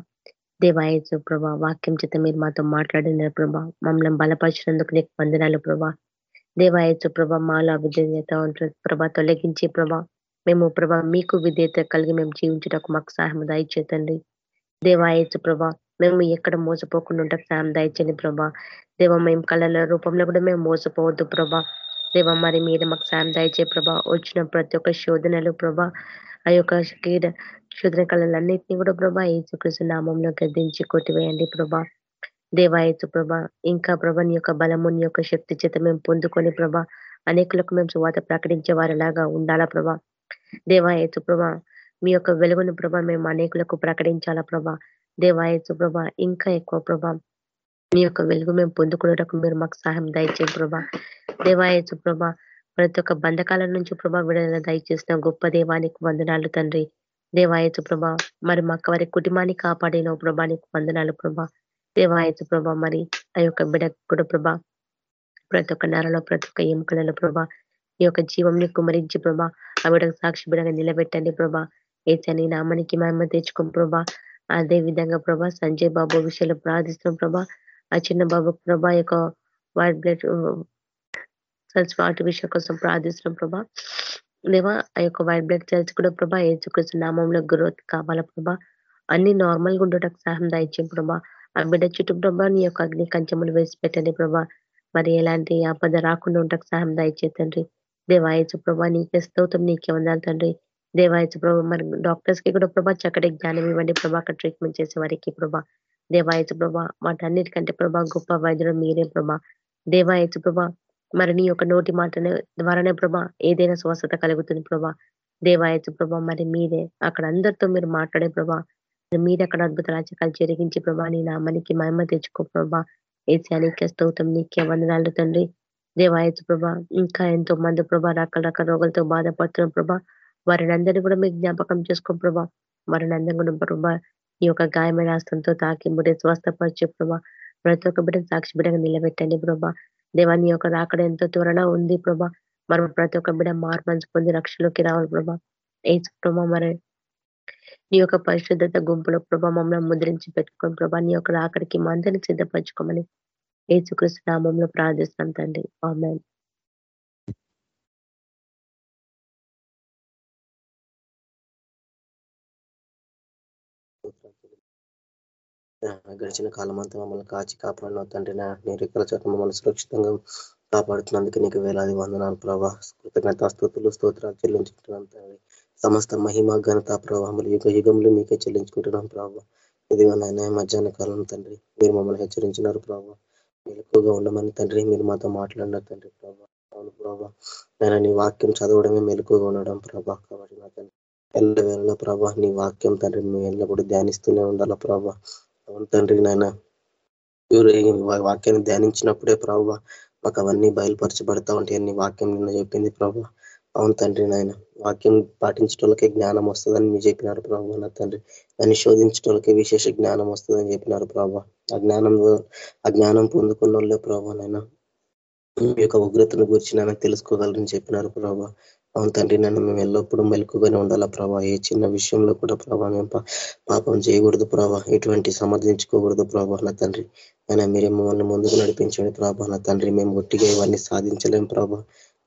దేవాయసు ప్రభా వాక్యం చేత మీరు మాతో మాట్లాడిన ప్రభా. మమ్మల్ని బలపరిచినందుకు నీకు వందనాలు ప్రభా. దేవాయసు ప్రభా మాలో అవిధేయత ఉంటుంది ప్రభా. తొలగించి ప్రభా మేము ప్రభా మీకు విధేయత కలిగి మేము జీవించడానికి మాకు సహాయం దయచేతండి దేవాయసు ప్రభా మేము ఎక్కడ మోసపోకుండా ఉంటాం సాయం దయచండి ప్రభా. దేవ మేము కళల రూపంలో కూడా మేము మోసపోవద్దు ప్రభా. దేవ మరి మీరు మాకు సాయం దయచే ప్రభా. వచ్చిన ప్రతి ఒక్క శోధనలు ప్రభా ఆ యొక్క కీడ శోధన కళలన్నింటినీ కూడా ప్రభా ఏసుకృష్ణ నామంలో గద్దించి కొట్టివేయండి ప్రభా. దేవాయచు ప్రభా ఇంకా ప్రభా నీ యొక్క బలము నీ యొక్క శక్తి చేత మేము పొందుకొని ప్రభా అనేకులకు మేము సువాత ప్రకటించే వారిలాగా ఉండాలా ప్రభా. దేవాయచు ప్రభా మీ యొక్క వెలుగును ప్రభా మేము అనేకులకు ప్రకటించాలా ప్రభా. దేవాయచు ప్రభా ఇంకా ఎక్కువ ప్రభా మీ యొక్క వెలుగు మేము పొందుకునేటకు మీరు మాకు సహాయం దయచే ప్రభా. దేవాయచు ప్రభా ప్రతి ఒక్క బంధకాల నుంచి ప్రభా విడుదల దయచేసిన గొప్ప దేవానికి వందనాలు తండ్రి. దేవాయచు ప్రభా మరి మాకు వారి కుటుంబాన్ని కాపాడిన ప్రభానికి వందనాలు ప్రభా. దేవాయచు ప్రభా మరి ఆ యొక్క బిడ కూడా ప్రభా ప్రతి ఒక్క నెలలో ప్రతి ఒక్క ఎముకలలో ప్రభా ఈ యొక్క జీవంని కుమరించి ప్రభా ఆ బిడకు సాక్షి బిడగా నిలబెట్టండి ప్రభా. ఏచని నామానికి మేము తెచ్చుకోం ప్రభా అదే విధంగా ప్రభా సంజయ్ బాబు విషయంలో ప్రార్థిస్తున్నాం ప్రభా. ఆ చిన్న బాబు ప్రభా యొక్క వైట్ బ్లడ్ సెల్స్ వాటి విషయం కోసం ప్రార్థిస్తున్నాం ప్రభా. లేవా ఆ యొక్క వైట్ బ్లడ్ సెల్స్ కూడా ప్రభా ఏచుకృష్ణ నామంలో గ్రోత్ కావాలా ప్రభా. అన్ని నార్మల్గా ఉండటం సహాయం దాయించే ప్రభా. ఆ బిడ్డ చుట్టూ ప్రభా నీ యొక్క అగ్ని కంచములు వేసి పెట్టండి ప్రభా. మరి ఎలాంటి ఆపద రాకుండా ఉండటం సహాయం దాయిచేతండ్రి దేవాయచు ప్రభా నీకే స్తోత్రం నీకే వందాలి తండ్రి. దేవాయచు ప్రభా మరి డాక్టర్స్కి కూడా ప్రభా చక్కటి జ్ఞానం ఇవ్వండి ప్రభా. అక్కడ ట్రీట్మెంట్ చేసే వారికి ప్రభా. దేవాయచు ప్రభా వాటన్నిటికంటే ప్రభా గొప్ప వైద్యుడు మీరే ప్రభా. దేవాయచు ప్రభా మరి నీ యొక్క నోటి మాట ద్వారానే ప్రభా ఏదైనా స్వస్థత కలుగుతుంది ప్రభా. దేవాయచు ప్రభా మరి మీరే అక్కడ అందరితో మీరు మాట్లాడే ప్రభా. మీరు అక్కడ అద్భుత రాచకాలు జరిగించి ప్రభా నీ నామానికి మహిమ తెచ్చుకో ప్రభా. ఏసానికే స్తోత్రం నీకే వందనాలు తండ్రి. దేవాయచు ప్రభా ఇంకా ఎంతో మంది ప్రభా రకరకాల రోగాలతో బాధపడుతున్న ప్రభా. వారిని అందరినీ కూడా మీకు జ్ఞాపకం చేసుకో ప్రభా. వారిని అందరూ కూడా ప్రభా ఈ యొక్క గాయమైన హస్తంతో తాకి ముడి స్వస్థపరిచే ప్రభా. ప్రతి ఒక్క బిడ్డ సాక్షి బిడ్డగా నిలబెట్టండి ప్రభా. దేవాన్ని యొక్క రాకడ ఎంతో త్వరలో ఉంది ప్రభా. మనం ప్రతి ఒక్క బిడ్డ మార్పు పొంది రక్షలోకి రావాలి ప్రభా. ఏ ప్రభా మరి నీ యొక్క పరిశుద్ధత గుంపులో ప్రభా మమ్మల్ని ముద్రించి పెట్టుకోండి ప్రభా నీ యొక్క రాకడికి మందని సిద్ధపరచుకోమని ఏసుకృష్ణ నామంలో ప్రార్థిస్తాం తండ్రి. గడిచిన కాలం అంతా మమ్మల్ని కాచి కాపాడిన తండ్రి నీ రెక్కల చోట మమ్మల్ని సురక్షితంగా కాపాడుతున్నందుకు నీకు వేలాది వందనాలు ప్రభా. కృతజ్ఞత స్థుతులు స్తోత్రాలు చెల్లించుకుంటున్నాం తండ్రి. సమస్త మహిమ ఘనత ప్రభావములు యుగ యుగంలో మీకే చెల్లించుకుంటున్నాం ప్రభావ ఇదిగో నాయన మధ్యాహ్న కాలం తండ్రి మీరు మమ్మల్ని హెచ్చరించినారు ప్రభావ మీరు ఎక్కువగా ఉండమని తండ్రి మీరు మాతో మాట్లాడినారు తండ్రి ప్రభావ అవును ప్రభా. నేను నీ వాక్యం చదవడమే మెలకుగా ఉండడం ప్రభా. కాబట్టి నా తండ్రి ఎల్ల వేళలో ప్రభా నీ వాక్యం తండ్రి మేము ఎల్లప్పుడు ధ్యానిస్తూనే ఉండాలా ప్రభా. అవును తండ్రి నాయన. వాక్యాన్ని ధ్యానించినప్పుడే ప్రభావ మాకు అవన్నీ బయలుపరచబడతా ఉంటాయి అన్ని వాక్యం నిన్న చెప్పింది ప్రభా. అవును తండ్రి నాయన. వాక్యం పాటించటోళ్ళకే జ్ఞానం వస్తుందని మీరు చెప్పినారు ప్రభావ నా తండ్రి. దాన్ని శోధించటోళ్ళకే విశేష జ్ఞానం వస్తుందని చెప్పినారు ప్రభావ ఆ జ్ఞానం ఆ జ్ఞానం పొందుకున్న వాళ్ళే ప్రభావ నాయన. మీ యొక్క ఉగ్రతను గురించి నన్ను తెలుసుకోగలరని చెప్పినారు ప్రభావ అవును తండ్రి నన్ను మేము ఎల్లప్పుడూ మెలుకుగానే ఉండాలా ప్రభా. ఏ చిన్న విషయంలో కూడా ప్రభా మేము పాపం చేయకూడదు ప్రభా. ఎటువంటి సమర్థించుకోకూడదు ప్రభా నా తండ్రి. అయినా మీరే మమ్మల్ని ముందుకు నడిపించండి ప్రభా నా తండ్రి. మేము ఒట్టిగా ఇవన్నీ సాధించలేము ప్రభా.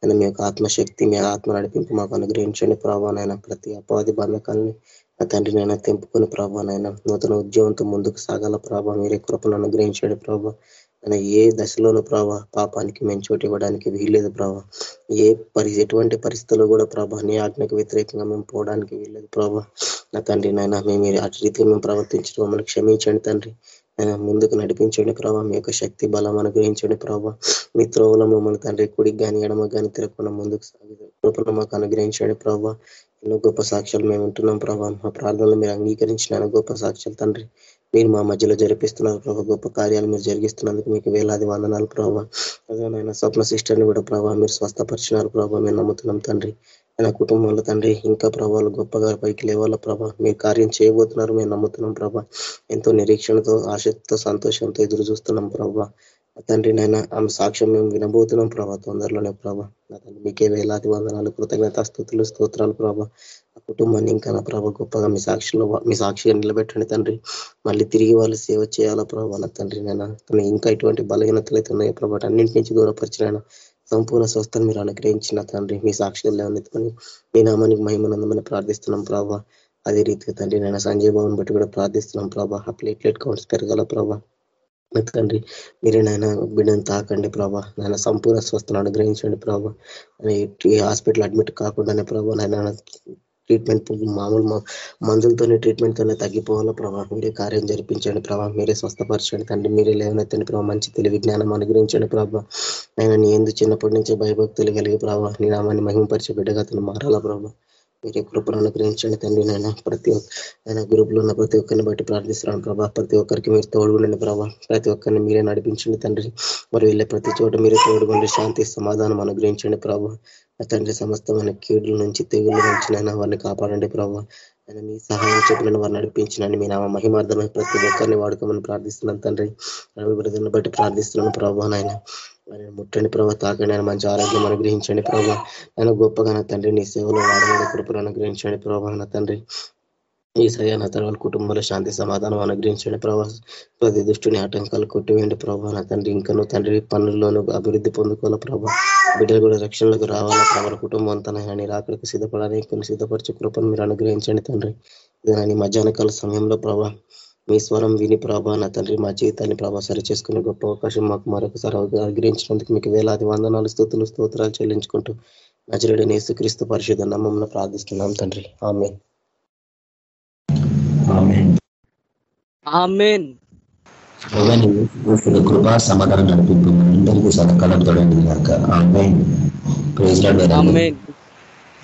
అయినా మీ యొక్క ఆత్మశక్తి మీ ఆత్మ నడిపింపు మాకు అనుగ్రహించండి ప్రభానైనా ప్రతి అపాధి బంధకాలని నా తండ్రి నైనా తెంపుకొని ప్రభానైనా నూతన ఉద్యోగంతో ముందుకు సాగాల ప్రభా. మీరే కృపను అనుగ్రహించండి ప్రభా. ఆయన ఏ దశలోనూ ప్రభా పాపానికి మేము చోటు ఇవ్వడానికి వీల్లేదు ప్రభా. ఏ పరి ఎటువంటి పరిస్థితుల్లో కూడా ప్రభా నీ ఆజ్ఞకు వ్యతిరేకంగా మేము పోవడానికి వీల్లేదు ప్రభా. నా తండ్రి నాయన మేము అటు రీతిగా మేము ప్రవర్తించడం మమ్మల్ని క్షమించండి తండ్రి. ఆయన ముందుకు నడిపించండి ప్రభా. మీ యొక్క శక్తి బలం అనుగ్రహించండి ప్రభా. మీ త్రోవల మమ్మల్ని తండ్రి కుడికి కానీ ఎడమ కానీ తిరగకుండా ముందుకు సాగుతుంది మాకు అనుగ్రహించండి ప్రభా. ఎన్నో గొప్ప సాక్ష్యాలు మేము ఉంటున్నాం ప్రభా. మా ప్రార్థనలు మీరు అంగీకరించిన గొప్ప సాక్ష్యాలు తండ్రి. మీరు మా మధ్యలో జరిపిస్తున్నారు ప్రభావ గొప్ప కార్యాలు మీరు జరిగిస్తున్నందుకు మీకు వేలాది వందనాలు ప్రభావ అదేనైనా స్వప్న సిస్టర్ని కూడా ప్రభావ మీరు స్వస్థపరిచినారు ప్రభావ మేము నమ్ముతున్నాం తండ్రి. ఆయన కుటుంబంలో తండ్రి ఇంకా ప్రభావాలు గొప్పగా పైకి లేవాల ప్రభా. మీరు కార్యం చేయబోతున్నారు మేము నమ్ముతున్నాం ప్రభా. ఎంతో నిరీక్షణతో ఆశతో సంతోషంతో ఎదురు చూస్తున్నాం ప్రభా. తండ్రి నైనా ఆమె సాక్ష్యం మేము వినబోతున్నాం ప్రభా. తొందరలోనే ప్రభా. నా తండ్రి మీకే వేలాది వందనాలు కృతజ్ఞత స్థుతులు స్తోత్రాలు ప్రభా. కుటుంబాన్ని ఇంకా నా ప్రభా గొప్పగా మీ సాక్షిలో మీ సాక్షిగా నిలబెట్టండి తండ్రి. మళ్ళీ తిరిగి వాళ్ళు సేవ చేయాలా ప్రభా తండ్రి నైనా ఇంకా ఇటువంటి బలహీనతలు అయితే ఉన్నాయి ప్రభా? అన్నింటి నుంచి దూరపరిచిన సంపూర్ణ స్వస్థను మీరు అనుగ్రహించిన తండ్రి. మీ సాక్షిగా ఎత్తుకొని మీ నామానికి మహిమనందమని ప్రార్థిస్తున్నాం ప్రభా. అదే రీతిగా తండ్రి నేను సంజయ్ బాబుని బట్టి కూడా ప్రార్థిస్తున్నాం ప్రభా. ఆ ప్లేట్లెట్ కౌంట్స్ పెరగల ప్రభా? తండ్రి మీరే నాయన బిడ్డను తాకండి ప్రభా. నాయన సంపూర్ణ స్వస్థను అనుగ్రహించండి ప్రభా. హాస్పిటల్ అడ్మిట్ కాకుండానే ప్రభా నాయన ట్రీట్మెంట్ మామూలు మందులతోనే ట్రీట్మెంట్తోనే తగ్గిపోవాలో? ప్రభావ మీరే కార్యం జరిపించండి ప్రభావ మీరే స్వస్థపరచండి తండ్రి మీరే లేవనెత్తండి ప్రభావ మంచి తెలివి జ్ఞానం అనుగ్రహించండి ప్రభావ ఆయన నీ ఎందు చిన్నప్పటి నుంచే భయభక్తులు కలిగి ప్రభావ నీ నామాన్ని మహిమపరిచే బిడ్డగా అతను మారాలా ప్రభావ మీరే కృపను అనుగ్రహించండి తండ్రి నాయన. ప్రతి ఆయన గ్రూప్లో ఉన్న ప్రతి ఒక్కరిని బట్టి ప్రార్థిస్తున్నాను ప్రభా. ప్రతి ఒక్కరికి మీరు తోడుగుండండి ప్రభా. ప్రతి ఒక్కరిని మీరే నడిపించండి తండ్రి. మరి వెళ్ళే ప్రతి చోట మీరే తోడుగుండి శాంతి సమాధానం అనుగ్రహించండి ప్రభా. తండ్రి సమస్తమైన కీడుల నుంచి తెగుళ్ళ నుంచి నైనా వారిని కాపాడండి ప్రభావ ఆయన మీ సహాయం చెప్పిన వారిని నడిపించినండి మీ నామ మహిమార్థమైన ప్రతి ఒక్కరిని వాడుకోమని ప్రార్థిస్తున్నాను తండ్రి. రవి బట్టి ప్రార్థిస్తున్నాను ప్రభావ నాయన. ఆయన ముట్టండి ప్రభావ తాకండి ఆయన మంచి ఆరోగ్యం అనుగ్రహించండి ప్రభావ ఆయన గొప్పగా తండ్రి నీ సేవలో వాడమైన కృపను అనుగ్రహించండి ప్రభావ నా తండ్రి. ఈ సయాన తర్వాత కుటుంబంలో శాంతి సమాధానం అనుగ్రహించండి ప్రభా. ప్రతి దృష్టిని ఆటంకాలు కొట్టివేయండి ప్రభా. నా తండ్రి ఇంకను తండ్రి పనుల్లోనూ అభివృద్ధి పొందుకోవాల ప్రభా. బిడ్డలు కూడా రక్షణలకు రావాలా ప్రభావ కుటుంబం అంతా ఆయన రాకడికి సిద్ధపడానికి కొన్ని సిద్ధపరిచే కృపను మీరు అనుగ్రహించండి తండ్రి. ఇదని మధ్యాహ్న కాల సమయంలో ప్రభా. మీ స్వరం విని ప్రభా నా తండ్రి మా జీవితాన్ని ప్రభా సరి చేసుకునే గొప్ప అవకాశం మాకు మరొకసారి అనుగ్రహించినందుకు మీకు వేలాది వందనాలు స్థుతులు స్తోత్రాలు చెల్లించుకుంటూ నచ్చరేడు నేసు క్రీస్తు పరిషత్ నమ్మంలో ప్రార్థిస్తున్నాం తండ్రి. ఆమె ప్రభుత్వ కృపా సమాధానం నడిపింపు అందరికీ సదాకాలం తోడండి ప్రైజ్ లాడ్ ఆమేన్